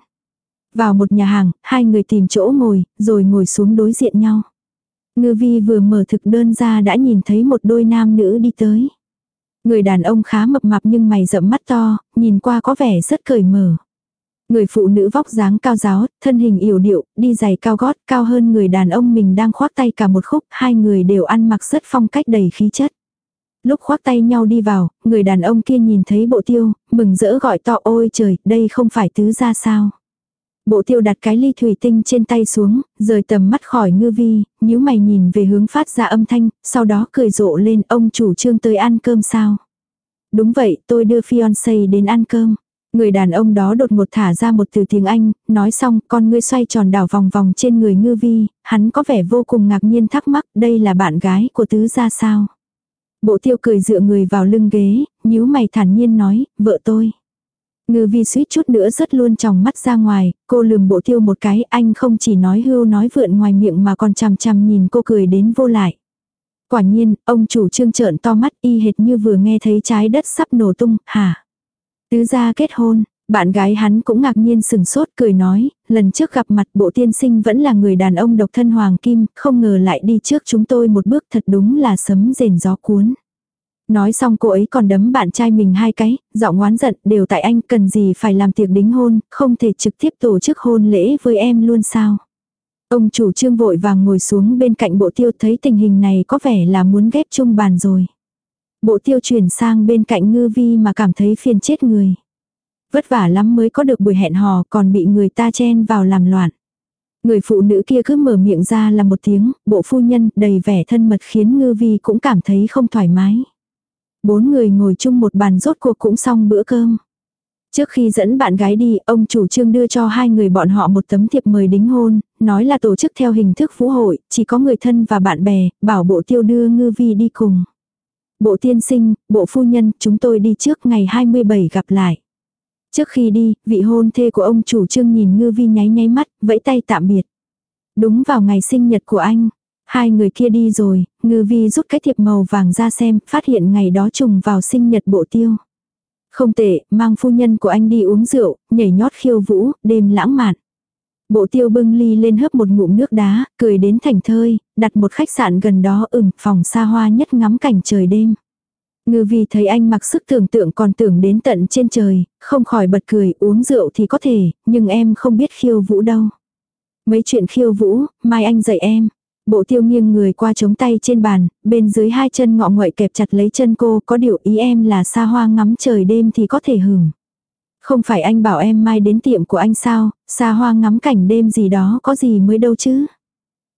Vào một nhà hàng, hai người tìm chỗ ngồi, rồi ngồi xuống đối diện nhau. Ngư vi vừa mở thực đơn ra đã nhìn thấy một đôi nam nữ đi tới. Người đàn ông khá mập mạp nhưng mày rậm mắt to, nhìn qua có vẻ rất cởi mở. Người phụ nữ vóc dáng cao giáo, thân hình yểu điệu, đi giày cao gót, cao hơn người đàn ông mình đang khoác tay cả một khúc, hai người đều ăn mặc rất phong cách đầy khí chất. Lúc khoác tay nhau đi vào, người đàn ông kia nhìn thấy bộ tiêu, mừng rỡ gọi to ôi trời, đây không phải tứ ra sao. Bộ tiêu đặt cái ly thủy tinh trên tay xuống, rời tầm mắt khỏi ngư vi, nhíu mày nhìn về hướng phát ra âm thanh, sau đó cười rộ lên ông chủ trương tới ăn cơm sao. Đúng vậy, tôi đưa fiancé đến ăn cơm. Người đàn ông đó đột ngột thả ra một từ tiếng Anh, nói xong con ngươi xoay tròn đảo vòng vòng trên người ngư vi, hắn có vẻ vô cùng ngạc nhiên thắc mắc đây là bạn gái của tứ gia sao. Bộ tiêu cười dựa người vào lưng ghế, nhíu mày thản nhiên nói, vợ tôi. Ngư vi suýt chút nữa rất luôn tròng mắt ra ngoài, cô lườm bộ tiêu một cái, anh không chỉ nói hưu nói vượn ngoài miệng mà còn chằm chằm nhìn cô cười đến vô lại. Quả nhiên, ông chủ trương trợn to mắt y hệt như vừa nghe thấy trái đất sắp nổ tung, hả? Tứ gia kết hôn, bạn gái hắn cũng ngạc nhiên sừng sốt cười nói, lần trước gặp mặt bộ tiên sinh vẫn là người đàn ông độc thân hoàng kim, không ngờ lại đi trước chúng tôi một bước thật đúng là sấm rền gió cuốn. Nói xong cô ấy còn đấm bạn trai mình hai cái, giọng oán giận đều tại anh cần gì phải làm tiệc đính hôn, không thể trực tiếp tổ chức hôn lễ với em luôn sao. Ông chủ trương vội vàng ngồi xuống bên cạnh bộ tiêu thấy tình hình này có vẻ là muốn ghép chung bàn rồi. Bộ tiêu chuyển sang bên cạnh ngư vi mà cảm thấy phiền chết người. Vất vả lắm mới có được buổi hẹn hò còn bị người ta chen vào làm loạn. Người phụ nữ kia cứ mở miệng ra là một tiếng, bộ phu nhân đầy vẻ thân mật khiến ngư vi cũng cảm thấy không thoải mái. Bốn người ngồi chung một bàn rốt cuộc cũng xong bữa cơm. Trước khi dẫn bạn gái đi, ông chủ trương đưa cho hai người bọn họ một tấm thiệp mời đính hôn, nói là tổ chức theo hình thức phú hội, chỉ có người thân và bạn bè, bảo bộ tiêu đưa ngư vi đi cùng. Bộ tiên sinh, bộ phu nhân, chúng tôi đi trước ngày 27 gặp lại. Trước khi đi, vị hôn thê của ông chủ trương nhìn ngư vi nháy nháy mắt, vẫy tay tạm biệt. Đúng vào ngày sinh nhật của anh, hai người kia đi rồi, ngư vi rút cái thiệp màu vàng ra xem, phát hiện ngày đó trùng vào sinh nhật bộ tiêu. Không tệ, mang phu nhân của anh đi uống rượu, nhảy nhót khiêu vũ, đêm lãng mạn. Bộ tiêu bưng ly lên hấp một ngụm nước đá, cười đến thành thơi, đặt một khách sạn gần đó ửng phòng xa hoa nhất ngắm cảnh trời đêm. Ngư vì thấy anh mặc sức tưởng tượng còn tưởng đến tận trên trời, không khỏi bật cười uống rượu thì có thể, nhưng em không biết khiêu vũ đâu. Mấy chuyện khiêu vũ, mai anh dạy em. Bộ tiêu nghiêng người qua chống tay trên bàn, bên dưới hai chân ngọ nguậy kẹp chặt lấy chân cô, có điều ý em là xa hoa ngắm trời đêm thì có thể hưởng. Không phải anh bảo em mai đến tiệm của anh sao, xa hoa ngắm cảnh đêm gì đó có gì mới đâu chứ.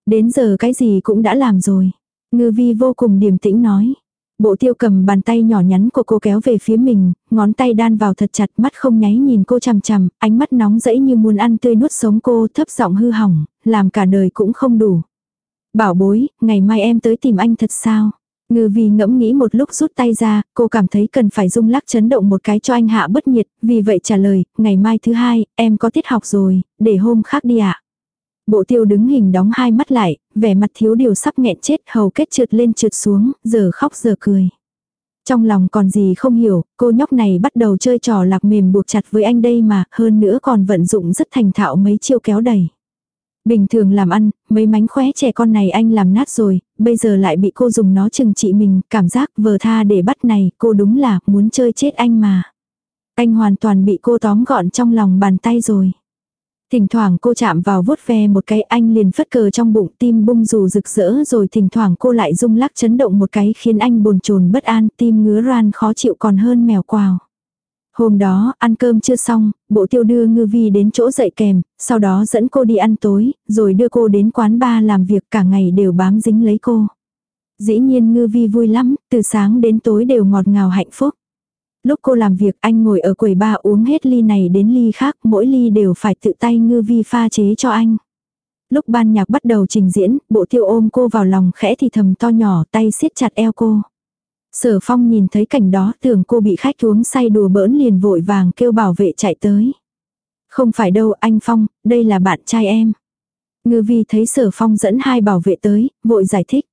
Đến giờ cái gì cũng đã làm rồi. Ngư vi vô cùng điềm tĩnh nói. Bộ tiêu cầm bàn tay nhỏ nhắn của cô kéo về phía mình, ngón tay đan vào thật chặt mắt không nháy nhìn cô chằm chằm, ánh mắt nóng rẫy như muốn ăn tươi nuốt sống cô thấp giọng hư hỏng, làm cả đời cũng không đủ. Bảo bối, ngày mai em tới tìm anh thật sao? Ngư vi ngẫm nghĩ một lúc rút tay ra, cô cảm thấy cần phải rung lắc chấn động một cái cho anh hạ bất nhiệt, vì vậy trả lời, ngày mai thứ hai, em có tiết học rồi, để hôm khác đi ạ. Bộ tiêu đứng hình đóng hai mắt lại, vẻ mặt thiếu điều sắp nghẹn chết hầu kết trượt lên trượt xuống, giờ khóc giờ cười. Trong lòng còn gì không hiểu, cô nhóc này bắt đầu chơi trò lạc mềm buộc chặt với anh đây mà, hơn nữa còn vận dụng rất thành thạo mấy chiêu kéo đẩy. Bình thường làm ăn, mấy mánh khóe trẻ con này anh làm nát rồi, bây giờ lại bị cô dùng nó chừng trị mình, cảm giác vờ tha để bắt này, cô đúng là muốn chơi chết anh mà. Anh hoàn toàn bị cô tóm gọn trong lòng bàn tay rồi. Thỉnh thoảng cô chạm vào vuốt ve một cái anh liền phất cờ trong bụng tim bung dù rực rỡ rồi thỉnh thoảng cô lại rung lắc chấn động một cái khiến anh bồn chồn bất an tim ngứa ran khó chịu còn hơn mèo quào. Hôm đó, ăn cơm chưa xong, bộ tiêu đưa ngư vi đến chỗ dậy kèm, sau đó dẫn cô đi ăn tối, rồi đưa cô đến quán bar làm việc cả ngày đều bám dính lấy cô. Dĩ nhiên ngư vi vui lắm, từ sáng đến tối đều ngọt ngào hạnh phúc. Lúc cô làm việc anh ngồi ở quầy ba uống hết ly này đến ly khác, mỗi ly đều phải tự tay ngư vi pha chế cho anh. Lúc ban nhạc bắt đầu trình diễn, bộ tiêu ôm cô vào lòng khẽ thì thầm to nhỏ tay siết chặt eo cô. Sở phong nhìn thấy cảnh đó tưởng cô bị khách uống say đùa bỡn liền vội vàng kêu bảo vệ chạy tới. Không phải đâu anh Phong, đây là bạn trai em. Ngư vi thấy sở phong dẫn hai bảo vệ tới, vội giải thích.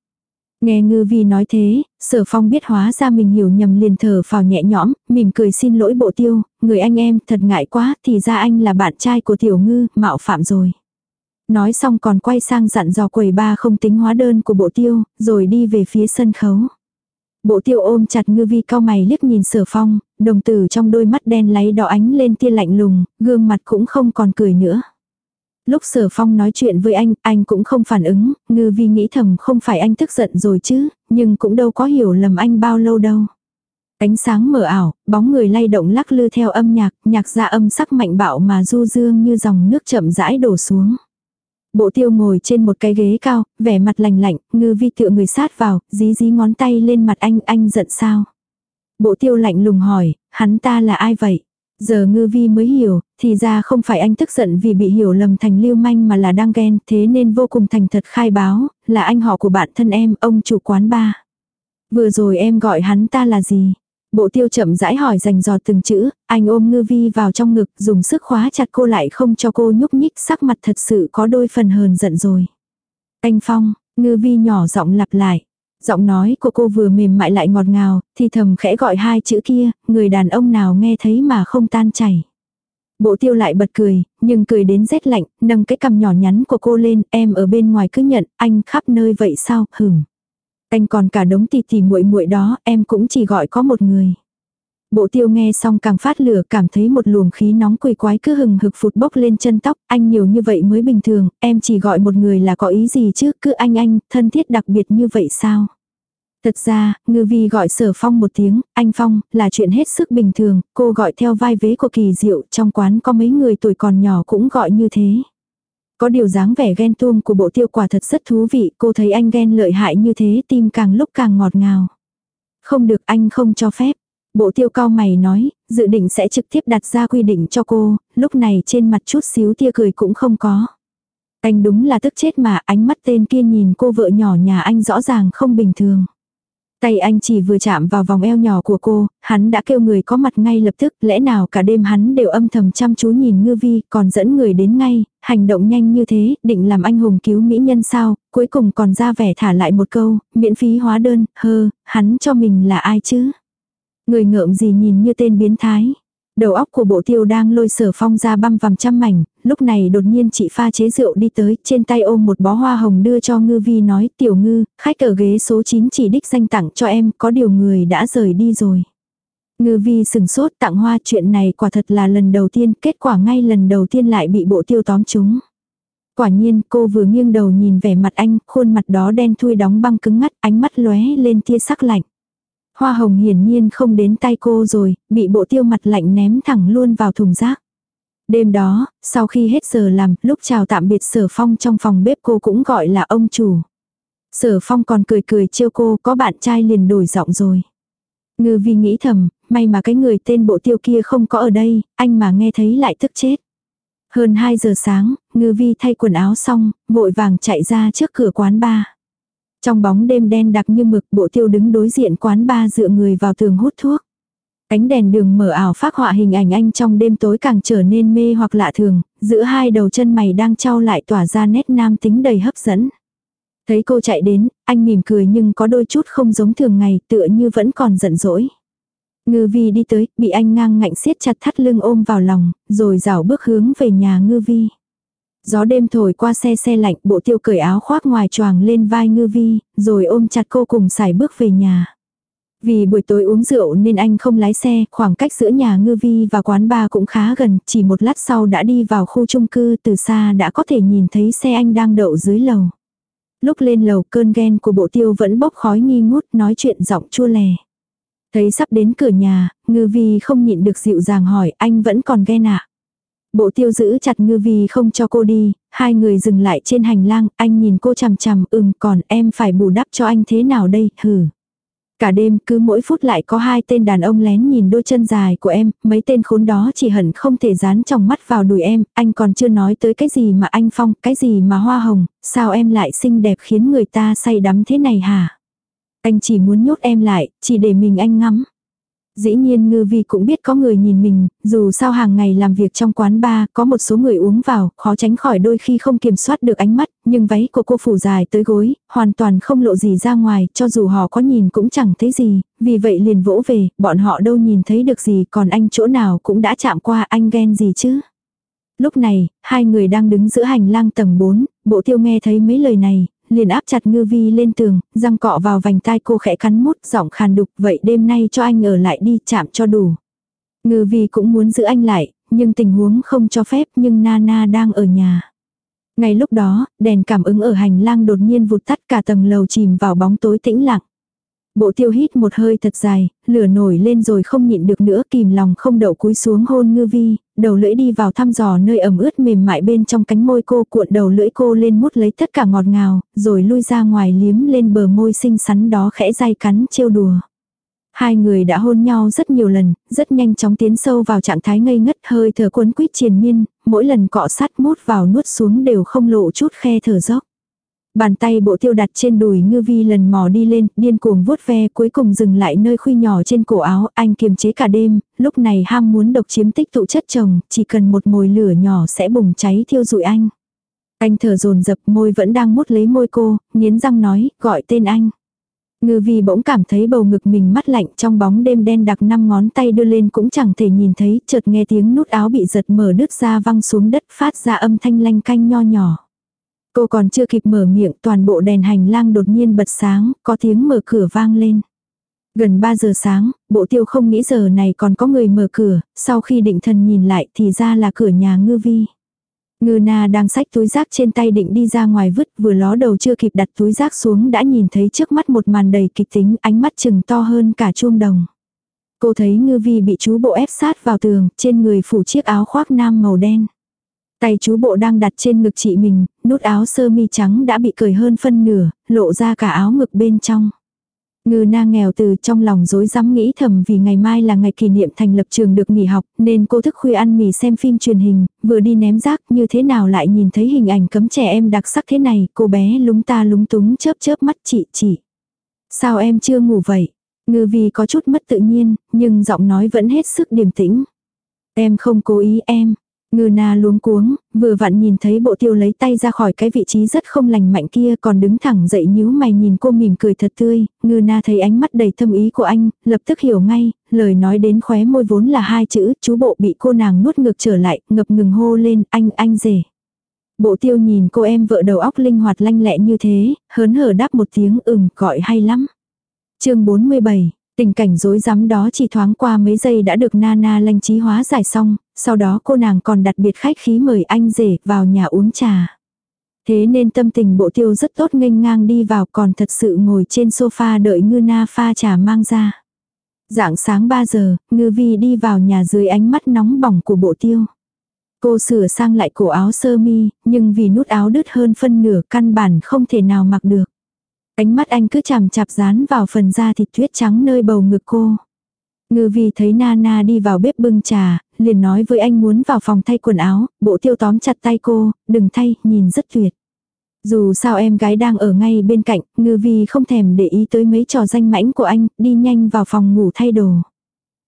Nghe ngư vi nói thế, sở phong biết hóa ra mình hiểu nhầm liền thở phào nhẹ nhõm, mỉm cười xin lỗi bộ tiêu, người anh em thật ngại quá thì ra anh là bạn trai của tiểu ngư, mạo phạm rồi. Nói xong còn quay sang dặn dò quầy ba không tính hóa đơn của bộ tiêu, rồi đi về phía sân khấu. Bộ tiêu ôm chặt ngư vi cao mày liếc nhìn sở phong, đồng tử trong đôi mắt đen láy đỏ ánh lên tia lạnh lùng, gương mặt cũng không còn cười nữa. Lúc sở phong nói chuyện với anh, anh cũng không phản ứng, ngư vi nghĩ thầm không phải anh tức giận rồi chứ, nhưng cũng đâu có hiểu lầm anh bao lâu đâu. Ánh sáng mờ ảo, bóng người lay động lắc lư theo âm nhạc, nhạc ra âm sắc mạnh bạo mà du dương như dòng nước chậm rãi đổ xuống. Bộ tiêu ngồi trên một cái ghế cao, vẻ mặt lành lạnh, ngư vi tựa người sát vào, dí dí ngón tay lên mặt anh, anh giận sao? Bộ tiêu lạnh lùng hỏi, hắn ta là ai vậy? Giờ ngư vi mới hiểu, thì ra không phải anh tức giận vì bị hiểu lầm thành lưu manh mà là đang ghen, thế nên vô cùng thành thật khai báo, là anh họ của bạn thân em, ông chủ quán ba. Vừa rồi em gọi hắn ta là gì? Bộ tiêu chậm rãi hỏi dành dò từng chữ, anh ôm ngư vi vào trong ngực, dùng sức khóa chặt cô lại không cho cô nhúc nhích, sắc mặt thật sự có đôi phần hờn giận rồi. Anh Phong, ngư vi nhỏ giọng lặp lại. Giọng nói của cô vừa mềm mại lại ngọt ngào, thì thầm khẽ gọi hai chữ kia, người đàn ông nào nghe thấy mà không tan chảy. Bộ tiêu lại bật cười, nhưng cười đến rét lạnh, nâng cái cằm nhỏ nhắn của cô lên, em ở bên ngoài cứ nhận, anh khắp nơi vậy sao, hửm Anh còn cả đống tì tì muội muội đó, em cũng chỉ gọi có một người. Bộ tiêu nghe xong càng phát lửa cảm thấy một luồng khí nóng quỳ quái cứ hừng hực phụt bốc lên chân tóc, anh nhiều như vậy mới bình thường, em chỉ gọi một người là có ý gì chứ, cứ anh anh, thân thiết đặc biệt như vậy sao? Thật ra, ngư vi gọi sở phong một tiếng, anh phong, là chuyện hết sức bình thường, cô gọi theo vai vế của kỳ diệu, trong quán có mấy người tuổi còn nhỏ cũng gọi như thế. Có điều dáng vẻ ghen tuông của bộ tiêu quả thật rất thú vị, cô thấy anh ghen lợi hại như thế tim càng lúc càng ngọt ngào. Không được anh không cho phép. Bộ tiêu cao mày nói, dự định sẽ trực tiếp đặt ra quy định cho cô, lúc này trên mặt chút xíu tia cười cũng không có. Anh đúng là tức chết mà ánh mắt tên kia nhìn cô vợ nhỏ nhà anh rõ ràng không bình thường. Tay anh chỉ vừa chạm vào vòng eo nhỏ của cô, hắn đã kêu người có mặt ngay lập tức, lẽ nào cả đêm hắn đều âm thầm chăm chú nhìn ngư vi, còn dẫn người đến ngay, hành động nhanh như thế, định làm anh hùng cứu mỹ nhân sao, cuối cùng còn ra vẻ thả lại một câu, miễn phí hóa đơn, hơ, hắn cho mình là ai chứ? Người ngợm gì nhìn như tên biến thái. Đầu óc của bộ tiêu đang lôi sở phong ra băm vằm trăm mảnh, lúc này đột nhiên chị pha chế rượu đi tới, trên tay ôm một bó hoa hồng đưa cho ngư vi nói, tiểu ngư, khách ở ghế số 9 chỉ đích danh tặng cho em, có điều người đã rời đi rồi. Ngư vi sừng sốt tặng hoa chuyện này quả thật là lần đầu tiên, kết quả ngay lần đầu tiên lại bị bộ tiêu tóm chúng. Quả nhiên cô vừa nghiêng đầu nhìn vẻ mặt anh, khuôn mặt đó đen thui đóng băng cứng ngắt, ánh mắt lóe lên tia sắc lạnh. Hoa hồng hiển nhiên không đến tay cô rồi, bị bộ tiêu mặt lạnh ném thẳng luôn vào thùng rác. Đêm đó, sau khi hết giờ làm, lúc chào tạm biệt sở phong trong phòng bếp cô cũng gọi là ông chủ. Sở phong còn cười cười trêu cô có bạn trai liền đổi giọng rồi. Ngư vi nghĩ thầm, may mà cái người tên bộ tiêu kia không có ở đây, anh mà nghe thấy lại tức chết. Hơn 2 giờ sáng, ngư vi thay quần áo xong, vội vàng chạy ra trước cửa quán bar. Trong bóng đêm đen đặc như mực bộ tiêu đứng đối diện quán ba dựa người vào tường hút thuốc. Cánh đèn đường mở ảo phát họa hình ảnh anh trong đêm tối càng trở nên mê hoặc lạ thường, giữa hai đầu chân mày đang trao lại tỏa ra nét nam tính đầy hấp dẫn. Thấy cô chạy đến, anh mỉm cười nhưng có đôi chút không giống thường ngày tựa như vẫn còn giận dỗi. Ngư vi đi tới, bị anh ngang ngạnh siết chặt thắt lưng ôm vào lòng, rồi rảo bước hướng về nhà ngư vi. Gió đêm thổi qua xe xe lạnh, bộ tiêu cởi áo khoác ngoài choàng lên vai ngư vi, rồi ôm chặt cô cùng xài bước về nhà. Vì buổi tối uống rượu nên anh không lái xe, khoảng cách giữa nhà ngư vi và quán bar cũng khá gần, chỉ một lát sau đã đi vào khu chung cư từ xa đã có thể nhìn thấy xe anh đang đậu dưới lầu. Lúc lên lầu cơn ghen của bộ tiêu vẫn bốc khói nghi ngút nói chuyện giọng chua lè. Thấy sắp đến cửa nhà, ngư vi không nhịn được dịu dàng hỏi anh vẫn còn ghen ạ. À? Bộ tiêu giữ chặt ngư vi không cho cô đi, hai người dừng lại trên hành lang, anh nhìn cô chằm chằm, ừm còn em phải bù đắp cho anh thế nào đây, hừ. Cả đêm cứ mỗi phút lại có hai tên đàn ông lén nhìn đôi chân dài của em, mấy tên khốn đó chỉ hận không thể dán trong mắt vào đùi em, anh còn chưa nói tới cái gì mà anh phong, cái gì mà hoa hồng, sao em lại xinh đẹp khiến người ta say đắm thế này hả? Anh chỉ muốn nhốt em lại, chỉ để mình anh ngắm. Dĩ nhiên ngư vi cũng biết có người nhìn mình, dù sao hàng ngày làm việc trong quán bar, có một số người uống vào, khó tránh khỏi đôi khi không kiểm soát được ánh mắt, nhưng váy của cô phủ dài tới gối, hoàn toàn không lộ gì ra ngoài, cho dù họ có nhìn cũng chẳng thấy gì, vì vậy liền vỗ về, bọn họ đâu nhìn thấy được gì, còn anh chỗ nào cũng đã chạm qua anh ghen gì chứ. Lúc này, hai người đang đứng giữa hành lang tầng 4, bộ tiêu nghe thấy mấy lời này, liền áp chặt ngư vi lên tường, răng cọ vào vành tai cô khẽ cắn mút giọng khàn đục vậy đêm nay cho anh ở lại đi chạm cho đủ. Ngư vi cũng muốn giữ anh lại, nhưng tình huống không cho phép nhưng Nana đang ở nhà. Ngay lúc đó, đèn cảm ứng ở hành lang đột nhiên vụt tắt cả tầng lầu chìm vào bóng tối tĩnh lặng. Bộ tiêu hít một hơi thật dài, lửa nổi lên rồi không nhịn được nữa kìm lòng không đậu cúi xuống hôn ngư vi, đầu lưỡi đi vào thăm dò nơi ẩm ướt mềm mại bên trong cánh môi cô cuộn đầu lưỡi cô lên mút lấy tất cả ngọt ngào, rồi lui ra ngoài liếm lên bờ môi xinh xắn đó khẽ dai cắn trêu đùa. Hai người đã hôn nhau rất nhiều lần, rất nhanh chóng tiến sâu vào trạng thái ngây ngất hơi thở cuốn quýt triền miên, mỗi lần cọ sát mút vào nuốt xuống đều không lộ chút khe thở dốc. Bàn tay bộ tiêu đặt trên đùi ngư vi lần mò đi lên, điên cuồng vuốt ve cuối cùng dừng lại nơi khuy nhỏ trên cổ áo, anh kiềm chế cả đêm, lúc này ham muốn độc chiếm tích tụ chất chồng, chỉ cần một mồi lửa nhỏ sẽ bùng cháy thiêu rụi anh. Anh thở dồn dập môi vẫn đang mút lấy môi cô, nghiến răng nói, gọi tên anh. Ngư vi bỗng cảm thấy bầu ngực mình mắt lạnh trong bóng đêm đen đặc năm ngón tay đưa lên cũng chẳng thể nhìn thấy, chợt nghe tiếng nút áo bị giật mở đứt ra văng xuống đất phát ra âm thanh lanh canh nho nhỏ. Cô còn chưa kịp mở miệng toàn bộ đèn hành lang đột nhiên bật sáng, có tiếng mở cửa vang lên. Gần 3 giờ sáng, bộ tiêu không nghĩ giờ này còn có người mở cửa, sau khi định thần nhìn lại thì ra là cửa nhà ngư vi. Ngư na đang xách túi rác trên tay định đi ra ngoài vứt vừa ló đầu chưa kịp đặt túi rác xuống đã nhìn thấy trước mắt một màn đầy kịch tính ánh mắt chừng to hơn cả chuông đồng. Cô thấy ngư vi bị chú bộ ép sát vào tường, trên người phủ chiếc áo khoác nam màu đen. Tay chú bộ đang đặt trên ngực chị mình, nút áo sơ mi trắng đã bị cởi hơn phân nửa, lộ ra cả áo ngực bên trong. Ngư na nghèo từ trong lòng dối rắm nghĩ thầm vì ngày mai là ngày kỷ niệm thành lập trường được nghỉ học nên cô thức khuya ăn mì xem phim truyền hình, vừa đi ném rác như thế nào lại nhìn thấy hình ảnh cấm trẻ em đặc sắc thế này, cô bé lúng ta lúng túng chớp chớp mắt chị chị. Sao em chưa ngủ vậy? Ngư vì có chút mất tự nhiên, nhưng giọng nói vẫn hết sức điềm tĩnh. Em không cố ý em, Ngư na luống cuống, vừa vặn nhìn thấy bộ tiêu lấy tay ra khỏi cái vị trí rất không lành mạnh kia còn đứng thẳng dậy nhíu mày nhìn cô mỉm cười thật tươi, ngư na thấy ánh mắt đầy thâm ý của anh, lập tức hiểu ngay, lời nói đến khóe môi vốn là hai chữ, chú bộ bị cô nàng nuốt ngược trở lại, ngập ngừng hô lên, anh, anh rể. Bộ tiêu nhìn cô em vợ đầu óc linh hoạt lanh lẹ như thế, hớn hở đáp một tiếng ừm gọi hay lắm. chương 47 Tình cảnh rối rắm đó chỉ thoáng qua mấy giây đã được Nana lanh trí hóa giải xong, sau đó cô nàng còn đặt biệt khách khí mời anh rể vào nhà uống trà. Thế nên tâm tình bộ tiêu rất tốt nghênh ngang đi vào còn thật sự ngồi trên sofa đợi ngư na pha trà mang ra. Dạng sáng 3 giờ, ngư vi đi vào nhà dưới ánh mắt nóng bỏng của bộ tiêu. Cô sửa sang lại cổ áo sơ mi, nhưng vì nút áo đứt hơn phân nửa căn bản không thể nào mặc được. Ánh mắt anh cứ chằm chạp dán vào phần da thịt tuyết trắng nơi bầu ngực cô. Ngư vi thấy Nana đi vào bếp bưng trà, liền nói với anh muốn vào phòng thay quần áo, bộ tiêu tóm chặt tay cô, đừng thay, nhìn rất tuyệt. Dù sao em gái đang ở ngay bên cạnh, ngư vi không thèm để ý tới mấy trò danh mãnh của anh, đi nhanh vào phòng ngủ thay đồ.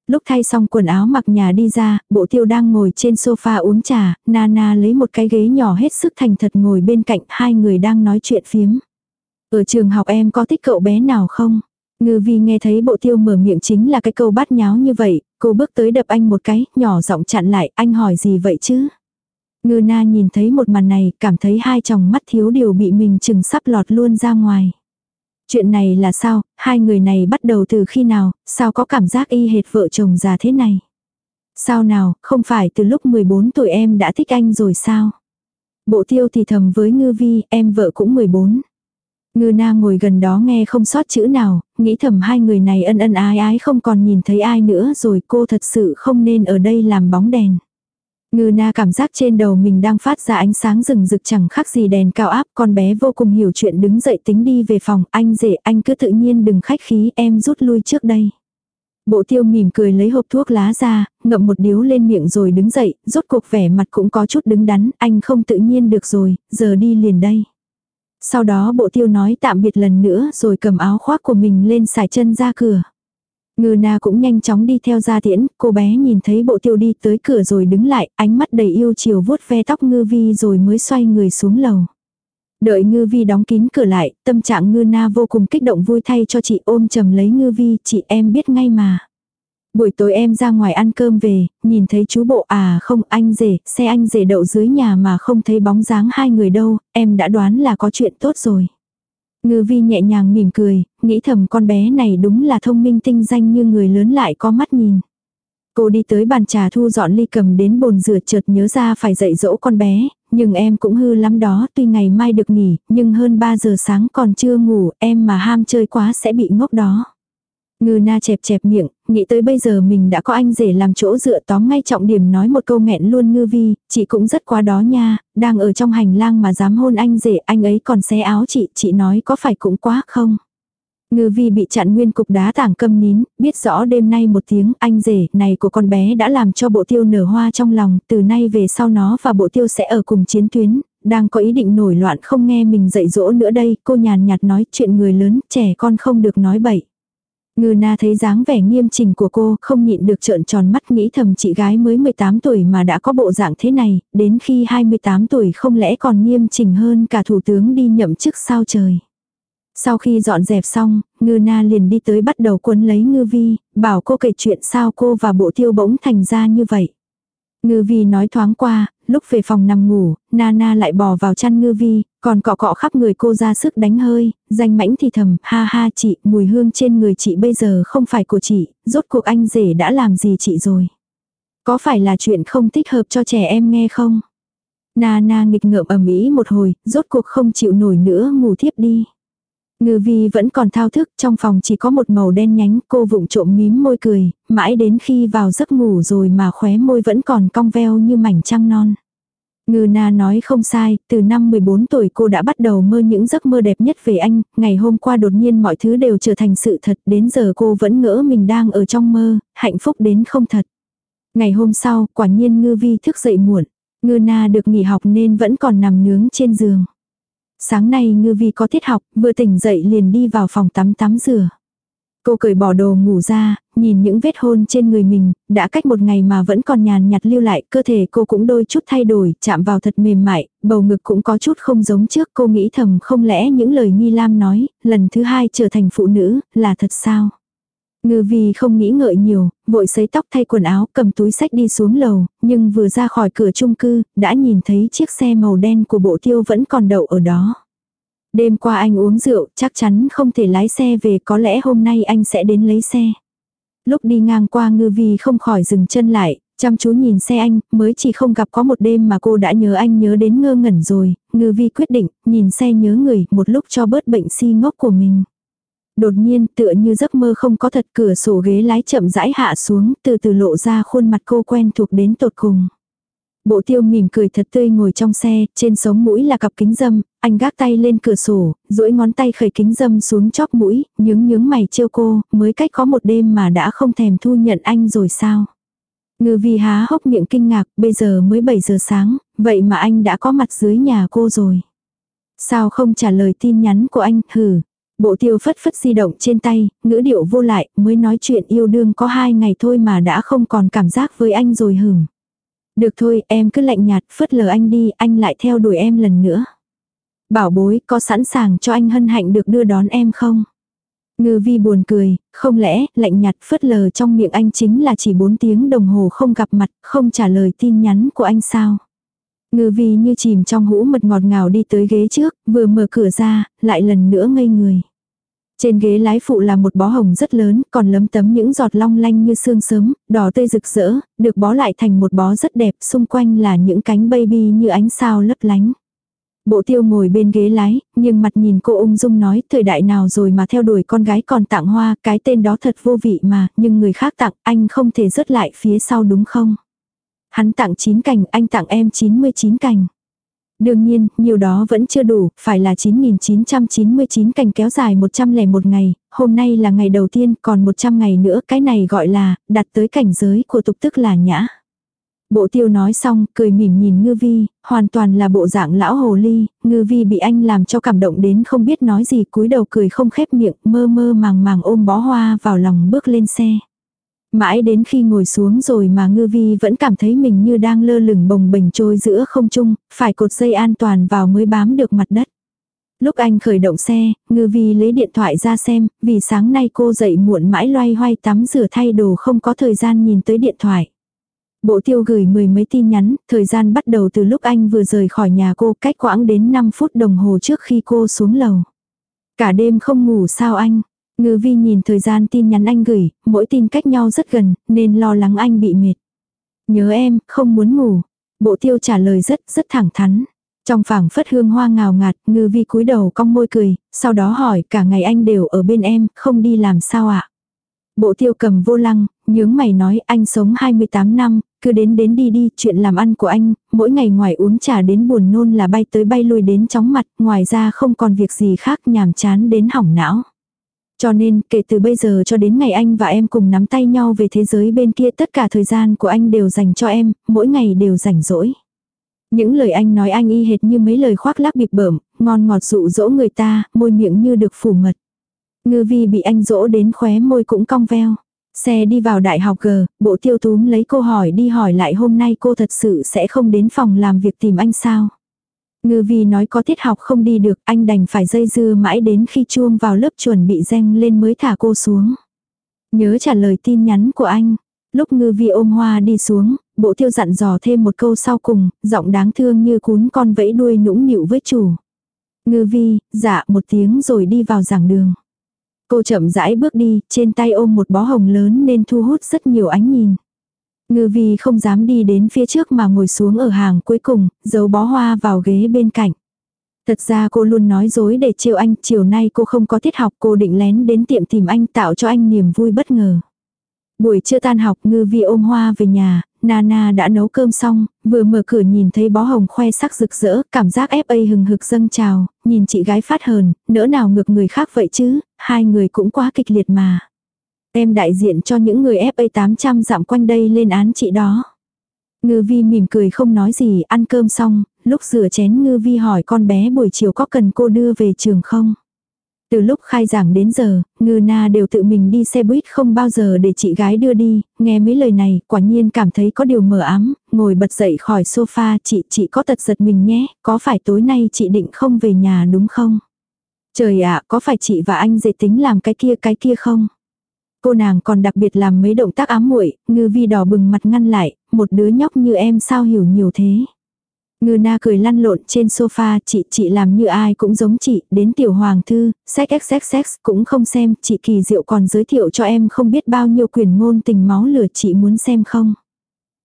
Lúc thay xong quần áo mặc nhà đi ra, bộ tiêu đang ngồi trên sofa uống trà, Nana lấy một cái ghế nhỏ hết sức thành thật ngồi bên cạnh hai người đang nói chuyện phiếm. Ở trường học em có thích cậu bé nào không? Ngư vi nghe thấy bộ tiêu mở miệng chính là cái câu bát nháo như vậy, cô bước tới đập anh một cái, nhỏ giọng chặn lại, anh hỏi gì vậy chứ? Ngư na nhìn thấy một màn này, cảm thấy hai chồng mắt thiếu điều bị mình chừng sắp lọt luôn ra ngoài. Chuyện này là sao, hai người này bắt đầu từ khi nào, sao có cảm giác y hệt vợ chồng già thế này? Sao nào, không phải từ lúc 14 tuổi em đã thích anh rồi sao? Bộ tiêu thì thầm với ngư vi, em vợ cũng 14. Ngư na ngồi gần đó nghe không sót chữ nào, nghĩ thầm hai người này ân ân ái ái không còn nhìn thấy ai nữa rồi cô thật sự không nên ở đây làm bóng đèn. Ngư na cảm giác trên đầu mình đang phát ra ánh sáng rừng rực chẳng khác gì đèn cao áp, con bé vô cùng hiểu chuyện đứng dậy tính đi về phòng, anh rể anh cứ tự nhiên đừng khách khí em rút lui trước đây. Bộ tiêu mỉm cười lấy hộp thuốc lá ra, ngậm một điếu lên miệng rồi đứng dậy, rốt cuộc vẻ mặt cũng có chút đứng đắn, anh không tự nhiên được rồi, giờ đi liền đây. Sau đó bộ tiêu nói tạm biệt lần nữa rồi cầm áo khoác của mình lên xài chân ra cửa. Ngư na cũng nhanh chóng đi theo ra tiễn, cô bé nhìn thấy bộ tiêu đi tới cửa rồi đứng lại, ánh mắt đầy yêu chiều vuốt ve tóc ngư vi rồi mới xoay người xuống lầu. Đợi ngư vi đóng kín cửa lại, tâm trạng ngư na vô cùng kích động vui thay cho chị ôm chầm lấy ngư vi, chị em biết ngay mà. Buổi tối em ra ngoài ăn cơm về, nhìn thấy chú bộ à không anh rể, xe anh rể đậu dưới nhà mà không thấy bóng dáng hai người đâu, em đã đoán là có chuyện tốt rồi. Ngư vi nhẹ nhàng mỉm cười, nghĩ thầm con bé này đúng là thông minh tinh danh như người lớn lại có mắt nhìn. Cô đi tới bàn trà thu dọn ly cầm đến bồn rửa chợt nhớ ra phải dạy dỗ con bé, nhưng em cũng hư lắm đó, tuy ngày mai được nghỉ, nhưng hơn 3 giờ sáng còn chưa ngủ, em mà ham chơi quá sẽ bị ngốc đó. Ngư na chẹp chẹp miệng, nghĩ tới bây giờ mình đã có anh rể làm chỗ dựa tóm ngay trọng điểm nói một câu nghẹn luôn ngư vi, chị cũng rất quá đó nha, đang ở trong hành lang mà dám hôn anh rể, anh ấy còn xé áo chị, chị nói có phải cũng quá không? Ngư vi bị chặn nguyên cục đá tảng câm nín, biết rõ đêm nay một tiếng anh rể này của con bé đã làm cho bộ tiêu nở hoa trong lòng, từ nay về sau nó và bộ tiêu sẽ ở cùng chiến tuyến, đang có ý định nổi loạn không nghe mình dạy dỗ nữa đây, cô nhàn nhạt nói chuyện người lớn, trẻ con không được nói bậy. Ngư na thấy dáng vẻ nghiêm trình của cô, không nhịn được trợn tròn mắt nghĩ thầm chị gái mới 18 tuổi mà đã có bộ dạng thế này, đến khi 28 tuổi không lẽ còn nghiêm trình hơn cả thủ tướng đi nhậm chức sao trời. Sau khi dọn dẹp xong, ngư na liền đi tới bắt đầu quấn lấy ngư vi, bảo cô kể chuyện sao cô và bộ tiêu bỗng thành ra như vậy. Ngư vi nói thoáng qua, lúc về phòng nằm ngủ, Nana lại bò vào chăn ngư vi, còn cọ cọ khắp người cô ra sức đánh hơi, danh mãnh thì thầm, ha ha chị, mùi hương trên người chị bây giờ không phải của chị, rốt cuộc anh rể đã làm gì chị rồi. Có phải là chuyện không thích hợp cho trẻ em nghe không? Nana nghịch ngợm ầm ĩ một hồi, rốt cuộc không chịu nổi nữa ngủ thiếp đi. Ngư vi vẫn còn thao thức, trong phòng chỉ có một màu đen nhánh, cô vụng trộm mím môi cười, mãi đến khi vào giấc ngủ rồi mà khóe môi vẫn còn cong veo như mảnh trăng non. Ngư na nói không sai, từ năm 14 tuổi cô đã bắt đầu mơ những giấc mơ đẹp nhất về anh, ngày hôm qua đột nhiên mọi thứ đều trở thành sự thật, đến giờ cô vẫn ngỡ mình đang ở trong mơ, hạnh phúc đến không thật. Ngày hôm sau, quả nhiên ngư vi thức dậy muộn, ngư na được nghỉ học nên vẫn còn nằm nướng trên giường. Sáng nay ngư vi có tiết học, vừa tỉnh dậy liền đi vào phòng tắm tắm rửa. Cô cởi bỏ đồ ngủ ra, nhìn những vết hôn trên người mình, đã cách một ngày mà vẫn còn nhàn nhạt lưu lại, cơ thể cô cũng đôi chút thay đổi, chạm vào thật mềm mại, bầu ngực cũng có chút không giống trước, cô nghĩ thầm không lẽ những lời Nghi Lam nói, lần thứ hai trở thành phụ nữ, là thật sao? Ngư vi không nghĩ ngợi nhiều, vội sấy tóc thay quần áo, cầm túi sách đi xuống lầu, nhưng vừa ra khỏi cửa chung cư, đã nhìn thấy chiếc xe màu đen của bộ tiêu vẫn còn đậu ở đó. Đêm qua anh uống rượu, chắc chắn không thể lái xe về, có lẽ hôm nay anh sẽ đến lấy xe. Lúc đi ngang qua ngư vi không khỏi dừng chân lại, chăm chú nhìn xe anh, mới chỉ không gặp có một đêm mà cô đã nhớ anh nhớ đến ngơ ngẩn rồi, ngư vi quyết định, nhìn xe nhớ người, một lúc cho bớt bệnh si ngốc của mình. Đột nhiên tựa như giấc mơ không có thật cửa sổ ghế lái chậm rãi hạ xuống từ từ lộ ra khuôn mặt cô quen thuộc đến tột cùng. Bộ tiêu mỉm cười thật tươi ngồi trong xe, trên sống mũi là cặp kính dâm, anh gác tay lên cửa sổ, duỗi ngón tay khởi kính dâm xuống chóp mũi, nhướng nhướng mày trêu cô, mới cách có một đêm mà đã không thèm thu nhận anh rồi sao. Ngư vi há hốc miệng kinh ngạc, bây giờ mới 7 giờ sáng, vậy mà anh đã có mặt dưới nhà cô rồi. Sao không trả lời tin nhắn của anh, hử. Bộ tiêu phất phất di động trên tay, ngữ điệu vô lại, mới nói chuyện yêu đương có hai ngày thôi mà đã không còn cảm giác với anh rồi hửng. Được thôi, em cứ lạnh nhạt, phớt lờ anh đi, anh lại theo đuổi em lần nữa. Bảo bối, có sẵn sàng cho anh hân hạnh được đưa đón em không? Ngư vi buồn cười, không lẽ, lạnh nhạt phớt lờ trong miệng anh chính là chỉ 4 tiếng đồng hồ không gặp mặt, không trả lời tin nhắn của anh sao? Ngư vi như chìm trong hũ mật ngọt ngào đi tới ghế trước, vừa mở cửa ra, lại lần nữa ngây người. Trên ghế lái phụ là một bó hồng rất lớn, còn lấm tấm những giọt long lanh như sương sớm, đỏ tươi rực rỡ, được bó lại thành một bó rất đẹp, xung quanh là những cánh baby như ánh sao lấp lánh. Bộ tiêu ngồi bên ghế lái, nhưng mặt nhìn cô ung dung nói thời đại nào rồi mà theo đuổi con gái còn tặng hoa, cái tên đó thật vô vị mà, nhưng người khác tặng, anh không thể rớt lại phía sau đúng không? Hắn tặng 9 cành, anh tặng em 99 cành. Đương nhiên, nhiều đó vẫn chưa đủ, phải là 9.999 cành kéo dài 101 ngày, hôm nay là ngày đầu tiên, còn 100 ngày nữa, cái này gọi là, đặt tới cảnh giới của tục tức là nhã. Bộ tiêu nói xong, cười mỉm nhìn ngư vi, hoàn toàn là bộ dạng lão hồ ly, ngư vi bị anh làm cho cảm động đến không biết nói gì cúi đầu cười không khép miệng, mơ mơ màng màng ôm bó hoa vào lòng bước lên xe. Mãi đến khi ngồi xuống rồi mà ngư vi vẫn cảm thấy mình như đang lơ lửng bồng bềnh trôi giữa không trung, phải cột dây an toàn vào mới bám được mặt đất. Lúc anh khởi động xe, ngư vi lấy điện thoại ra xem, vì sáng nay cô dậy muộn mãi loay hoay tắm rửa thay đồ không có thời gian nhìn tới điện thoại. Bộ tiêu gửi mười mấy tin nhắn, thời gian bắt đầu từ lúc anh vừa rời khỏi nhà cô cách quãng đến 5 phút đồng hồ trước khi cô xuống lầu. Cả đêm không ngủ sao anh? Ngư vi nhìn thời gian tin nhắn anh gửi, mỗi tin cách nhau rất gần, nên lo lắng anh bị mệt. Nhớ em, không muốn ngủ. Bộ tiêu trả lời rất, rất thẳng thắn. Trong phảng phất hương hoa ngào ngạt, ngư vi cúi đầu cong môi cười, sau đó hỏi cả ngày anh đều ở bên em, không đi làm sao ạ? À? Bộ tiêu cầm vô lăng, nhướng mày nói anh sống 28 năm, cứ đến đến đi đi, chuyện làm ăn của anh, mỗi ngày ngoài uống trà đến buồn nôn là bay tới bay lui đến chóng mặt, ngoài ra không còn việc gì khác nhàm chán đến hỏng não. Cho nên, kể từ bây giờ cho đến ngày anh và em cùng nắm tay nhau về thế giới bên kia tất cả thời gian của anh đều dành cho em, mỗi ngày đều rảnh rỗi. Những lời anh nói anh y hệt như mấy lời khoác lác bịp bợm, ngon ngọt dụ dỗ người ta, môi miệng như được phủ mật. Ngư vi bị anh dỗ đến khóe môi cũng cong veo. Xe đi vào đại học G, bộ tiêu túm lấy cô hỏi đi hỏi lại hôm nay cô thật sự sẽ không đến phòng làm việc tìm anh sao. Ngư vi nói có tiết học không đi được, anh đành phải dây dưa mãi đến khi chuông vào lớp chuẩn bị danh lên mới thả cô xuống. Nhớ trả lời tin nhắn của anh. Lúc ngư vi ôm hoa đi xuống, bộ tiêu dặn dò thêm một câu sau cùng, giọng đáng thương như cún con vẫy đuôi nũng nịu với chủ. Ngư vi, dạ một tiếng rồi đi vào giảng đường. Cô chậm rãi bước đi, trên tay ôm một bó hồng lớn nên thu hút rất nhiều ánh nhìn. Ngư vi không dám đi đến phía trước mà ngồi xuống ở hàng cuối cùng, giấu bó hoa vào ghế bên cạnh. Thật ra cô luôn nói dối để chiều anh, chiều nay cô không có tiết học cô định lén đến tiệm tìm anh tạo cho anh niềm vui bất ngờ. Buổi trưa tan học ngư vi ôm hoa về nhà, Nana đã nấu cơm xong, vừa mở cửa nhìn thấy bó hồng khoe sắc rực rỡ, cảm giác FA hừng hực dâng trào, nhìn chị gái phát hờn, nỡ nào ngược người khác vậy chứ, hai người cũng quá kịch liệt mà. Em đại diện cho những người FA 800 dặm quanh đây lên án chị đó. Ngư vi mỉm cười không nói gì, ăn cơm xong, lúc rửa chén ngư vi hỏi con bé buổi chiều có cần cô đưa về trường không? Từ lúc khai giảng đến giờ, ngư na đều tự mình đi xe buýt không bao giờ để chị gái đưa đi, nghe mấy lời này, quả nhiên cảm thấy có điều mờ ám, ngồi bật dậy khỏi sofa, chị, chị có tật giật mình nhé, có phải tối nay chị định không về nhà đúng không? Trời ạ, có phải chị và anh dễ tính làm cái kia cái kia không? Cô nàng còn đặc biệt làm mấy động tác ám muội, ngư vi đỏ bừng mặt ngăn lại, một đứa nhóc như em sao hiểu nhiều thế. Ngư na cười lăn lộn trên sofa, chị chị làm như ai cũng giống chị, đến tiểu hoàng thư, sách xxx cũng không xem, chị kỳ diệu còn giới thiệu cho em không biết bao nhiêu quyền ngôn tình máu lửa chị muốn xem không.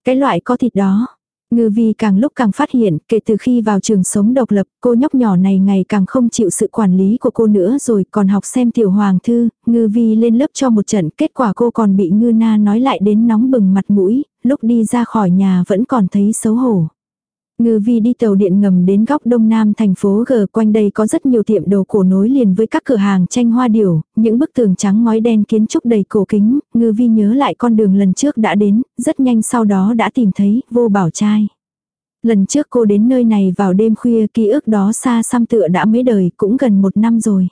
Cái loại có thịt đó. Ngư vi càng lúc càng phát hiện, kể từ khi vào trường sống độc lập, cô nhóc nhỏ này ngày càng không chịu sự quản lý của cô nữa rồi còn học xem tiểu hoàng thư, ngư vi lên lớp cho một trận, kết quả cô còn bị ngư na nói lại đến nóng bừng mặt mũi, lúc đi ra khỏi nhà vẫn còn thấy xấu hổ. Ngư vi đi tàu điện ngầm đến góc đông nam thành phố G quanh đây có rất nhiều tiệm đồ cổ nối liền với các cửa hàng tranh hoa điểu, những bức tường trắng ngói đen kiến trúc đầy cổ kính, ngư vi nhớ lại con đường lần trước đã đến, rất nhanh sau đó đã tìm thấy vô bảo trai. Lần trước cô đến nơi này vào đêm khuya ký ức đó xa xăm tựa đã mấy đời cũng gần một năm rồi.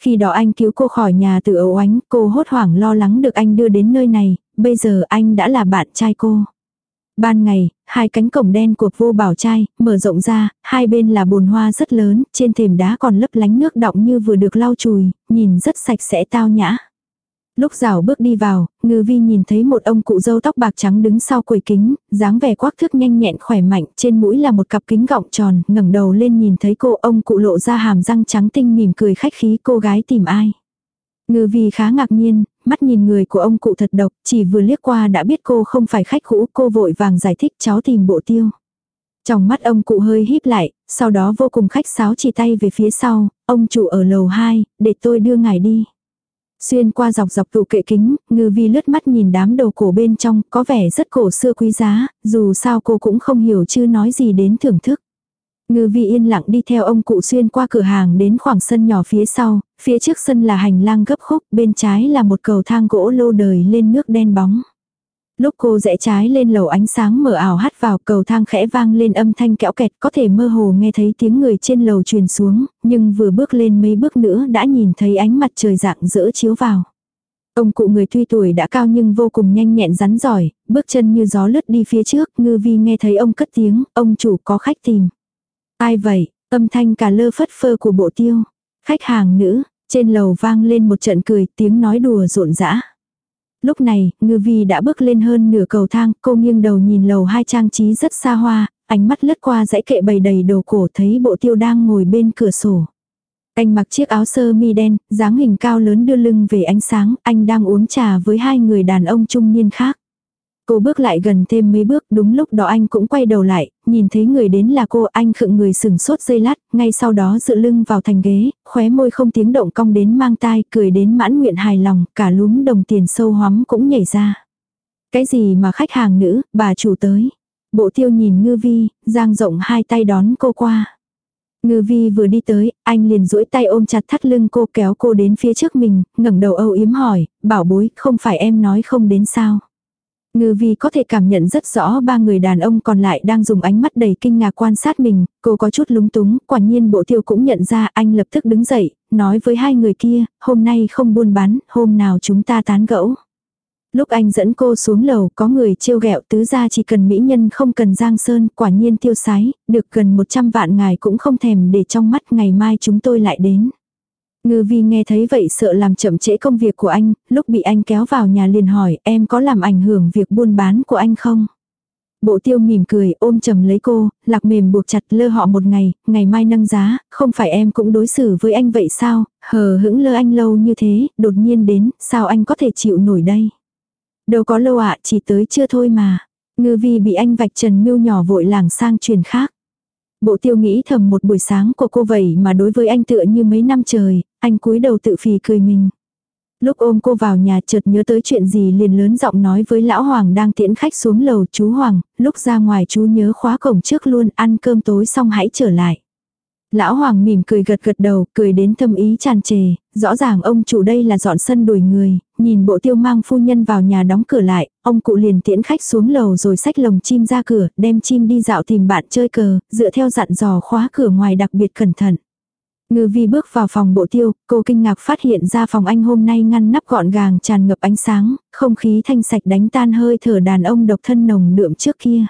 Khi đó anh cứu cô khỏi nhà từ ấu ánh, cô hốt hoảng lo lắng được anh đưa đến nơi này, bây giờ anh đã là bạn trai cô. Ban ngày, hai cánh cổng đen của vô bảo trai, mở rộng ra, hai bên là bồn hoa rất lớn, trên thềm đá còn lấp lánh nước đọng như vừa được lau chùi, nhìn rất sạch sẽ tao nhã. Lúc rào bước đi vào, ngư vi nhìn thấy một ông cụ dâu tóc bạc trắng đứng sau quầy kính, dáng vẻ quắc thước nhanh nhẹn khỏe mạnh, trên mũi là một cặp kính gọng tròn, ngẩng đầu lên nhìn thấy cô, ông cụ lộ ra hàm răng trắng tinh mỉm cười khách khí cô gái tìm ai. Ngư vi khá ngạc nhiên, mắt nhìn người của ông cụ thật độc, chỉ vừa liếc qua đã biết cô không phải khách cũ, cô vội vàng giải thích cháu tìm bộ tiêu. Trong mắt ông cụ hơi híp lại, sau đó vô cùng khách sáo chỉ tay về phía sau, ông chủ ở lầu 2, để tôi đưa ngài đi. Xuyên qua dọc dọc tủ kệ kính, ngư vi lướt mắt nhìn đám đầu cổ bên trong, có vẻ rất cổ xưa quý giá, dù sao cô cũng không hiểu chứ nói gì đến thưởng thức. Ngư vi yên lặng đi theo ông cụ xuyên qua cửa hàng đến khoảng sân nhỏ phía sau, phía trước sân là hành lang gấp khúc, bên trái là một cầu thang gỗ lô đời lên nước đen bóng. Lúc cô rẽ trái lên lầu ánh sáng mở ảo hắt vào cầu thang khẽ vang lên âm thanh kẽo kẹt có thể mơ hồ nghe thấy tiếng người trên lầu truyền xuống, nhưng vừa bước lên mấy bước nữa đã nhìn thấy ánh mặt trời dạng dỡ chiếu vào. Ông cụ người tuy tuổi đã cao nhưng vô cùng nhanh nhẹn rắn giỏi, bước chân như gió lướt đi phía trước, ngư vi nghe thấy ông cất tiếng, ông chủ có khách tìm. Ai vậy, âm thanh cả lơ phất phơ của bộ tiêu. Khách hàng nữ, trên lầu vang lên một trận cười tiếng nói đùa rộn rã. Lúc này, ngư vi đã bước lên hơn nửa cầu thang, cô nghiêng đầu nhìn lầu hai trang trí rất xa hoa, ánh mắt lướt qua dãy kệ bày đầy đồ cổ thấy bộ tiêu đang ngồi bên cửa sổ. Anh mặc chiếc áo sơ mi đen, dáng hình cao lớn đưa lưng về ánh sáng, anh đang uống trà với hai người đàn ông trung niên khác. Cô bước lại gần thêm mấy bước, đúng lúc đó anh cũng quay đầu lại, nhìn thấy người đến là cô, anh khựng người sừng sốt dây lát, ngay sau đó dựa lưng vào thành ghế, khóe môi không tiếng động cong đến mang tai, cười đến mãn nguyện hài lòng, cả lúm đồng tiền sâu hóm cũng nhảy ra. Cái gì mà khách hàng nữ, bà chủ tới. Bộ tiêu nhìn ngư vi, giang rộng hai tay đón cô qua. Ngư vi vừa đi tới, anh liền duỗi tay ôm chặt thắt lưng cô kéo cô đến phía trước mình, ngẩng đầu âu yếm hỏi, bảo bối, không phải em nói không đến sao. Ngư vi có thể cảm nhận rất rõ ba người đàn ông còn lại đang dùng ánh mắt đầy kinh ngạc quan sát mình, cô có chút lúng túng, quả nhiên bộ tiêu cũng nhận ra anh lập tức đứng dậy, nói với hai người kia, hôm nay không buôn bán, hôm nào chúng ta tán gẫu. Lúc anh dẫn cô xuống lầu có người trêu ghẹo tứ ra chỉ cần mỹ nhân không cần giang sơn, quả nhiên tiêu sái, được gần 100 vạn ngài cũng không thèm để trong mắt ngày mai chúng tôi lại đến. Ngư vi nghe thấy vậy sợ làm chậm trễ công việc của anh, lúc bị anh kéo vào nhà liền hỏi em có làm ảnh hưởng việc buôn bán của anh không? Bộ tiêu mỉm cười ôm chầm lấy cô, lạc mềm buộc chặt lơ họ một ngày, ngày mai nâng giá, không phải em cũng đối xử với anh vậy sao, hờ hững lơ anh lâu như thế, đột nhiên đến, sao anh có thể chịu nổi đây? Đâu có lâu ạ, chỉ tới chưa thôi mà. Ngư vi bị anh vạch trần mưu nhỏ vội làng sang truyền khác. Bộ tiêu nghĩ thầm một buổi sáng của cô vậy mà đối với anh tựa như mấy năm trời, anh cúi đầu tự phì cười mình. Lúc ôm cô vào nhà chợt nhớ tới chuyện gì liền lớn giọng nói với lão Hoàng đang tiễn khách xuống lầu chú Hoàng, lúc ra ngoài chú nhớ khóa cổng trước luôn ăn cơm tối xong hãy trở lại. Lão Hoàng mỉm cười gật gật đầu, cười đến thâm ý tràn trề, rõ ràng ông chủ đây là dọn sân đuổi người, nhìn bộ tiêu mang phu nhân vào nhà đóng cửa lại, ông cụ liền tiễn khách xuống lầu rồi xách lồng chim ra cửa, đem chim đi dạo tìm bạn chơi cờ, dựa theo dặn dò khóa cửa ngoài đặc biệt cẩn thận. Ngư vi bước vào phòng bộ tiêu, cô kinh ngạc phát hiện ra phòng anh hôm nay ngăn nắp gọn gàng tràn ngập ánh sáng, không khí thanh sạch đánh tan hơi thở đàn ông độc thân nồng đượm trước kia.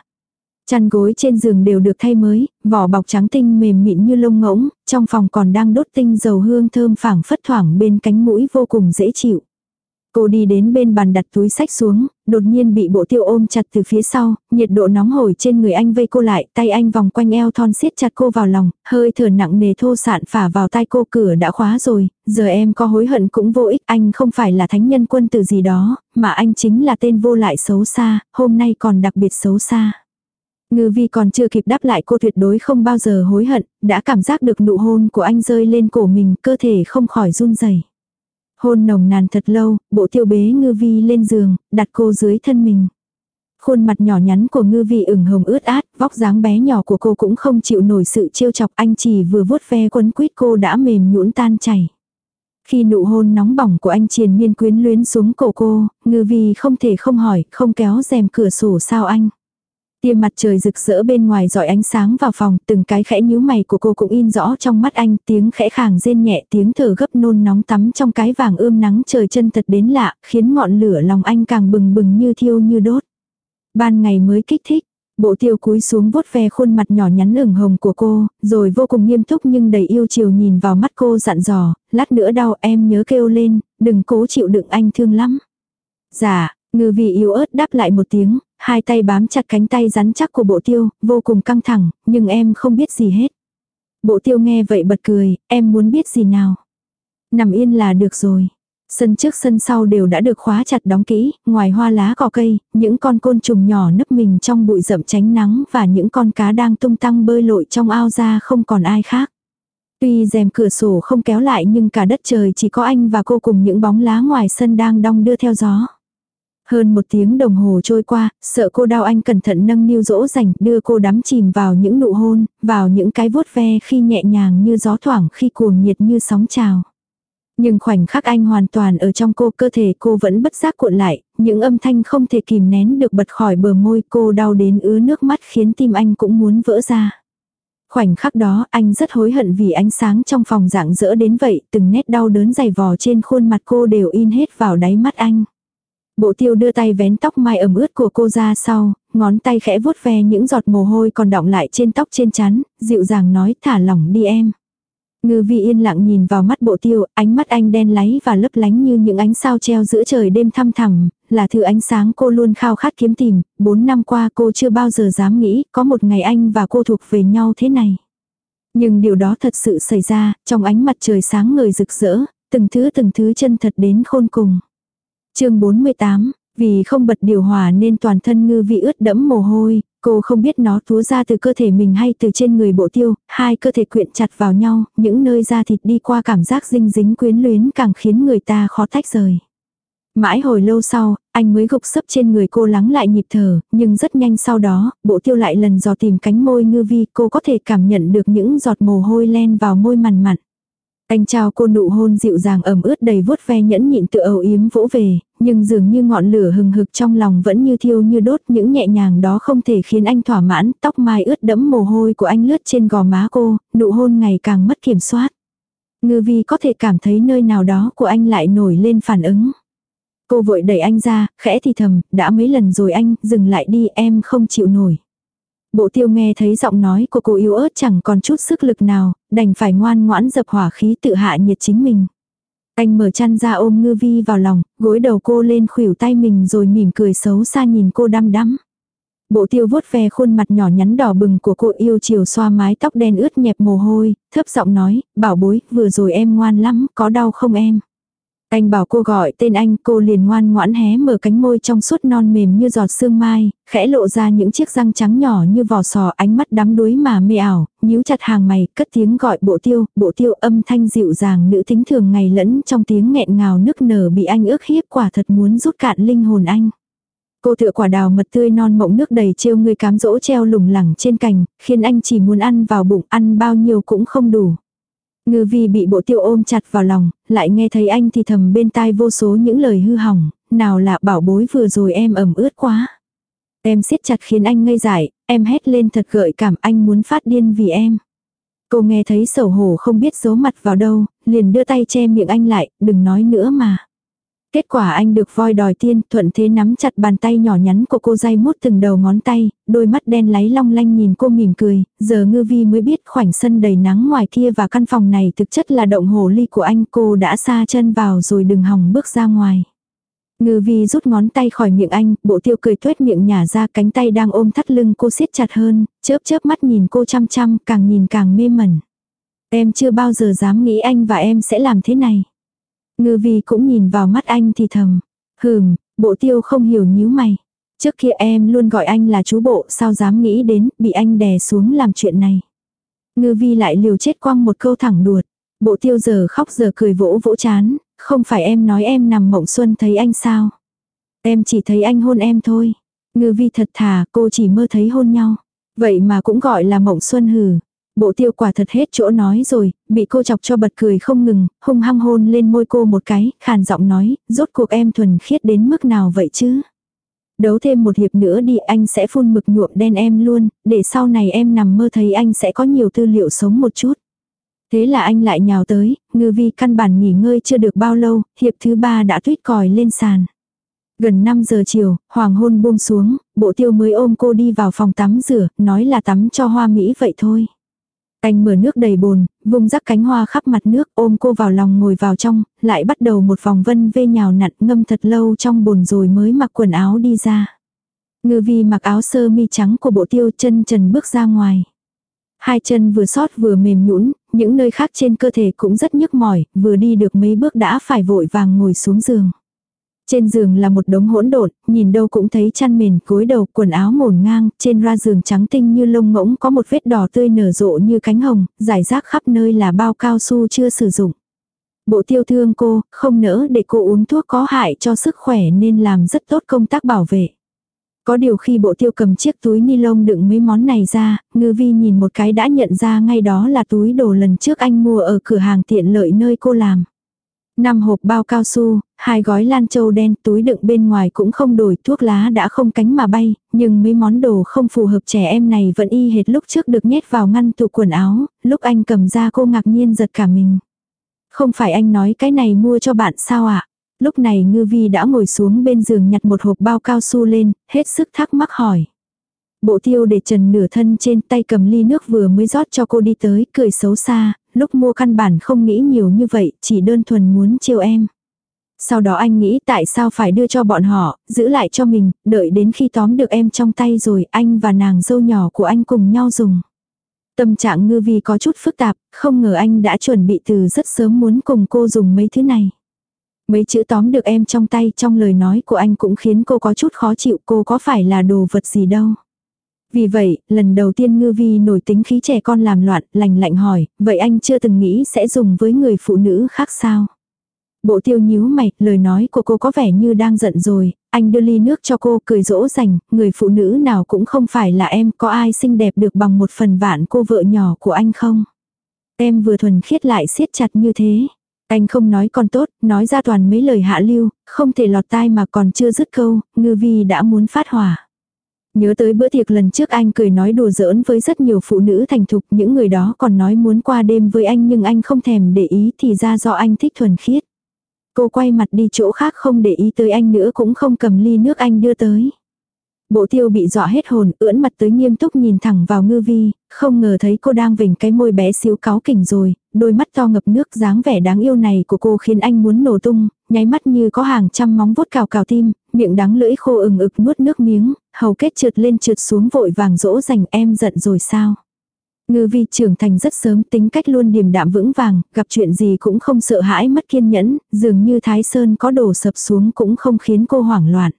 Chăn gối trên giường đều được thay mới, vỏ bọc trắng tinh mềm mịn như lông ngỗng, trong phòng còn đang đốt tinh dầu hương thơm phảng phất thoảng bên cánh mũi vô cùng dễ chịu. Cô đi đến bên bàn đặt túi sách xuống, đột nhiên bị bộ tiêu ôm chặt từ phía sau, nhiệt độ nóng hổi trên người anh vây cô lại, tay anh vòng quanh eo thon siết chặt cô vào lòng, hơi thở nặng nề thô sạn phả vào tai cô cửa đã khóa rồi, giờ em có hối hận cũng vô ích, anh không phải là thánh nhân quân từ gì đó, mà anh chính là tên vô lại xấu xa, hôm nay còn đặc biệt xấu xa. Ngư vi còn chưa kịp đáp lại cô tuyệt đối không bao giờ hối hận, đã cảm giác được nụ hôn của anh rơi lên cổ mình, cơ thể không khỏi run rẩy. Hôn nồng nàn thật lâu, bộ tiêu bế ngư vi lên giường, đặt cô dưới thân mình. Khuôn mặt nhỏ nhắn của ngư vi ửng hồng ướt át, vóc dáng bé nhỏ của cô cũng không chịu nổi sự trêu chọc anh chỉ vừa vuốt ve quấn quýt cô đã mềm nhũn tan chảy. Khi nụ hôn nóng bỏng của anh triền miên quyến luyến xuống cổ cô, ngư vi không thể không hỏi, không kéo rèm cửa sổ sao anh. Tia mặt trời rực rỡ bên ngoài dọi ánh sáng vào phòng, từng cái khẽ nhíu mày của cô cũng in rõ trong mắt anh, tiếng khẽ khàng rên nhẹ, tiếng thở gấp nôn nóng tắm trong cái vàng ươm nắng trời chân thật đến lạ, khiến ngọn lửa lòng anh càng bừng bừng như thiêu như đốt. Ban ngày mới kích thích, bộ tiêu cúi xuống vuốt ve khuôn mặt nhỏ nhắn ửng hồng của cô, rồi vô cùng nghiêm túc nhưng đầy yêu chiều nhìn vào mắt cô dặn dò, lát nữa đau em nhớ kêu lên, đừng cố chịu đựng anh thương lắm. Dạ, ngư vị yếu ớt đáp lại một tiếng, hai tay bám chặt cánh tay rắn chắc của bộ tiêu, vô cùng căng thẳng, nhưng em không biết gì hết. Bộ tiêu nghe vậy bật cười, em muốn biết gì nào. Nằm yên là được rồi. Sân trước sân sau đều đã được khóa chặt đóng kỹ, ngoài hoa lá cỏ cây, những con côn trùng nhỏ nấp mình trong bụi rậm tránh nắng và những con cá đang tung tăng bơi lội trong ao ra không còn ai khác. Tuy rèm cửa sổ không kéo lại nhưng cả đất trời chỉ có anh và cô cùng những bóng lá ngoài sân đang đong đưa theo gió. Hơn một tiếng đồng hồ trôi qua, sợ cô đau anh cẩn thận nâng niu dỗ dành, đưa cô đắm chìm vào những nụ hôn, vào những cái vuốt ve khi nhẹ nhàng như gió thoảng khi cuồng nhiệt như sóng trào. Nhưng khoảnh khắc anh hoàn toàn ở trong cô cơ thể cô vẫn bất giác cuộn lại, những âm thanh không thể kìm nén được bật khỏi bờ môi cô đau đến ứa nước mắt khiến tim anh cũng muốn vỡ ra. Khoảnh khắc đó anh rất hối hận vì ánh sáng trong phòng dạng dỡ đến vậy, từng nét đau đớn dày vò trên khuôn mặt cô đều in hết vào đáy mắt anh. Bộ tiêu đưa tay vén tóc mai ẩm ướt của cô ra sau, ngón tay khẽ vuốt ve những giọt mồ hôi còn đọng lại trên tóc trên chắn, dịu dàng nói thả lỏng đi em. Ngư vi yên lặng nhìn vào mắt bộ tiêu, ánh mắt anh đen láy và lấp lánh như những ánh sao treo giữa trời đêm thăm thẳm, là thứ ánh sáng cô luôn khao khát kiếm tìm, bốn năm qua cô chưa bao giờ dám nghĩ có một ngày anh và cô thuộc về nhau thế này. Nhưng điều đó thật sự xảy ra, trong ánh mặt trời sáng ngời rực rỡ, từng thứ từng thứ chân thật đến khôn cùng chương 48, vì không bật điều hòa nên toàn thân ngư vị ướt đẫm mồ hôi, cô không biết nó túa ra từ cơ thể mình hay từ trên người bộ tiêu, hai cơ thể quyện chặt vào nhau, những nơi da thịt đi qua cảm giác dinh dính quyến luyến càng khiến người ta khó tách rời. Mãi hồi lâu sau, anh mới gục sấp trên người cô lắng lại nhịp thở, nhưng rất nhanh sau đó, bộ tiêu lại lần dò tìm cánh môi ngư vi, cô có thể cảm nhận được những giọt mồ hôi len vào môi mằn mặn. Anh trao cô nụ hôn dịu dàng ẩm ướt đầy vuốt ve nhẫn nhịn tự âu yếm vỗ về, nhưng dường như ngọn lửa hừng hực trong lòng vẫn như thiêu như đốt những nhẹ nhàng đó không thể khiến anh thỏa mãn, tóc mai ướt đẫm mồ hôi của anh lướt trên gò má cô, nụ hôn ngày càng mất kiểm soát. Ngư vi có thể cảm thấy nơi nào đó của anh lại nổi lên phản ứng. Cô vội đẩy anh ra, khẽ thì thầm, đã mấy lần rồi anh, dừng lại đi em không chịu nổi. Bộ tiêu nghe thấy giọng nói của cô yếu ớt chẳng còn chút sức lực nào, đành phải ngoan ngoãn dập hỏa khí tự hạ nhiệt chính mình. Anh mở chăn ra ôm ngư vi vào lòng, gối đầu cô lên khuỷu tay mình rồi mỉm cười xấu xa nhìn cô đăm đắm. Bộ tiêu vuốt ve khuôn mặt nhỏ nhắn đỏ bừng của cô yêu chiều xoa mái tóc đen ướt nhẹp mồ hôi, thấp giọng nói, bảo bối, vừa rồi em ngoan lắm, có đau không em? Anh bảo cô gọi tên anh, cô liền ngoan ngoãn hé mở cánh môi trong suốt non mềm như giọt sương mai, khẽ lộ ra những chiếc răng trắng nhỏ như vỏ sò ánh mắt đắm đuối mà mê ảo, nhíu chặt hàng mày, cất tiếng gọi bộ tiêu, bộ tiêu âm thanh dịu dàng nữ tính thường ngày lẫn trong tiếng nghẹn ngào nức nở bị anh ước hiếp quả thật muốn rút cạn linh hồn anh. Cô tựa quả đào mật tươi non mộng nước đầy trêu người cám dỗ treo lủng lẳng trên cành, khiến anh chỉ muốn ăn vào bụng, ăn bao nhiêu cũng không đủ. Ngư vi bị bộ tiêu ôm chặt vào lòng, lại nghe thấy anh thì thầm bên tai vô số những lời hư hỏng, nào là bảo bối vừa rồi em ẩm ướt quá. Em siết chặt khiến anh ngây dại, em hét lên thật gợi cảm anh muốn phát điên vì em. Cô nghe thấy sầu hổ không biết giấu mặt vào đâu, liền đưa tay che miệng anh lại, đừng nói nữa mà. Kết quả anh được voi đòi tiên, thuận thế nắm chặt bàn tay nhỏ nhắn của cô dây mút từng đầu ngón tay, đôi mắt đen láy long lanh nhìn cô mỉm cười, giờ ngư vi mới biết khoảnh sân đầy nắng ngoài kia và căn phòng này thực chất là động hồ ly của anh cô đã xa chân vào rồi đừng hòng bước ra ngoài. Ngư vi rút ngón tay khỏi miệng anh, bộ tiêu cười tuét miệng nhả ra cánh tay đang ôm thắt lưng cô siết chặt hơn, chớp chớp mắt nhìn cô chăm chăm, càng nhìn càng mê mẩn. Em chưa bao giờ dám nghĩ anh và em sẽ làm thế này. Ngư vi cũng nhìn vào mắt anh thì thầm. Hừm, bộ tiêu không hiểu nhíu mày. Trước kia em luôn gọi anh là chú bộ sao dám nghĩ đến bị anh đè xuống làm chuyện này. Ngư vi lại liều chết quăng một câu thẳng đuột. Bộ tiêu giờ khóc giờ cười vỗ vỗ chán. Không phải em nói em nằm mộng xuân thấy anh sao. Em chỉ thấy anh hôn em thôi. Ngư vi thật thà cô chỉ mơ thấy hôn nhau. Vậy mà cũng gọi là mộng xuân hừ. Bộ tiêu quả thật hết chỗ nói rồi, bị cô chọc cho bật cười không ngừng, hung hăng hôn lên môi cô một cái, khàn giọng nói, rốt cuộc em thuần khiết đến mức nào vậy chứ? Đấu thêm một hiệp nữa đi anh sẽ phun mực nhuộm đen em luôn, để sau này em nằm mơ thấy anh sẽ có nhiều tư liệu sống một chút. Thế là anh lại nhào tới, ngư vi căn bản nghỉ ngơi chưa được bao lâu, hiệp thứ ba đã tuyết còi lên sàn. Gần 5 giờ chiều, hoàng hôn buông xuống, bộ tiêu mới ôm cô đi vào phòng tắm rửa, nói là tắm cho hoa mỹ vậy thôi. Anh mở nước đầy bồn, vung rắc cánh hoa khắp mặt nước ôm cô vào lòng ngồi vào trong, lại bắt đầu một vòng vân vê nhào nặn ngâm thật lâu trong bồn rồi mới mặc quần áo đi ra. Ngư vi mặc áo sơ mi trắng của bộ tiêu chân trần bước ra ngoài. Hai chân vừa sót vừa mềm nhũn, những nơi khác trên cơ thể cũng rất nhức mỏi, vừa đi được mấy bước đã phải vội vàng ngồi xuống giường. Trên giường là một đống hỗn độn, nhìn đâu cũng thấy chăn mền, gối đầu, quần áo mồn ngang, trên ra giường trắng tinh như lông ngỗng có một vết đỏ tươi nở rộ như cánh hồng, giải rác khắp nơi là bao cao su chưa sử dụng. Bộ tiêu thương cô, không nỡ để cô uống thuốc có hại cho sức khỏe nên làm rất tốt công tác bảo vệ. Có điều khi bộ tiêu cầm chiếc túi ni lông đựng mấy món này ra, ngư vi nhìn một cái đã nhận ra ngay đó là túi đồ lần trước anh mua ở cửa hàng tiện lợi nơi cô làm. Năm hộp bao cao su, hai gói lan châu đen, túi đựng bên ngoài cũng không đổi, thuốc lá đã không cánh mà bay, nhưng mấy món đồ không phù hợp trẻ em này vẫn y hệt lúc trước được nhét vào ngăn tủ quần áo, lúc anh cầm ra cô ngạc nhiên giật cả mình. Không phải anh nói cái này mua cho bạn sao ạ? Lúc này ngư vi đã ngồi xuống bên giường nhặt một hộp bao cao su lên, hết sức thắc mắc hỏi. Bộ tiêu để trần nửa thân trên tay cầm ly nước vừa mới rót cho cô đi tới, cười xấu xa, lúc mua căn bản không nghĩ nhiều như vậy, chỉ đơn thuần muốn chiều em. Sau đó anh nghĩ tại sao phải đưa cho bọn họ, giữ lại cho mình, đợi đến khi tóm được em trong tay rồi anh và nàng dâu nhỏ của anh cùng nhau dùng. Tâm trạng ngư vi có chút phức tạp, không ngờ anh đã chuẩn bị từ rất sớm muốn cùng cô dùng mấy thứ này. Mấy chữ tóm được em trong tay trong lời nói của anh cũng khiến cô có chút khó chịu cô có phải là đồ vật gì đâu. Vì vậy, lần đầu tiên ngư vi nổi tính khí trẻ con làm loạn, lành lạnh hỏi, vậy anh chưa từng nghĩ sẽ dùng với người phụ nữ khác sao? Bộ tiêu nhíu mày, lời nói của cô có vẻ như đang giận rồi, anh đưa ly nước cho cô cười dỗ dành, người phụ nữ nào cũng không phải là em, có ai xinh đẹp được bằng một phần vạn cô vợ nhỏ của anh không? Em vừa thuần khiết lại siết chặt như thế. Anh không nói còn tốt, nói ra toàn mấy lời hạ lưu, không thể lọt tai mà còn chưa dứt câu, ngư vi đã muốn phát hỏa. Nhớ tới bữa tiệc lần trước anh cười nói đùa giỡn với rất nhiều phụ nữ thành thục, những người đó còn nói muốn qua đêm với anh nhưng anh không thèm để ý thì ra do anh thích thuần khiết. Cô quay mặt đi chỗ khác không để ý tới anh nữa cũng không cầm ly nước anh đưa tới. Bộ tiêu bị dọa hết hồn, ưỡn mặt tới nghiêm túc nhìn thẳng vào ngư vi, không ngờ thấy cô đang vểnh cái môi bé xíu cáo kỉnh rồi, đôi mắt to ngập nước dáng vẻ đáng yêu này của cô khiến anh muốn nổ tung, nháy mắt như có hàng trăm móng vuốt cào cào tim, miệng đắng lưỡi khô ừng ực nuốt nước miếng, hầu kết trượt lên trượt xuống vội vàng dỗ dành em giận rồi sao. Ngư vi trưởng thành rất sớm tính cách luôn điềm đạm vững vàng, gặp chuyện gì cũng không sợ hãi mất kiên nhẫn, dường như Thái Sơn có đổ sập xuống cũng không khiến cô hoảng loạn.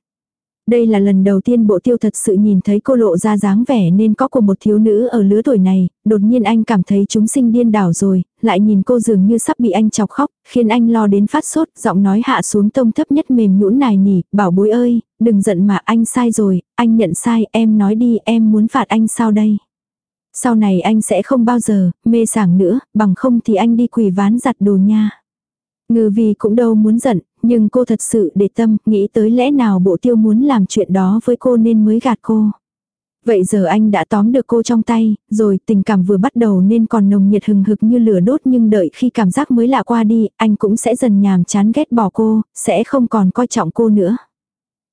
Đây là lần đầu tiên bộ tiêu thật sự nhìn thấy cô lộ ra dáng vẻ nên có của một thiếu nữ ở lứa tuổi này, đột nhiên anh cảm thấy chúng sinh điên đảo rồi, lại nhìn cô dường như sắp bị anh chọc khóc, khiến anh lo đến phát sốt, giọng nói hạ xuống tông thấp nhất mềm nhũn nài nỉ, bảo bối ơi, đừng giận mà anh sai rồi, anh nhận sai, em nói đi, em muốn phạt anh sao đây. Sau này anh sẽ không bao giờ, mê sảng nữa, bằng không thì anh đi quỳ ván giặt đồ nha. Ngư vì cũng đâu muốn giận, nhưng cô thật sự để tâm, nghĩ tới lẽ nào bộ tiêu muốn làm chuyện đó với cô nên mới gạt cô. Vậy giờ anh đã tóm được cô trong tay, rồi tình cảm vừa bắt đầu nên còn nồng nhiệt hừng hực như lửa đốt nhưng đợi khi cảm giác mới lạ qua đi, anh cũng sẽ dần nhàm chán ghét bỏ cô, sẽ không còn coi trọng cô nữa.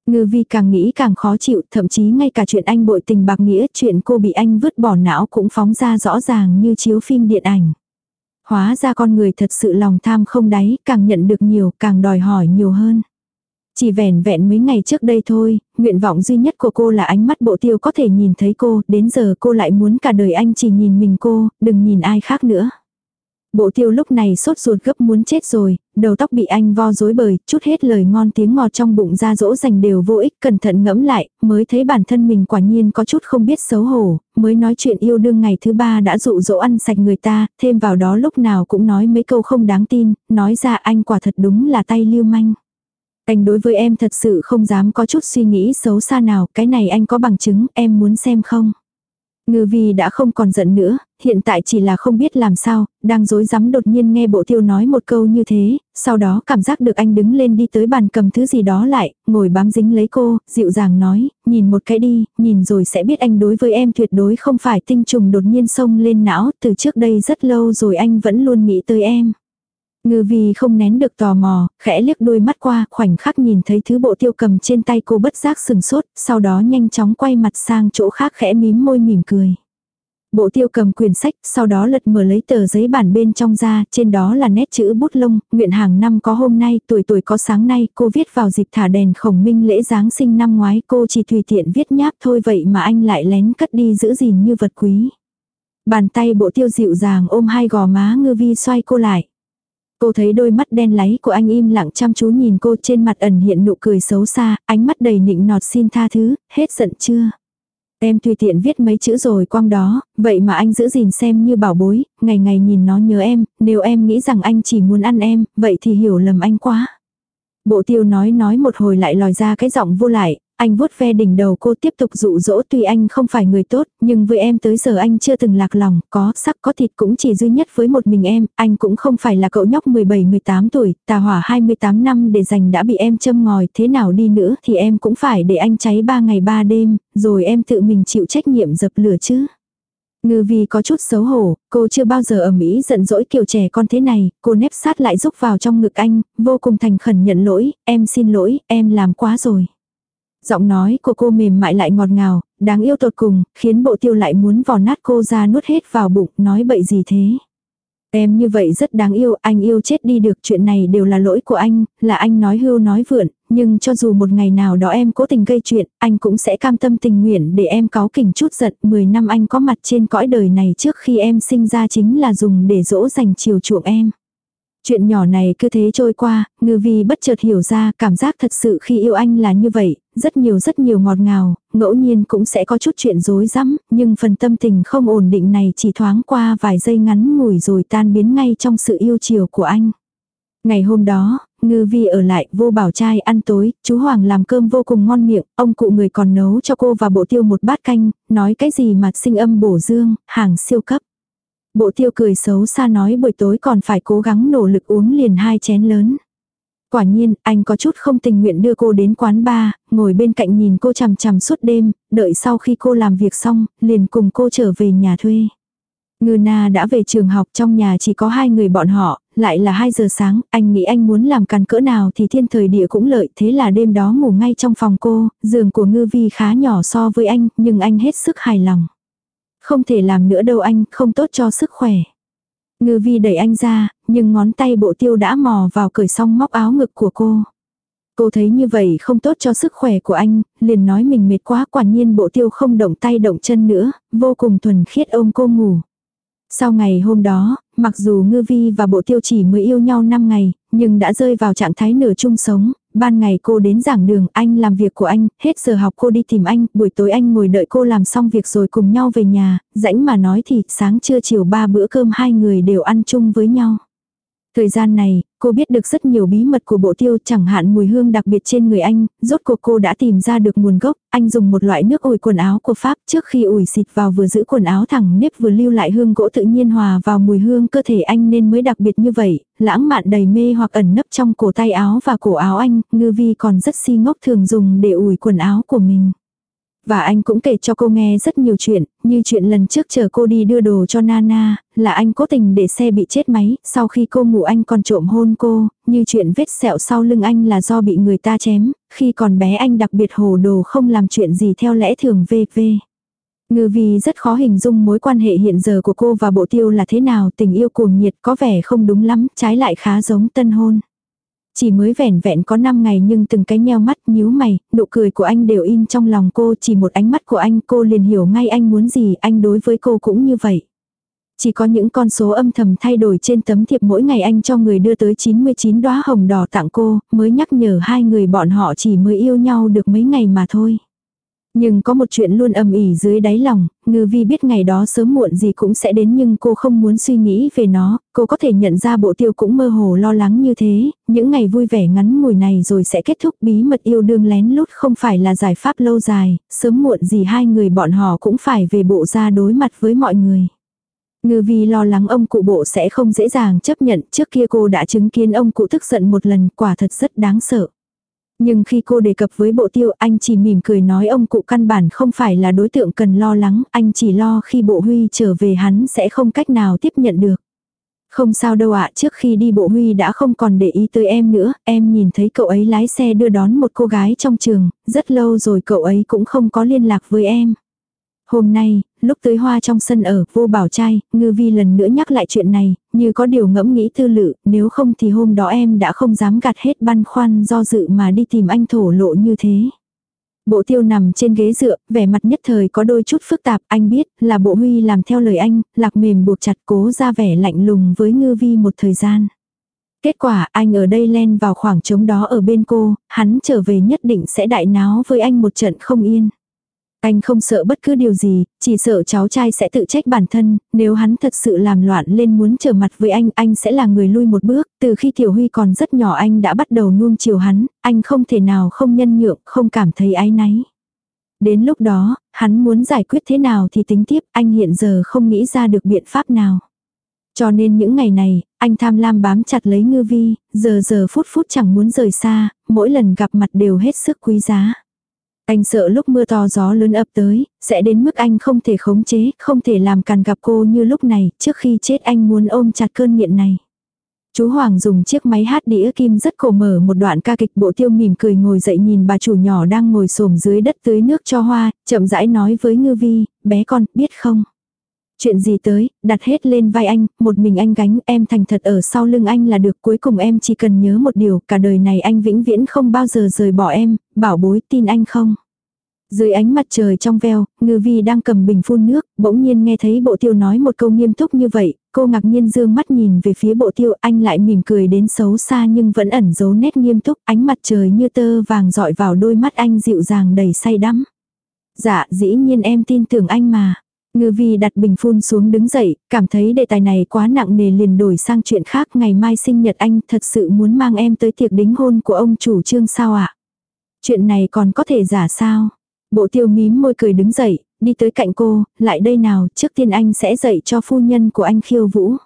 Ngư vi càng nghĩ càng khó chịu, thậm chí ngay cả chuyện anh bội tình bạc nghĩa, chuyện cô bị anh vứt bỏ não cũng phóng ra rõ ràng như chiếu phim điện ảnh. Hóa ra con người thật sự lòng tham không đáy, càng nhận được nhiều, càng đòi hỏi nhiều hơn. Chỉ vẻn vẹn mấy ngày trước đây thôi, nguyện vọng duy nhất của cô là ánh mắt bộ tiêu có thể nhìn thấy cô, đến giờ cô lại muốn cả đời anh chỉ nhìn mình cô, đừng nhìn ai khác nữa. Bộ tiêu lúc này sốt ruột gấp muốn chết rồi, đầu tóc bị anh vo rối bời, chút hết lời ngon tiếng ngọt trong bụng ra dỗ dành đều vô ích, cẩn thận ngẫm lại, mới thấy bản thân mình quả nhiên có chút không biết xấu hổ, mới nói chuyện yêu đương ngày thứ ba đã dụ dỗ ăn sạch người ta, thêm vào đó lúc nào cũng nói mấy câu không đáng tin, nói ra anh quả thật đúng là tay lưu manh. Anh đối với em thật sự không dám có chút suy nghĩ xấu xa nào, cái này anh có bằng chứng, em muốn xem không? Ngư vi đã không còn giận nữa, hiện tại chỉ là không biết làm sao, đang dối rắm đột nhiên nghe bộ tiêu nói một câu như thế, sau đó cảm giác được anh đứng lên đi tới bàn cầm thứ gì đó lại, ngồi bám dính lấy cô, dịu dàng nói, nhìn một cái đi, nhìn rồi sẽ biết anh đối với em tuyệt đối không phải tinh trùng đột nhiên xông lên não, từ trước đây rất lâu rồi anh vẫn luôn nghĩ tới em. Ngư vi không nén được tò mò, khẽ liếc đôi mắt qua, khoảnh khắc nhìn thấy thứ bộ tiêu cầm trên tay cô bất giác sừng sốt, sau đó nhanh chóng quay mặt sang chỗ khác khẽ mím môi mỉm cười. Bộ tiêu cầm quyển sách, sau đó lật mở lấy tờ giấy bản bên trong ra, trên đó là nét chữ bút lông, nguyện hàng năm có hôm nay, tuổi tuổi có sáng nay, cô viết vào dịp thả đèn khổng minh lễ Giáng sinh năm ngoái, cô chỉ tùy tiện viết nháp thôi vậy mà anh lại lén cất đi giữ gìn như vật quý. Bàn tay bộ tiêu dịu dàng ôm hai gò má ngư vi xoay cô lại. Cô thấy đôi mắt đen láy của anh im lặng chăm chú nhìn cô trên mặt ẩn hiện nụ cười xấu xa, ánh mắt đầy nịnh nọt xin tha thứ, hết giận chưa? Em tùy tiện viết mấy chữ rồi quăng đó, vậy mà anh giữ gìn xem như bảo bối, ngày ngày nhìn nó nhớ em, nếu em nghĩ rằng anh chỉ muốn ăn em, vậy thì hiểu lầm anh quá. Bộ tiêu nói nói một hồi lại lòi ra cái giọng vô lại, anh vuốt ve đỉnh đầu cô tiếp tục dụ dỗ tuy anh không phải người tốt, nhưng với em tới giờ anh chưa từng lạc lòng, có sắc có thịt cũng chỉ duy nhất với một mình em, anh cũng không phải là cậu nhóc 17-18 tuổi, tà hỏa 28 năm để dành đã bị em châm ngòi, thế nào đi nữa thì em cũng phải để anh cháy 3 ngày 3 đêm, rồi em tự mình chịu trách nhiệm dập lửa chứ. Ngư vi có chút xấu hổ, cô chưa bao giờ ở Mỹ giận dỗi kiểu trẻ con thế này, cô nếp sát lại rúc vào trong ngực anh, vô cùng thành khẩn nhận lỗi, em xin lỗi, em làm quá rồi. Giọng nói của cô mềm mại lại ngọt ngào, đáng yêu tột cùng, khiến bộ tiêu lại muốn vò nát cô ra nuốt hết vào bụng, nói bậy gì thế. Em như vậy rất đáng yêu, anh yêu chết đi được chuyện này đều là lỗi của anh, là anh nói hưu nói vượn, nhưng cho dù một ngày nào đó em cố tình gây chuyện, anh cũng sẽ cam tâm tình nguyện để em cáu kỉnh chút giận, 10 năm anh có mặt trên cõi đời này trước khi em sinh ra chính là dùng để dỗ dành chiều chuộng em. Chuyện nhỏ này cứ thế trôi qua, ngư vi bất chợt hiểu ra cảm giác thật sự khi yêu anh là như vậy, rất nhiều rất nhiều ngọt ngào, ngẫu nhiên cũng sẽ có chút chuyện rối rắm, nhưng phần tâm tình không ổn định này chỉ thoáng qua vài giây ngắn ngủi rồi tan biến ngay trong sự yêu chiều của anh. Ngày hôm đó, ngư vi ở lại, vô bảo trai ăn tối, chú Hoàng làm cơm vô cùng ngon miệng, ông cụ người còn nấu cho cô và bộ tiêu một bát canh, nói cái gì mà sinh âm bổ dương, hàng siêu cấp. Bộ tiêu cười xấu xa nói buổi tối còn phải cố gắng nỗ lực uống liền hai chén lớn. Quả nhiên, anh có chút không tình nguyện đưa cô đến quán bar, ngồi bên cạnh nhìn cô chằm chằm suốt đêm, đợi sau khi cô làm việc xong, liền cùng cô trở về nhà thuê. Ngư Na đã về trường học trong nhà chỉ có hai người bọn họ, lại là 2 giờ sáng, anh nghĩ anh muốn làm càn cỡ nào thì thiên thời địa cũng lợi, thế là đêm đó ngủ ngay trong phòng cô, giường của ngư vi khá nhỏ so với anh, nhưng anh hết sức hài lòng. Không thể làm nữa đâu anh, không tốt cho sức khỏe. Ngư vi đẩy anh ra, nhưng ngón tay bộ tiêu đã mò vào cởi xong móc áo ngực của cô. Cô thấy như vậy không tốt cho sức khỏe của anh, liền nói mình mệt quá quả nhiên bộ tiêu không động tay động chân nữa, vô cùng thuần khiết ôm cô ngủ. Sau ngày hôm đó, mặc dù ngư vi và bộ tiêu chỉ mới yêu nhau 5 ngày, nhưng đã rơi vào trạng thái nửa chung sống, ban ngày cô đến giảng đường, anh làm việc của anh, hết giờ học cô đi tìm anh, buổi tối anh ngồi đợi cô làm xong việc rồi cùng nhau về nhà, rãnh mà nói thì sáng trưa chiều ba bữa cơm hai người đều ăn chung với nhau. Thời gian này, cô biết được rất nhiều bí mật của bộ tiêu chẳng hạn mùi hương đặc biệt trên người anh, rốt cuộc cô đã tìm ra được nguồn gốc, anh dùng một loại nước ủi quần áo của Pháp trước khi ủi xịt vào vừa giữ quần áo thẳng nếp vừa lưu lại hương gỗ tự nhiên hòa vào mùi hương cơ thể anh nên mới đặc biệt như vậy, lãng mạn đầy mê hoặc ẩn nấp trong cổ tay áo và cổ áo anh, ngư vi còn rất si ngốc thường dùng để ủi quần áo của mình. Và anh cũng kể cho cô nghe rất nhiều chuyện, như chuyện lần trước chờ cô đi đưa đồ cho Nana, là anh cố tình để xe bị chết máy, sau khi cô ngủ anh còn trộm hôn cô, như chuyện vết sẹo sau lưng anh là do bị người ta chém, khi còn bé anh đặc biệt hồ đồ không làm chuyện gì theo lẽ thường VV. Ngư vì rất khó hình dung mối quan hệ hiện giờ của cô và bộ tiêu là thế nào, tình yêu cuồng nhiệt có vẻ không đúng lắm, trái lại khá giống tân hôn. Chỉ mới vẻn vẹn có 5 ngày nhưng từng cái nheo mắt nhíu mày, nụ cười của anh đều in trong lòng cô, chỉ một ánh mắt của anh cô liền hiểu ngay anh muốn gì, anh đối với cô cũng như vậy. Chỉ có những con số âm thầm thay đổi trên tấm thiệp mỗi ngày anh cho người đưa tới 99 đóa hồng đỏ tặng cô, mới nhắc nhở hai người bọn họ chỉ mới yêu nhau được mấy ngày mà thôi. Nhưng có một chuyện luôn âm ỉ dưới đáy lòng, ngư vi biết ngày đó sớm muộn gì cũng sẽ đến nhưng cô không muốn suy nghĩ về nó, cô có thể nhận ra bộ tiêu cũng mơ hồ lo lắng như thế, những ngày vui vẻ ngắn ngủi này rồi sẽ kết thúc. Bí mật yêu đương lén lút không phải là giải pháp lâu dài, sớm muộn gì hai người bọn họ cũng phải về bộ ra đối mặt với mọi người. Ngư vi lo lắng ông cụ bộ sẽ không dễ dàng chấp nhận. Trước kia cô đã chứng kiến ông cụ tức giận một lần quả thật rất đáng sợ. Nhưng khi cô đề cập với bộ tiêu anh chỉ mỉm cười nói ông cụ căn bản không phải là đối tượng cần lo lắng, anh chỉ lo khi bộ huy trở về hắn sẽ không cách nào tiếp nhận được. Không sao đâu ạ, trước khi đi bộ huy đã không còn để ý tới em nữa, em nhìn thấy cậu ấy lái xe đưa đón một cô gái trong trường, rất lâu rồi cậu ấy cũng không có liên lạc với em. Hôm nay, lúc tới hoa trong sân ở, vô bảo trai, ngư vi lần nữa nhắc lại chuyện này, như có điều ngẫm nghĩ tư lự, nếu không thì hôm đó em đã không dám gạt hết băn khoăn do dự mà đi tìm anh thổ lộ như thế. Bộ tiêu nằm trên ghế dựa, vẻ mặt nhất thời có đôi chút phức tạp, anh biết là bộ huy làm theo lời anh, lạc mềm buộc chặt cố ra vẻ lạnh lùng với ngư vi một thời gian. Kết quả anh ở đây len vào khoảng trống đó ở bên cô, hắn trở về nhất định sẽ đại náo với anh một trận không yên. Anh không sợ bất cứ điều gì, chỉ sợ cháu trai sẽ tự trách bản thân, nếu hắn thật sự làm loạn lên muốn trở mặt với anh, anh sẽ là người lui một bước, từ khi Tiểu Huy còn rất nhỏ anh đã bắt đầu nuông chiều hắn, anh không thể nào không nhân nhượng, không cảm thấy ái náy. Đến lúc đó, hắn muốn giải quyết thế nào thì tính tiếp, anh hiện giờ không nghĩ ra được biện pháp nào. Cho nên những ngày này, anh tham lam bám chặt lấy ngư vi, giờ giờ phút phút chẳng muốn rời xa, mỗi lần gặp mặt đều hết sức quý giá. Anh sợ lúc mưa to gió lớn ập tới, sẽ đến mức anh không thể khống chế, không thể làm càn gặp cô như lúc này, trước khi chết anh muốn ôm chặt cơn nghiện này. Chú Hoàng dùng chiếc máy hát đĩa kim rất cổ mở một đoạn ca kịch bộ tiêu mỉm cười ngồi dậy nhìn bà chủ nhỏ đang ngồi xổm dưới đất tưới nước cho hoa, chậm rãi nói với ngư vi, bé con, biết không? Chuyện gì tới, đặt hết lên vai anh, một mình anh gánh, em thành thật ở sau lưng anh là được. Cuối cùng em chỉ cần nhớ một điều, cả đời này anh vĩnh viễn không bao giờ rời bỏ em, bảo bối tin anh không. Dưới ánh mặt trời trong veo, ngư vi đang cầm bình phun nước, bỗng nhiên nghe thấy bộ tiêu nói một câu nghiêm túc như vậy, cô ngạc nhiên dương mắt nhìn về phía bộ tiêu, anh lại mỉm cười đến xấu xa nhưng vẫn ẩn giấu nét nghiêm túc, ánh mặt trời như tơ vàng dọi vào đôi mắt anh dịu dàng đầy say đắm. Dạ, dĩ nhiên em tin tưởng anh mà. Ngư vi đặt bình phun xuống đứng dậy, cảm thấy đề tài này quá nặng nề liền đổi sang chuyện khác. Ngày mai sinh nhật anh thật sự muốn mang em tới tiệc đính hôn của ông chủ trương sao ạ? Chuyện này còn có thể giả sao? Bộ tiêu mím môi cười đứng dậy, đi tới cạnh cô, lại đây nào, trước tiên anh sẽ dạy cho phu nhân của anh khiêu vũ.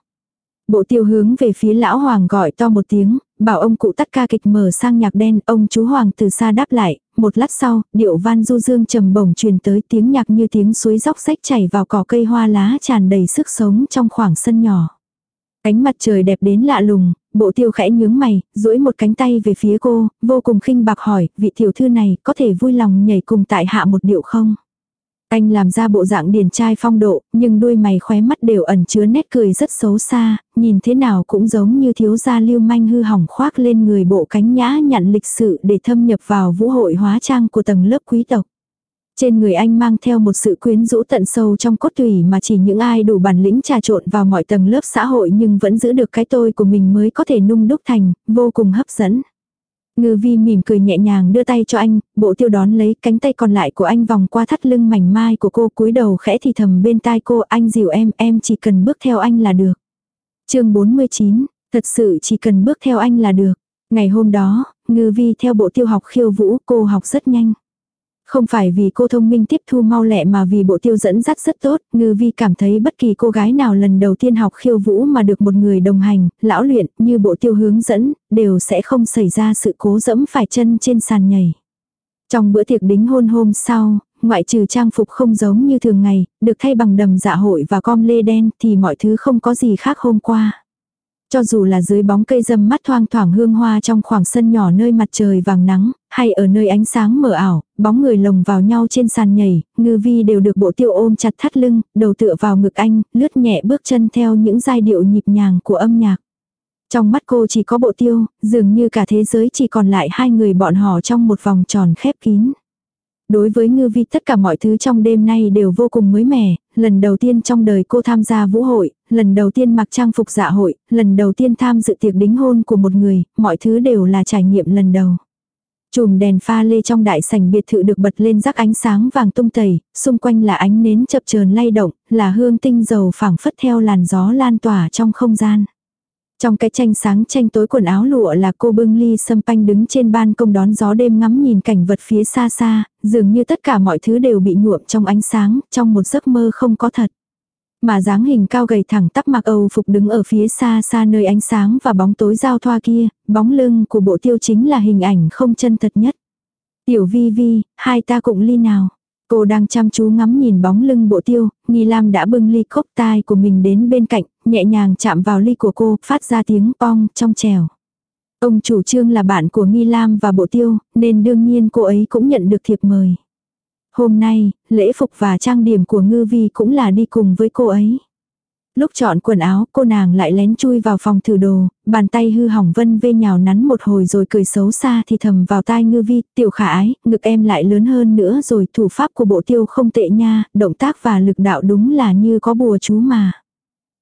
Bộ tiêu hướng về phía lão hoàng gọi to một tiếng, bảo ông cụ tắt ca kịch mở sang nhạc đen, ông chú hoàng từ xa đáp lại, một lát sau, điệu van du dương trầm bổng truyền tới tiếng nhạc như tiếng suối róc rách chảy vào cỏ cây hoa lá tràn đầy sức sống trong khoảng sân nhỏ. Cánh mặt trời đẹp đến lạ lùng, bộ tiêu khẽ nhướng mày, duỗi một cánh tay về phía cô, vô cùng khinh bạc hỏi, vị tiểu thư này có thể vui lòng nhảy cùng tại hạ một điệu không? Anh làm ra bộ dạng điển trai phong độ, nhưng đuôi mày khóe mắt đều ẩn chứa nét cười rất xấu xa, nhìn thế nào cũng giống như thiếu gia lưu manh hư hỏng khoác lên người bộ cánh nhã nhặn lịch sự để thâm nhập vào vũ hội hóa trang của tầng lớp quý tộc. Trên người anh mang theo một sự quyến rũ tận sâu trong cốt tủy mà chỉ những ai đủ bản lĩnh trà trộn vào mọi tầng lớp xã hội nhưng vẫn giữ được cái tôi của mình mới có thể nung đúc thành, vô cùng hấp dẫn. Ngư vi mỉm cười nhẹ nhàng đưa tay cho anh, bộ tiêu đón lấy cánh tay còn lại của anh vòng qua thắt lưng mảnh mai của cô cúi đầu khẽ thì thầm bên tai cô anh dìu em, em chỉ cần bước theo anh là được. chương 49, thật sự chỉ cần bước theo anh là được. Ngày hôm đó, ngư vi theo bộ tiêu học khiêu vũ cô học rất nhanh. Không phải vì cô thông minh tiếp thu mau lẹ mà vì bộ tiêu dẫn dắt rất tốt, ngư vi cảm thấy bất kỳ cô gái nào lần đầu tiên học khiêu vũ mà được một người đồng hành, lão luyện, như bộ tiêu hướng dẫn, đều sẽ không xảy ra sự cố dẫm phải chân trên sàn nhảy. Trong bữa tiệc đính hôn hôm sau, ngoại trừ trang phục không giống như thường ngày, được thay bằng đầm dạ hội và com lê đen thì mọi thứ không có gì khác hôm qua. Cho dù là dưới bóng cây dâm mắt thoang thoảng hương hoa trong khoảng sân nhỏ nơi mặt trời vàng nắng, hay ở nơi ánh sáng mờ ảo, bóng người lồng vào nhau trên sàn nhảy, ngư vi đều được bộ tiêu ôm chặt thắt lưng, đầu tựa vào ngực anh, lướt nhẹ bước chân theo những giai điệu nhịp nhàng của âm nhạc. Trong mắt cô chỉ có bộ tiêu, dường như cả thế giới chỉ còn lại hai người bọn họ trong một vòng tròn khép kín. Đối với ngư vi tất cả mọi thứ trong đêm nay đều vô cùng mới mẻ, lần đầu tiên trong đời cô tham gia vũ hội, lần đầu tiên mặc trang phục dạ hội, lần đầu tiên tham dự tiệc đính hôn của một người, mọi thứ đều là trải nghiệm lần đầu. Chùm đèn pha lê trong đại sảnh biệt thự được bật lên rắc ánh sáng vàng tung tẩy, xung quanh là ánh nến chập chờn lay động, là hương tinh dầu phảng phất theo làn gió lan tỏa trong không gian. Trong cái tranh sáng tranh tối quần áo lụa là cô bưng ly sâm panh đứng trên ban công đón gió đêm ngắm nhìn cảnh vật phía xa xa, dường như tất cả mọi thứ đều bị nhuộm trong ánh sáng, trong một giấc mơ không có thật. Mà dáng hình cao gầy thẳng tắp mặc Âu phục đứng ở phía xa xa nơi ánh sáng và bóng tối giao thoa kia, bóng lưng của bộ tiêu chính là hình ảnh không chân thật nhất. Tiểu vi vi, hai ta cũng ly nào. Cô đang chăm chú ngắm nhìn bóng lưng bộ tiêu, Nghi Lam đã bưng ly cốc tai của mình đến bên cạnh, nhẹ nhàng chạm vào ly của cô, phát ra tiếng pong trong trèo. Ông chủ trương là bạn của Nghi Lam và bộ tiêu, nên đương nhiên cô ấy cũng nhận được thiệp mời. Hôm nay, lễ phục và trang điểm của ngư vi cũng là đi cùng với cô ấy. Lúc chọn quần áo, cô nàng lại lén chui vào phòng thử đồ, bàn tay hư hỏng vân vê nhào nắn một hồi rồi cười xấu xa thì thầm vào tai ngư vi, tiểu khả ái, ngực em lại lớn hơn nữa rồi, thủ pháp của bộ tiêu không tệ nha, động tác và lực đạo đúng là như có bùa chú mà.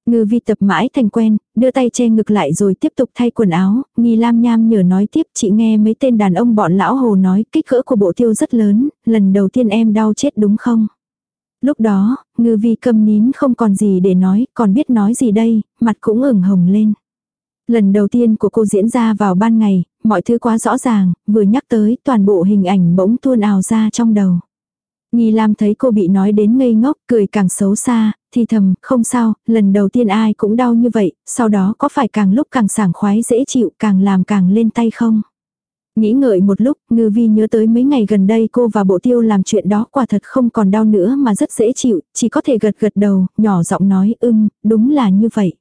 Ngư vi tập mãi thành quen, đưa tay che ngực lại rồi tiếp tục thay quần áo, nghi lam nham nhở nói tiếp chị nghe mấy tên đàn ông bọn lão hồ nói kích cỡ của bộ tiêu rất lớn, lần đầu tiên em đau chết đúng không? Lúc đó, ngư vi câm nín không còn gì để nói, còn biết nói gì đây, mặt cũng ửng hồng lên. Lần đầu tiên của cô diễn ra vào ban ngày, mọi thứ quá rõ ràng, vừa nhắc tới toàn bộ hình ảnh bỗng tuôn ào ra trong đầu. Nhi Lam thấy cô bị nói đến ngây ngốc, cười càng xấu xa, thì thầm, không sao, lần đầu tiên ai cũng đau như vậy, sau đó có phải càng lúc càng sảng khoái dễ chịu, càng làm càng lên tay không? Nghĩ ngợi một lúc, ngư vi nhớ tới mấy ngày gần đây cô và bộ tiêu làm chuyện đó quả thật không còn đau nữa mà rất dễ chịu, chỉ có thể gật gật đầu, nhỏ giọng nói ưng, đúng là như vậy.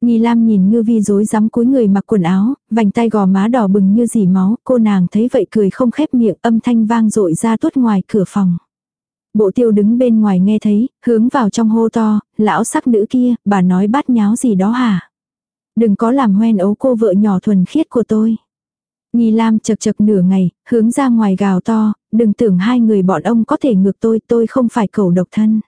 Nhi Lam nhìn ngư vi dối rắm cúi người mặc quần áo, vành tay gò má đỏ bừng như dì máu, cô nàng thấy vậy cười không khép miệng âm thanh vang dội ra tuốt ngoài cửa phòng. Bộ tiêu đứng bên ngoài nghe thấy, hướng vào trong hô to, lão sắc nữ kia, bà nói bát nháo gì đó hả? Đừng có làm hoen ấu cô vợ nhỏ thuần khiết của tôi. nghi Lam chật chật nửa ngày, hướng ra ngoài gào to, đừng tưởng hai người bọn ông có thể ngược tôi, tôi không phải cầu độc thân.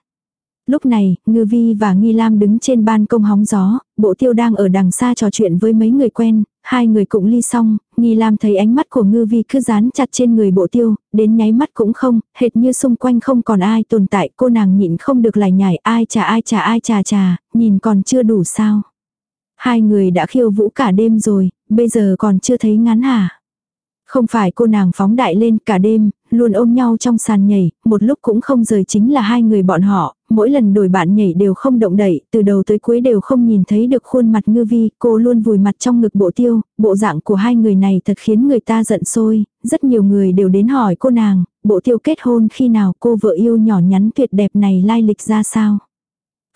Lúc này, Ngư Vi và Nghi Lam đứng trên ban công hóng gió, bộ tiêu đang ở đằng xa trò chuyện với mấy người quen, hai người cũng ly xong, Nghi Lam thấy ánh mắt của ngư vi cứ dán chặt trên người bộ tiêu, đến nháy mắt cũng không, hệt như xung quanh không còn ai tồn tại, cô nàng nhịn không được lải nhải ai chà ai chà ai chà chà, nhìn còn chưa đủ sao. Hai người đã khiêu vũ cả đêm rồi, bây giờ còn chưa thấy ngắn hả. Không phải cô nàng phóng đại lên cả đêm, luôn ôm nhau trong sàn nhảy, một lúc cũng không rời chính là hai người bọn họ, mỗi lần đổi bạn nhảy đều không động đậy, từ đầu tới cuối đều không nhìn thấy được khuôn mặt ngư vi, cô luôn vùi mặt trong ngực bộ tiêu, bộ dạng của hai người này thật khiến người ta giận sôi rất nhiều người đều đến hỏi cô nàng, bộ tiêu kết hôn khi nào cô vợ yêu nhỏ nhắn tuyệt đẹp này lai lịch ra sao.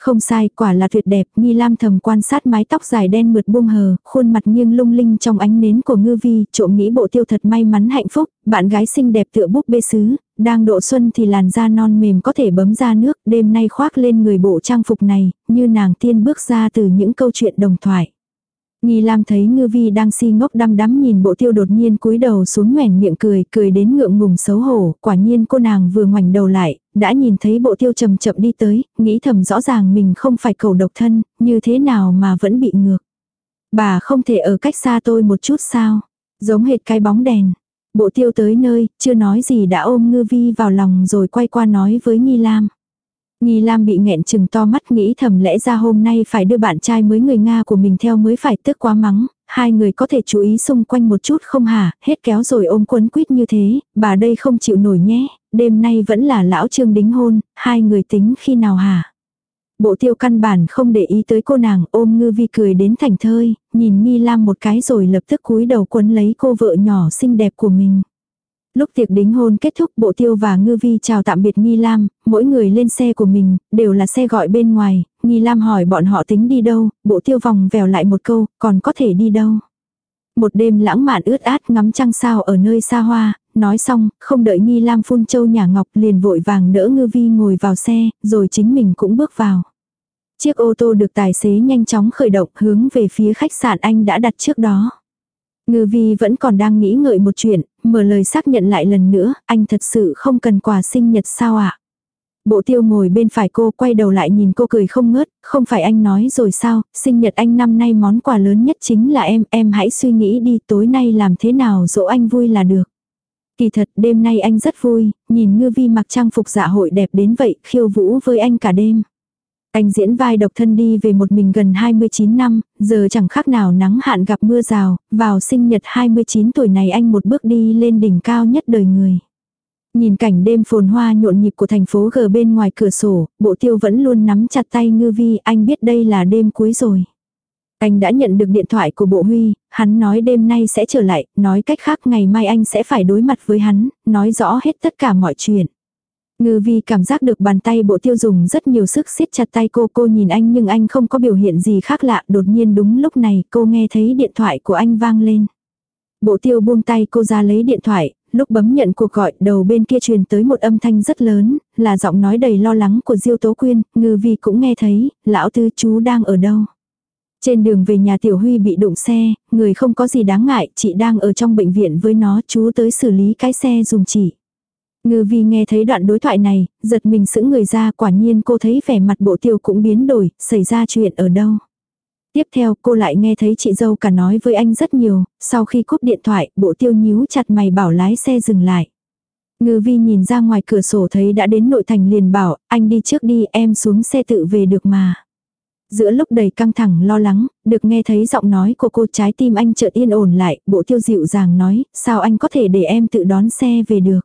Không sai, quả là tuyệt đẹp, Nghi Lam thầm quan sát mái tóc dài đen mượt buông hờ, khuôn mặt nghiêng lung linh trong ánh nến của ngư vi, trộm nghĩ bộ tiêu thật may mắn hạnh phúc, bạn gái xinh đẹp tựa búp bê sứ, đang độ xuân thì làn da non mềm có thể bấm ra nước, đêm nay khoác lên người bộ trang phục này, như nàng tiên bước ra từ những câu chuyện đồng thoại. Nghi Lam thấy Ngư Vi đang si ngốc đăm đắm nhìn bộ tiêu đột nhiên cúi đầu xuống nhoẻn miệng cười, cười đến ngượng ngùng xấu hổ, quả nhiên cô nàng vừa ngoảnh đầu lại, đã nhìn thấy bộ tiêu chậm chậm đi tới, nghĩ thầm rõ ràng mình không phải cầu độc thân, như thế nào mà vẫn bị ngược. Bà không thể ở cách xa tôi một chút sao, giống hệt cái bóng đèn. Bộ tiêu tới nơi, chưa nói gì đã ôm Ngư Vi vào lòng rồi quay qua nói với Nghi Lam. Nghi Lam bị nghẹn chừng to mắt nghĩ thầm lẽ ra hôm nay phải đưa bạn trai mới người Nga của mình theo mới phải tức quá mắng, hai người có thể chú ý xung quanh một chút không hả, hết kéo rồi ôm quấn quýt như thế, bà đây không chịu nổi nhé, đêm nay vẫn là lão trương đính hôn, hai người tính khi nào hả. Bộ tiêu căn bản không để ý tới cô nàng ôm ngư vi cười đến thành thơi, nhìn Nghi Lam một cái rồi lập tức cúi đầu quấn lấy cô vợ nhỏ xinh đẹp của mình. Lúc tiệc đính hôn kết thúc bộ tiêu và ngư vi chào tạm biệt Nghi Lam, mỗi người lên xe của mình, đều là xe gọi bên ngoài, Nghi Lam hỏi bọn họ tính đi đâu, bộ tiêu vòng vèo lại một câu, còn có thể đi đâu. Một đêm lãng mạn ướt át ngắm trăng sao ở nơi xa hoa, nói xong, không đợi Nghi Lam phun châu nhà ngọc liền vội vàng đỡ ngư vi ngồi vào xe, rồi chính mình cũng bước vào. Chiếc ô tô được tài xế nhanh chóng khởi động hướng về phía khách sạn anh đã đặt trước đó. Ngư vi vẫn còn đang nghĩ ngợi một chuyện, mở lời xác nhận lại lần nữa, anh thật sự không cần quà sinh nhật sao ạ? À? Bộ tiêu ngồi bên phải cô quay đầu lại nhìn cô cười không ngớt, không phải anh nói rồi sao, sinh nhật anh năm nay món quà lớn nhất chính là em, em hãy suy nghĩ đi tối nay làm thế nào dỗ anh vui là được. Kỳ thật đêm nay anh rất vui, nhìn ngư vi mặc trang phục dạ hội đẹp đến vậy, khiêu vũ với anh cả đêm. Anh diễn vai độc thân đi về một mình gần 29 năm, giờ chẳng khác nào nắng hạn gặp mưa rào, vào sinh nhật 29 tuổi này anh một bước đi lên đỉnh cao nhất đời người. Nhìn cảnh đêm phồn hoa nhộn nhịp của thành phố G bên ngoài cửa sổ, bộ tiêu vẫn luôn nắm chặt tay ngư vi, anh biết đây là đêm cuối rồi. Anh đã nhận được điện thoại của bộ huy, hắn nói đêm nay sẽ trở lại, nói cách khác ngày mai anh sẽ phải đối mặt với hắn, nói rõ hết tất cả mọi chuyện. Ngư vi cảm giác được bàn tay bộ tiêu dùng rất nhiều sức siết chặt tay cô. Cô nhìn anh nhưng anh không có biểu hiện gì khác lạ. Đột nhiên đúng lúc này cô nghe thấy điện thoại của anh vang lên. Bộ tiêu buông tay cô ra lấy điện thoại. Lúc bấm nhận cuộc gọi đầu bên kia truyền tới một âm thanh rất lớn. Là giọng nói đầy lo lắng của Diêu Tố Quyên. Ngư vi cũng nghe thấy. Lão tư chú đang ở đâu? Trên đường về nhà Tiểu Huy bị đụng xe, người không có gì đáng ngại, chị đang ở trong bệnh viện với nó, chú tới xử lý cái xe dùng chỉ. Ngư vi nghe thấy đoạn đối thoại này, giật mình sững người ra quả nhiên cô thấy vẻ mặt bộ tiêu cũng biến đổi, xảy ra chuyện ở đâu. Tiếp theo cô lại nghe thấy chị dâu cả nói với anh rất nhiều, sau khi cúp điện thoại, bộ tiêu nhíu chặt mày bảo lái xe dừng lại. Ngư vi nhìn ra ngoài cửa sổ thấy đã đến nội thành liền bảo, anh đi trước đi em xuống xe tự về được mà. Giữa lúc đầy căng thẳng lo lắng, được nghe thấy giọng nói của cô trái tim anh chợt yên ổn lại, bộ tiêu dịu dàng nói, sao anh có thể để em tự đón xe về được.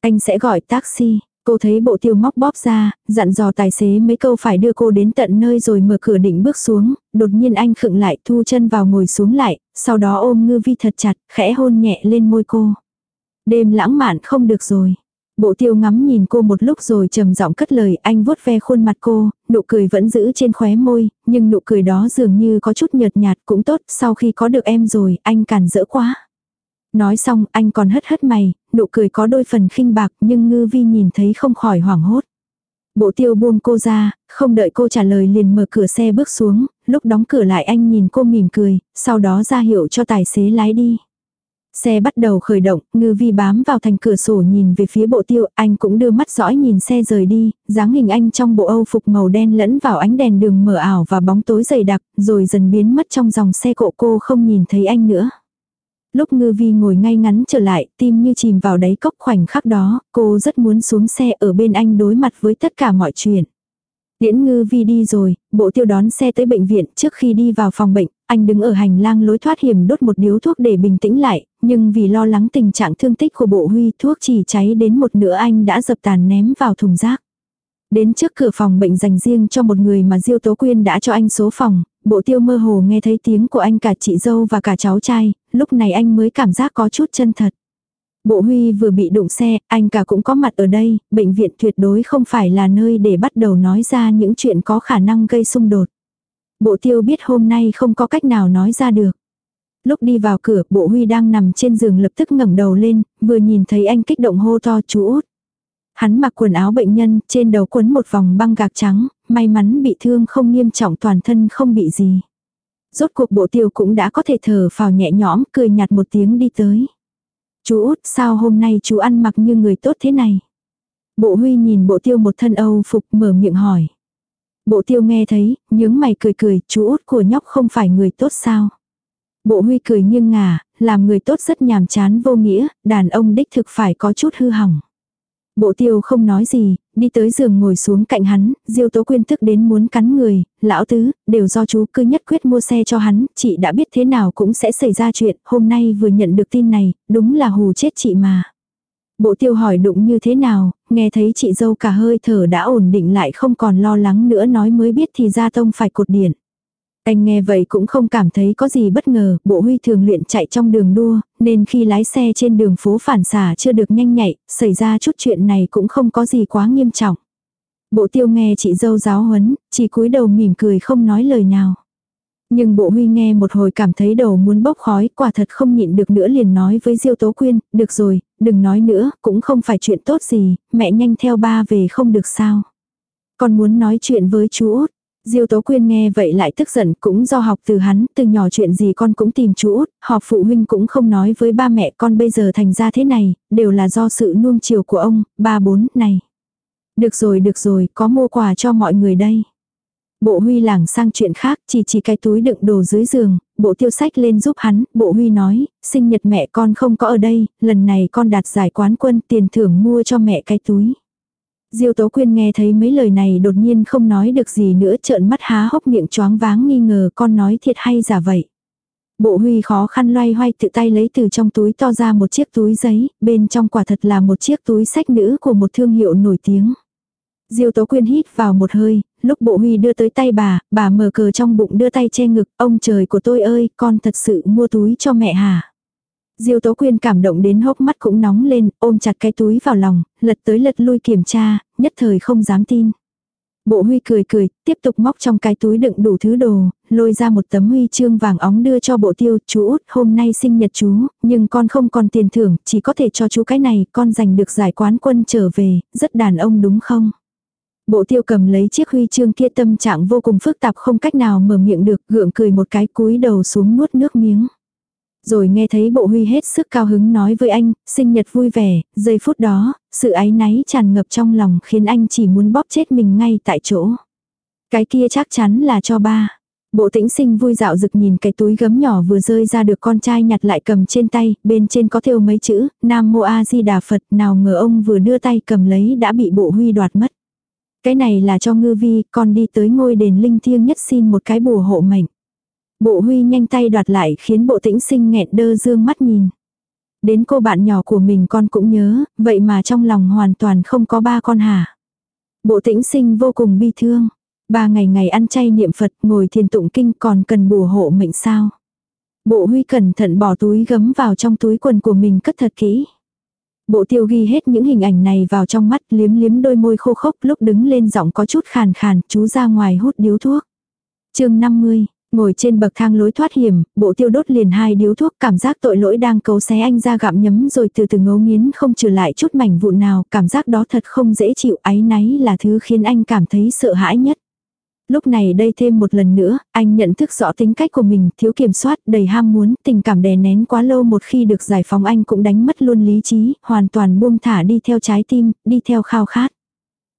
Anh sẽ gọi taxi. Cô thấy bộ tiêu móc bóp ra, dặn dò tài xế mấy câu phải đưa cô đến tận nơi rồi mở cửa định bước xuống, đột nhiên anh khựng lại thu chân vào ngồi xuống lại, sau đó ôm ngư vi thật chặt, khẽ hôn nhẹ lên môi cô. Đêm lãng mạn không được rồi. Bộ tiêu ngắm nhìn cô một lúc rồi trầm giọng cất lời anh vuốt ve khuôn mặt cô, nụ cười vẫn giữ trên khóe môi, nhưng nụ cười đó dường như có chút nhợt nhạt cũng tốt, sau khi có được em rồi, anh càn dỡ quá. Nói xong anh còn hất hất mày, nụ cười có đôi phần khinh bạc nhưng ngư vi nhìn thấy không khỏi hoảng hốt. Bộ tiêu buông cô ra, không đợi cô trả lời liền mở cửa xe bước xuống, lúc đóng cửa lại anh nhìn cô mỉm cười, sau đó ra hiệu cho tài xế lái đi. Xe bắt đầu khởi động, ngư vi bám vào thành cửa sổ nhìn về phía bộ tiêu, anh cũng đưa mắt dõi nhìn xe rời đi, dáng hình anh trong bộ âu phục màu đen lẫn vào ánh đèn đường mờ ảo và bóng tối dày đặc, rồi dần biến mất trong dòng xe cộ cô không nhìn thấy anh nữa. Lúc ngư vi ngồi ngay ngắn trở lại, tim như chìm vào đáy cốc khoảnh khắc đó, cô rất muốn xuống xe ở bên anh đối mặt với tất cả mọi chuyện. Điễn ngư vi đi rồi, bộ tiêu đón xe tới bệnh viện trước khi đi vào phòng bệnh, anh đứng ở hành lang lối thoát hiểm đốt một điếu thuốc để bình tĩnh lại, nhưng vì lo lắng tình trạng thương tích của bộ huy thuốc chỉ cháy đến một nửa anh đã dập tàn ném vào thùng rác. Đến trước cửa phòng bệnh dành riêng cho một người mà Diêu Tố Quyên đã cho anh số phòng, bộ tiêu mơ hồ nghe thấy tiếng của anh cả chị dâu và cả cháu trai, lúc này anh mới cảm giác có chút chân thật. Bộ Huy vừa bị đụng xe, anh cả cũng có mặt ở đây, bệnh viện tuyệt đối không phải là nơi để bắt đầu nói ra những chuyện có khả năng gây xung đột. Bộ tiêu biết hôm nay không có cách nào nói ra được. Lúc đi vào cửa, bộ Huy đang nằm trên giường lập tức ngẩng đầu lên, vừa nhìn thấy anh kích động hô to chú út. Hắn mặc quần áo bệnh nhân, trên đầu quấn một vòng băng gạc trắng, may mắn bị thương không nghiêm trọng toàn thân không bị gì. Rốt cuộc bộ tiêu cũng đã có thể thở phào nhẹ nhõm, cười nhạt một tiếng đi tới. Chú út sao hôm nay chú ăn mặc như người tốt thế này? Bộ huy nhìn bộ tiêu một thân âu phục mở miệng hỏi. Bộ tiêu nghe thấy, nhướng mày cười cười, chú út của nhóc không phải người tốt sao? Bộ huy cười nghiêng ngả, làm người tốt rất nhàm chán vô nghĩa, đàn ông đích thực phải có chút hư hỏng. Bộ tiêu không nói gì, đi tới giường ngồi xuống cạnh hắn, Diêu Tố Quyên tức đến muốn cắn người, lão tứ, đều do chú cứ nhất quyết mua xe cho hắn, chị đã biết thế nào cũng sẽ xảy ra chuyện, hôm nay vừa nhận được tin này, đúng là hù chết chị mà. Bộ tiêu hỏi đụng như thế nào, nghe thấy chị dâu cả hơi thở đã ổn định lại không còn lo lắng nữa nói mới biết thì ra tông phải cột điện. Anh nghe vậy cũng không cảm thấy có gì bất ngờ, bộ huy thường luyện chạy trong đường đua, nên khi lái xe trên đường phố phản xả chưa được nhanh nhạy, xảy ra chút chuyện này cũng không có gì quá nghiêm trọng. Bộ tiêu nghe chị dâu giáo huấn, chỉ cúi đầu mỉm cười không nói lời nào. Nhưng bộ huy nghe một hồi cảm thấy đầu muốn bốc khói, quả thật không nhịn được nữa liền nói với Diêu Tố Quyên, được rồi, đừng nói nữa, cũng không phải chuyện tốt gì, mẹ nhanh theo ba về không được sao. Con muốn nói chuyện với chú út, Diêu Tố Quyên nghe vậy lại tức giận cũng do học từ hắn, từ nhỏ chuyện gì con cũng tìm chú út, họp phụ huynh cũng không nói với ba mẹ con bây giờ thành ra thế này, đều là do sự nuông chiều của ông, ba bốn, này. Được rồi được rồi, có mua quà cho mọi người đây. Bộ huy lảng sang chuyện khác, chỉ chỉ cái túi đựng đồ dưới giường, bộ tiêu sách lên giúp hắn, bộ huy nói, sinh nhật mẹ con không có ở đây, lần này con đạt giải quán quân tiền thưởng mua cho mẹ cái túi. Diêu Tố Quyên nghe thấy mấy lời này đột nhiên không nói được gì nữa trợn mắt há hốc miệng choáng váng nghi ngờ con nói thiệt hay giả vậy. Bộ huy khó khăn loay hoay tự tay lấy từ trong túi to ra một chiếc túi giấy, bên trong quả thật là một chiếc túi sách nữ của một thương hiệu nổi tiếng. Diêu Tố Quyên hít vào một hơi, lúc bộ huy đưa tới tay bà, bà mở cờ trong bụng đưa tay che ngực, ông trời của tôi ơi, con thật sự mua túi cho mẹ hả? Diêu Tố Quyên cảm động đến hốc mắt cũng nóng lên, ôm chặt cái túi vào lòng, lật tới lật lui kiểm tra, nhất thời không dám tin. Bộ huy cười cười, tiếp tục móc trong cái túi đựng đủ thứ đồ, lôi ra một tấm huy chương vàng óng đưa cho bộ tiêu, chú út, hôm nay sinh nhật chú, nhưng con không còn tiền thưởng, chỉ có thể cho chú cái này, con giành được giải quán quân trở về, rất đàn ông đúng không? Bộ tiêu cầm lấy chiếc huy chương kia tâm trạng vô cùng phức tạp không cách nào mở miệng được, gượng cười một cái cúi đầu xuống nuốt nước miếng. Rồi nghe thấy bộ huy hết sức cao hứng nói với anh, sinh nhật vui vẻ, giây phút đó, sự áy náy tràn ngập trong lòng khiến anh chỉ muốn bóp chết mình ngay tại chỗ. Cái kia chắc chắn là cho ba. Bộ tĩnh sinh vui dạo rực nhìn cái túi gấm nhỏ vừa rơi ra được con trai nhặt lại cầm trên tay, bên trên có thêu mấy chữ, Nam Mô A Di Đà Phật, nào ngờ ông vừa đưa tay cầm lấy đã bị bộ huy đoạt mất. Cái này là cho ngư vi, con đi tới ngôi đền linh thiêng nhất xin một cái bùa hộ mệnh. Bộ huy nhanh tay đoạt lại khiến bộ tĩnh sinh nghẹn đơ dương mắt nhìn. Đến cô bạn nhỏ của mình con cũng nhớ, vậy mà trong lòng hoàn toàn không có ba con hả. Bộ tĩnh sinh vô cùng bi thương. Ba ngày ngày ăn chay niệm Phật ngồi thiền tụng kinh còn cần bùa hộ mệnh sao. Bộ huy cẩn thận bỏ túi gấm vào trong túi quần của mình cất thật kỹ. Bộ tiêu ghi hết những hình ảnh này vào trong mắt liếm liếm đôi môi khô khốc lúc đứng lên giọng có chút khàn khàn chú ra ngoài hút điếu thuốc. chương 50, Ngồi trên bậc thang lối thoát hiểm, bộ tiêu đốt liền hai điếu thuốc cảm giác tội lỗi đang cấu xé anh ra gặm nhấm rồi từ từ ngấu nghiến không trừ lại chút mảnh vụn nào, cảm giác đó thật không dễ chịu áy náy là thứ khiến anh cảm thấy sợ hãi nhất. Lúc này đây thêm một lần nữa, anh nhận thức rõ tính cách của mình, thiếu kiểm soát, đầy ham muốn, tình cảm đè nén quá lâu một khi được giải phóng anh cũng đánh mất luôn lý trí, hoàn toàn buông thả đi theo trái tim, đi theo khao khát.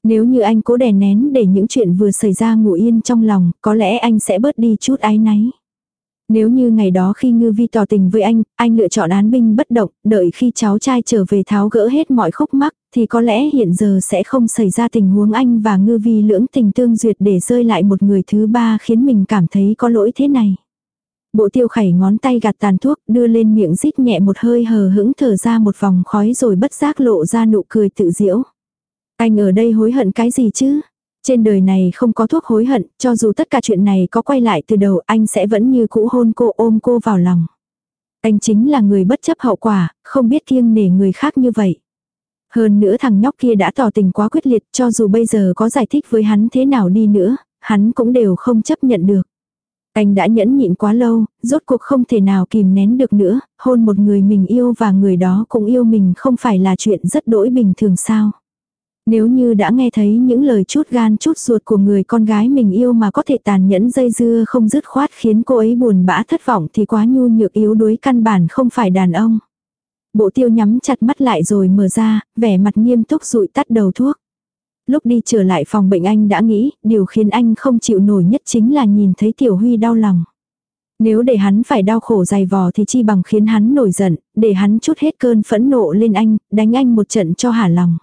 Nếu như anh cố đè nén để những chuyện vừa xảy ra ngủ yên trong lòng, có lẽ anh sẽ bớt đi chút ái náy. Nếu như ngày đó khi ngư vi tỏ tình với anh, anh lựa chọn án binh bất động, đợi khi cháu trai trở về tháo gỡ hết mọi khúc mắc, thì có lẽ hiện giờ sẽ không xảy ra tình huống anh và ngư vi lưỡng tình tương duyệt để rơi lại một người thứ ba khiến mình cảm thấy có lỗi thế này. Bộ tiêu khẩy ngón tay gạt tàn thuốc đưa lên miệng rít nhẹ một hơi hờ hững thở ra một vòng khói rồi bất giác lộ ra nụ cười tự diễu. Anh ở đây hối hận cái gì chứ? Trên đời này không có thuốc hối hận, cho dù tất cả chuyện này có quay lại từ đầu anh sẽ vẫn như cũ hôn cô ôm cô vào lòng. Anh chính là người bất chấp hậu quả, không biết kiêng nể người khác như vậy. Hơn nữa thằng nhóc kia đã tỏ tình quá quyết liệt cho dù bây giờ có giải thích với hắn thế nào đi nữa, hắn cũng đều không chấp nhận được. Anh đã nhẫn nhịn quá lâu, rốt cuộc không thể nào kìm nén được nữa, hôn một người mình yêu và người đó cũng yêu mình không phải là chuyện rất đỗi bình thường sao. Nếu như đã nghe thấy những lời chút gan chút ruột của người con gái mình yêu mà có thể tàn nhẫn dây dưa không dứt khoát khiến cô ấy buồn bã thất vọng thì quá nhu nhược yếu đuối căn bản không phải đàn ông. Bộ tiêu nhắm chặt mắt lại rồi mở ra, vẻ mặt nghiêm túc rụi tắt đầu thuốc. Lúc đi trở lại phòng bệnh anh đã nghĩ, điều khiến anh không chịu nổi nhất chính là nhìn thấy Tiểu Huy đau lòng. Nếu để hắn phải đau khổ dày vò thì chi bằng khiến hắn nổi giận, để hắn chút hết cơn phẫn nộ lên anh, đánh anh một trận cho hả lòng.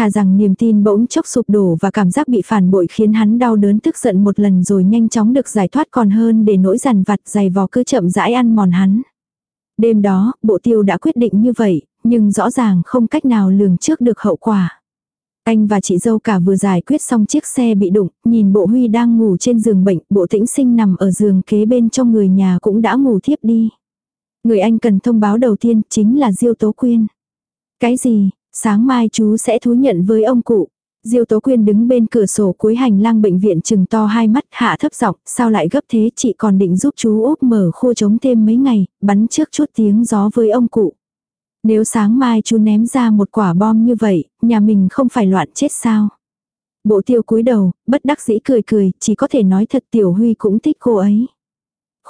Thà rằng niềm tin bỗng chốc sụp đổ và cảm giác bị phản bội khiến hắn đau đớn tức giận một lần rồi nhanh chóng được giải thoát còn hơn để nỗi rằn vặt dày vò cứ chậm rãi ăn mòn hắn. Đêm đó, bộ tiêu đã quyết định như vậy, nhưng rõ ràng không cách nào lường trước được hậu quả. Anh và chị dâu cả vừa giải quyết xong chiếc xe bị đụng, nhìn bộ Huy đang ngủ trên giường bệnh, bộ tĩnh sinh nằm ở giường kế bên trong người nhà cũng đã ngủ thiếp đi. Người anh cần thông báo đầu tiên chính là Diêu Tố Quyên. Cái gì, sáng mai chú sẽ thú nhận với ông cụ. Diêu Tố Quyên đứng bên cửa sổ cuối hành lang bệnh viện chừng to hai mắt hạ thấp giọng, sao lại gấp thế chị còn định giúp chú Úc mở khu trống thêm mấy ngày, bắn trước chút tiếng gió với ông cụ. Nếu sáng mai chú ném ra một quả bom như vậy, nhà mình không phải loạn chết sao? Bộ tiêu cúi đầu, bất đắc dĩ cười cười, chỉ có thể nói thật Tiểu Huy cũng thích cô ấy.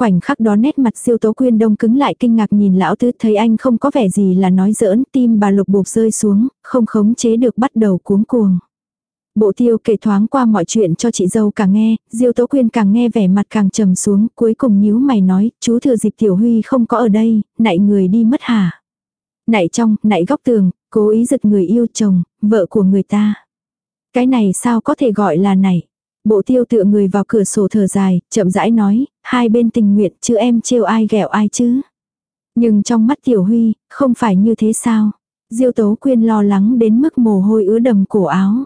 Khoảnh khắc đó nét mặt siêu tố quyên đông cứng lại kinh ngạc nhìn lão tứ thấy anh không có vẻ gì là nói giỡn, tim bà lục bột rơi xuống, không khống chế được bắt đầu cuống cuồng. Bộ tiêu kể thoáng qua mọi chuyện cho chị dâu càng nghe, Diêu Tố Quyên càng nghe vẻ mặt càng trầm xuống, cuối cùng nhíu mày nói, chú thừa dịp Tiểu Huy không có ở đây, nại người đi mất hả? Nại trong, nại góc tường, cố ý giật người yêu chồng, vợ của người ta. Cái này sao có thể gọi là nảy? Bộ tiêu tựa người vào cửa sổ thở dài, chậm rãi nói, hai bên tình nguyện chứ em trêu ai ghẹo ai chứ. Nhưng trong mắt Tiểu Huy, không phải như thế sao? Diêu Tố Quyên lo lắng đến mức mồ hôi ứa đầm cổ áo.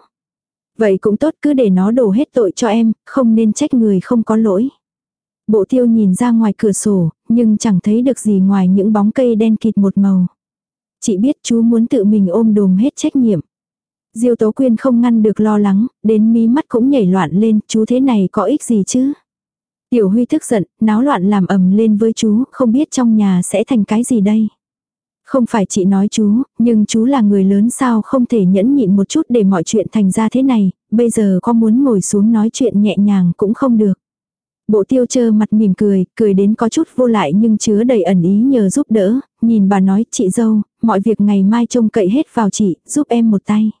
Vậy cũng tốt cứ để nó đổ hết tội cho em, không nên trách người không có lỗi. Bộ tiêu nhìn ra ngoài cửa sổ, nhưng chẳng thấy được gì ngoài những bóng cây đen kịt một màu. Chị biết chú muốn tự mình ôm đồm hết trách nhiệm. Diêu Tố Quyên không ngăn được lo lắng, đến mí mắt cũng nhảy loạn lên, chú thế này có ích gì chứ? Tiểu Huy tức giận, náo loạn làm ầm lên với chú, không biết trong nhà sẽ thành cái gì đây? Không phải chị nói chú, nhưng chú là người lớn sao không thể nhẫn nhịn một chút để mọi chuyện thành ra thế này, bây giờ có muốn ngồi xuống nói chuyện nhẹ nhàng cũng không được. Bộ tiêu chơ mặt mỉm cười, cười đến có chút vô lại nhưng chứa đầy ẩn ý nhờ giúp đỡ, nhìn bà nói chị dâu, mọi việc ngày mai trông cậy hết vào chị, giúp em một tay.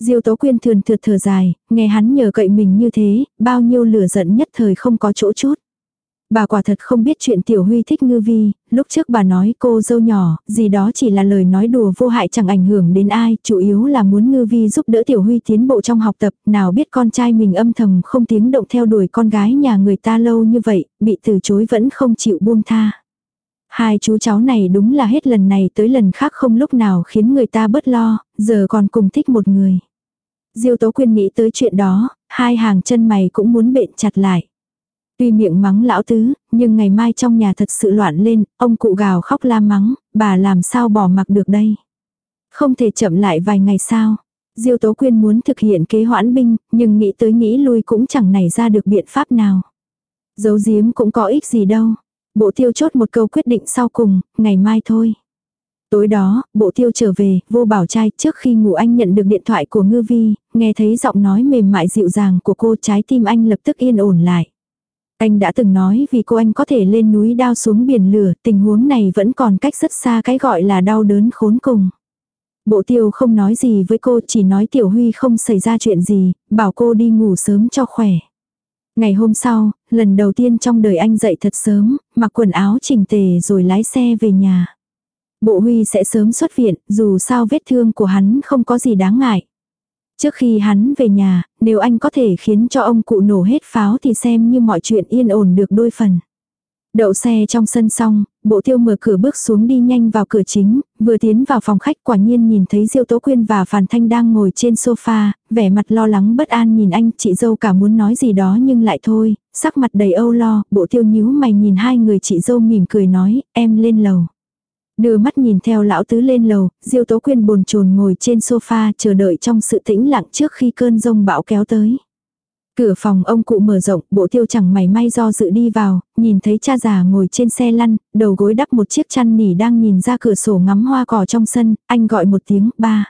Diêu Tố Quyên thường thượt thở dài, nghe hắn nhờ cậy mình như thế, bao nhiêu lửa giận nhất thời không có chỗ chút. Bà quả thật không biết chuyện Tiểu Huy thích ngư vi, lúc trước bà nói cô dâu nhỏ, gì đó chỉ là lời nói đùa vô hại chẳng ảnh hưởng đến ai, chủ yếu là muốn ngư vi giúp đỡ Tiểu Huy tiến bộ trong học tập, nào biết con trai mình âm thầm không tiếng động theo đuổi con gái nhà người ta lâu như vậy, bị từ chối vẫn không chịu buông tha. Hai chú cháu này đúng là hết lần này tới lần khác không lúc nào khiến người ta bớt lo, giờ còn cùng thích một người. Diêu Tố Quyên nghĩ tới chuyện đó, hai hàng chân mày cũng muốn bện chặt lại. Tuy miệng mắng lão tứ, nhưng ngày mai trong nhà thật sự loạn lên, ông cụ gào khóc la mắng, bà làm sao bỏ mặc được đây. Không thể chậm lại vài ngày sao. Diêu Tố Quyên muốn thực hiện kế hoãn binh, nhưng nghĩ tới nghĩ lui cũng chẳng nảy ra được biện pháp nào. Giấu giếm cũng có ích gì đâu. Bộ tiêu chốt một câu quyết định sau cùng, ngày mai thôi. Tối đó, bộ tiêu trở về, vô bảo trai trước khi ngủ anh nhận được điện thoại của ngư vi, nghe thấy giọng nói mềm mại dịu dàng của cô trái tim anh lập tức yên ổn lại. Anh đã từng nói vì cô anh có thể lên núi đao xuống biển lửa, tình huống này vẫn còn cách rất xa cái gọi là đau đớn khốn cùng. Bộ tiêu không nói gì với cô chỉ nói Tiểu Huy không xảy ra chuyện gì, bảo cô đi ngủ sớm cho khỏe. Ngày hôm sau, lần đầu tiên trong đời anh dậy thật sớm, mặc quần áo chỉnh tề rồi lái xe về nhà. Bộ Huy sẽ sớm xuất viện, dù sao vết thương của hắn không có gì đáng ngại. Trước khi hắn về nhà, nếu anh có thể khiến cho ông cụ nổ hết pháo thì xem như mọi chuyện yên ổn được đôi phần. Đậu xe trong sân xong, bộ tiêu mở cửa bước xuống đi nhanh vào cửa chính, vừa tiến vào phòng khách quả nhiên nhìn thấy Diêu Tố Quyên và Phàn Thanh đang ngồi trên sofa, vẻ mặt lo lắng bất an nhìn anh, chị dâu cả muốn nói gì đó nhưng lại thôi, sắc mặt đầy âu lo, bộ tiêu nhíu mày nhìn hai người chị dâu mỉm cười nói, em lên lầu. Đưa mắt nhìn theo lão tứ lên lầu, Diêu Tố Quyên bồn chồn ngồi trên sofa chờ đợi trong sự tĩnh lặng trước khi cơn rông bão kéo tới. Cửa phòng ông cụ mở rộng, bộ tiêu chẳng mày may do dự đi vào, nhìn thấy cha già ngồi trên xe lăn, đầu gối đắp một chiếc chăn nỉ đang nhìn ra cửa sổ ngắm hoa cỏ trong sân, anh gọi một tiếng ba.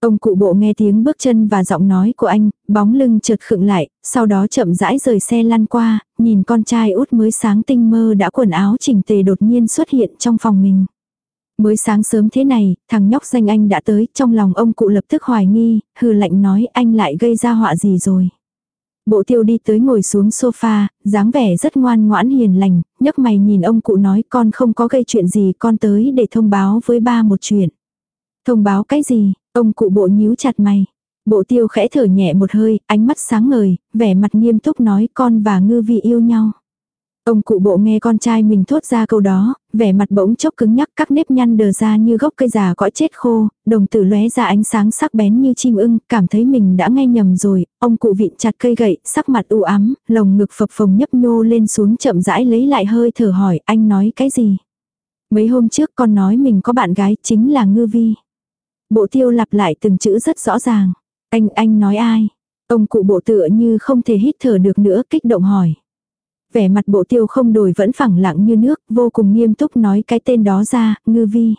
Ông cụ bộ nghe tiếng bước chân và giọng nói của anh, bóng lưng chợt khựng lại, sau đó chậm rãi rời xe lăn qua, nhìn con trai út mới sáng tinh mơ đã quần áo chỉnh tề đột nhiên xuất hiện trong phòng mình. Mới sáng sớm thế này, thằng nhóc danh anh đã tới, trong lòng ông cụ lập tức hoài nghi, hừ lạnh nói anh lại gây ra họa gì rồi. Bộ tiêu đi tới ngồi xuống sofa, dáng vẻ rất ngoan ngoãn hiền lành, nhấc mày nhìn ông cụ nói con không có gây chuyện gì con tới để thông báo với ba một chuyện. Thông báo cái gì, ông cụ bộ nhíu chặt mày. Bộ tiêu khẽ thở nhẹ một hơi, ánh mắt sáng ngời, vẻ mặt nghiêm túc nói con và ngư vị yêu nhau. Ông cụ bộ nghe con trai mình thốt ra câu đó, vẻ mặt bỗng chốc cứng nhắc các nếp nhăn đờ ra như gốc cây già cõi chết khô, đồng tử lóe ra ánh sáng sắc bén như chim ưng, cảm thấy mình đã nghe nhầm rồi, ông cụ vịn chặt cây gậy, sắc mặt u ám, lồng ngực phập phồng nhấp nhô lên xuống chậm rãi lấy lại hơi thở hỏi anh nói cái gì. Mấy hôm trước con nói mình có bạn gái chính là ngư vi. Bộ tiêu lặp lại từng chữ rất rõ ràng. Anh, anh nói ai? Ông cụ bộ tựa như không thể hít thở được nữa kích động hỏi vẻ mặt bộ tiêu không đổi vẫn phẳng lặng như nước, vô cùng nghiêm túc nói cái tên đó ra, ngư vi.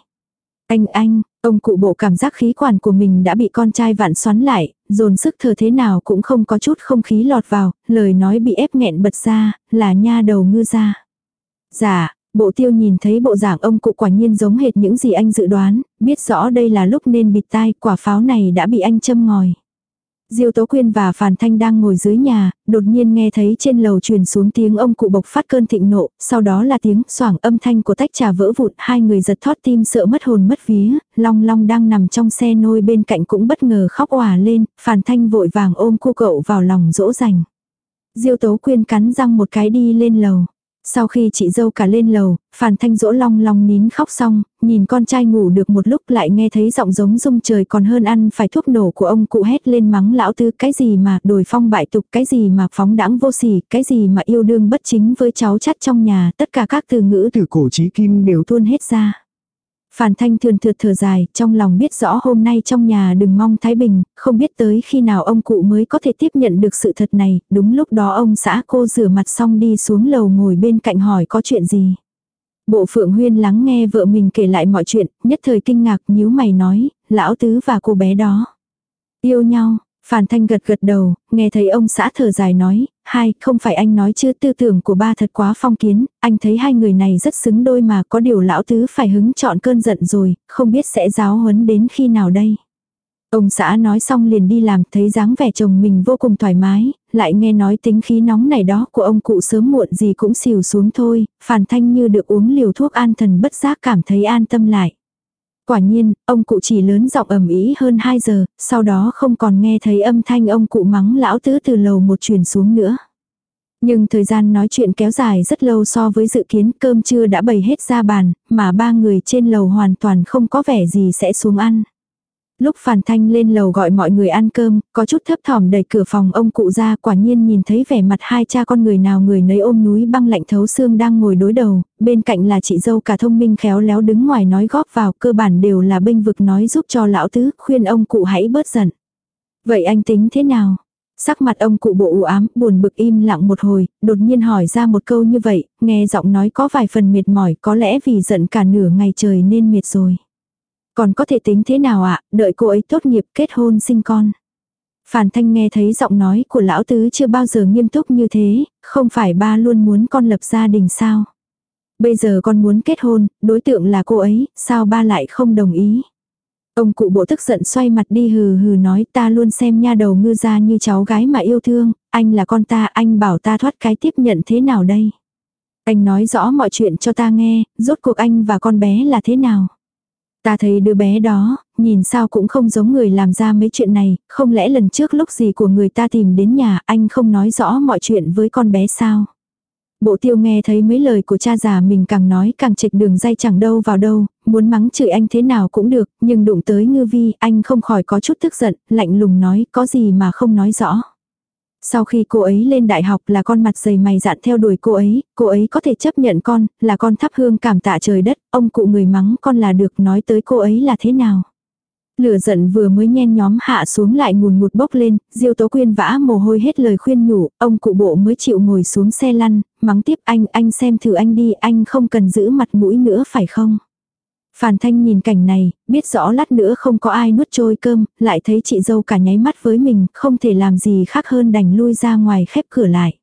Anh anh, ông cụ bộ cảm giác khí quản của mình đã bị con trai vạn xoắn lại, dồn sức thở thế nào cũng không có chút không khí lọt vào, lời nói bị ép nghẹn bật ra, là nha đầu ngư ra. Dạ, bộ tiêu nhìn thấy bộ dạng ông cụ quả nhiên giống hệt những gì anh dự đoán, biết rõ đây là lúc nên bịt tai, quả pháo này đã bị anh châm ngòi. Diêu Tố Quyên và Phàn Thanh đang ngồi dưới nhà, đột nhiên nghe thấy trên lầu truyền xuống tiếng ông cụ bộc phát cơn thịnh nộ, sau đó là tiếng xoảng âm thanh của tách trà vỡ vụn, hai người giật thót tim sợ mất hồn mất vía, Long Long đang nằm trong xe nôi bên cạnh cũng bất ngờ khóc òa lên, Phàn Thanh vội vàng ôm cô cậu vào lòng dỗ dành. Diêu Tố Quyên cắn răng một cái đi lên lầu. Sau khi chị dâu cả lên lầu, Phàn Thanh dỗ long long nín khóc xong, nhìn con trai ngủ được một lúc lại nghe thấy giọng giống rung trời còn hơn ăn phải thuốc nổ của ông cụ hét lên mắng lão tư cái gì mà đổi phong bại tục cái gì mà phóng đãng vô sỉ cái gì mà yêu đương bất chính với cháu chắt trong nhà tất cả các từ ngữ từ cổ chí kim đều tuôn hết ra. Phản thanh thường thượt thở dài, trong lòng biết rõ hôm nay trong nhà đừng mong thái bình, không biết tới khi nào ông cụ mới có thể tiếp nhận được sự thật này, đúng lúc đó ông xã cô rửa mặt xong đi xuống lầu ngồi bên cạnh hỏi có chuyện gì. Bộ phượng huyên lắng nghe vợ mình kể lại mọi chuyện, nhất thời kinh ngạc nhíu mày nói, lão tứ và cô bé đó. Yêu nhau, Phản thanh gật gật đầu, nghe thấy ông xã thở dài nói, hai, không phải anh nói chưa tư tưởng của ba thật quá phong kiến, anh thấy hai người này rất xứng đôi mà có điều lão tứ phải hứng chọn cơn giận rồi, không biết sẽ giáo huấn đến khi nào đây. Ông xã nói xong liền đi làm, thấy dáng vẻ chồng mình vô cùng thoải mái, lại nghe nói tính khí nóng này đó của ông cụ sớm muộn gì cũng xìu xuống thôi, phản thanh như được uống liều thuốc an thần bất giác cảm thấy an tâm lại. Quả nhiên, ông cụ chỉ lớn giọng ầm ĩ hơn 2 giờ, sau đó không còn nghe thấy âm thanh ông cụ mắng lão tứ từ lầu một truyền xuống nữa. Nhưng thời gian nói chuyện kéo dài rất lâu so với dự kiến cơm trưa đã bày hết ra bàn, mà ba người trên lầu hoàn toàn không có vẻ gì sẽ xuống ăn. Lúc Phàn Thanh lên lầu gọi mọi người ăn cơm, có chút thấp thỏm đẩy cửa phòng ông cụ ra quả nhiên nhìn thấy vẻ mặt hai cha con người nào người nấy ôm núi băng lạnh thấu xương đang ngồi đối đầu, bên cạnh là chị dâu cả thông minh khéo léo đứng ngoài nói góp vào cơ bản đều là bênh vực nói giúp cho lão tứ, khuyên ông cụ hãy bớt giận. Vậy anh tính thế nào? Sắc mặt ông cụ bộ u ám, buồn bực im lặng một hồi, đột nhiên hỏi ra một câu như vậy, nghe giọng nói có vài phần mệt mỏi, có lẽ vì giận cả nửa ngày trời nên mệt rồi. Còn có thể tính thế nào ạ, đợi cô ấy tốt nghiệp kết hôn sinh con. Phản thanh nghe thấy giọng nói của lão tứ chưa bao giờ nghiêm túc như thế, không phải ba luôn muốn con lập gia đình sao. Bây giờ con muốn kết hôn, đối tượng là cô ấy, sao ba lại không đồng ý. Ông cụ bộ tức giận xoay mặt đi hừ hừ nói ta luôn xem nha đầu ngư ra như cháu gái mà yêu thương, anh là con ta, anh bảo ta thoát cái tiếp nhận thế nào đây? Anh nói rõ mọi chuyện cho ta nghe, rốt cuộc anh và con bé là thế nào? Ta thấy đứa bé đó, nhìn sao cũng không giống người làm ra mấy chuyện này, không lẽ lần trước lúc gì của người ta tìm đến nhà anh không nói rõ mọi chuyện với con bé sao? Bộ tiêu nghe thấy mấy lời của cha già mình càng nói càng chệch đường dây chẳng đâu vào đâu, muốn mắng chửi anh thế nào cũng được, nhưng đụng tới ngư vi anh không khỏi có chút tức giận, lạnh lùng nói có gì mà không nói rõ. Sau khi cô ấy lên đại học là con mặt dày mày dạn theo đuổi cô ấy, cô ấy có thể chấp nhận con, là con thắp hương cảm tạ trời đất, ông cụ người mắng con là được nói tới cô ấy là thế nào. Lửa giận vừa mới nhen nhóm hạ xuống lại ngùn ngụt bốc lên, Diêu Tố Quyên vã mồ hôi hết lời khuyên nhủ, ông cụ bộ mới chịu ngồi xuống xe lăn, mắng tiếp anh, anh xem thử anh đi, anh không cần giữ mặt mũi nữa phải không? Phàn Thanh nhìn cảnh này, biết rõ lát nữa không có ai nuốt trôi cơm, lại thấy chị dâu cả nháy mắt với mình, không thể làm gì khác hơn đành lui ra ngoài khép cửa lại.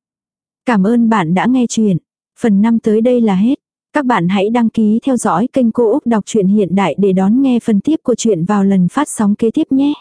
Cảm ơn bạn đã nghe chuyện. Phần 5 tới đây là hết. Các bạn hãy đăng ký theo dõi kênh Cô Úc Đọc truyện Hiện Đại để đón nghe phần tiếp của chuyện vào lần phát sóng kế tiếp nhé.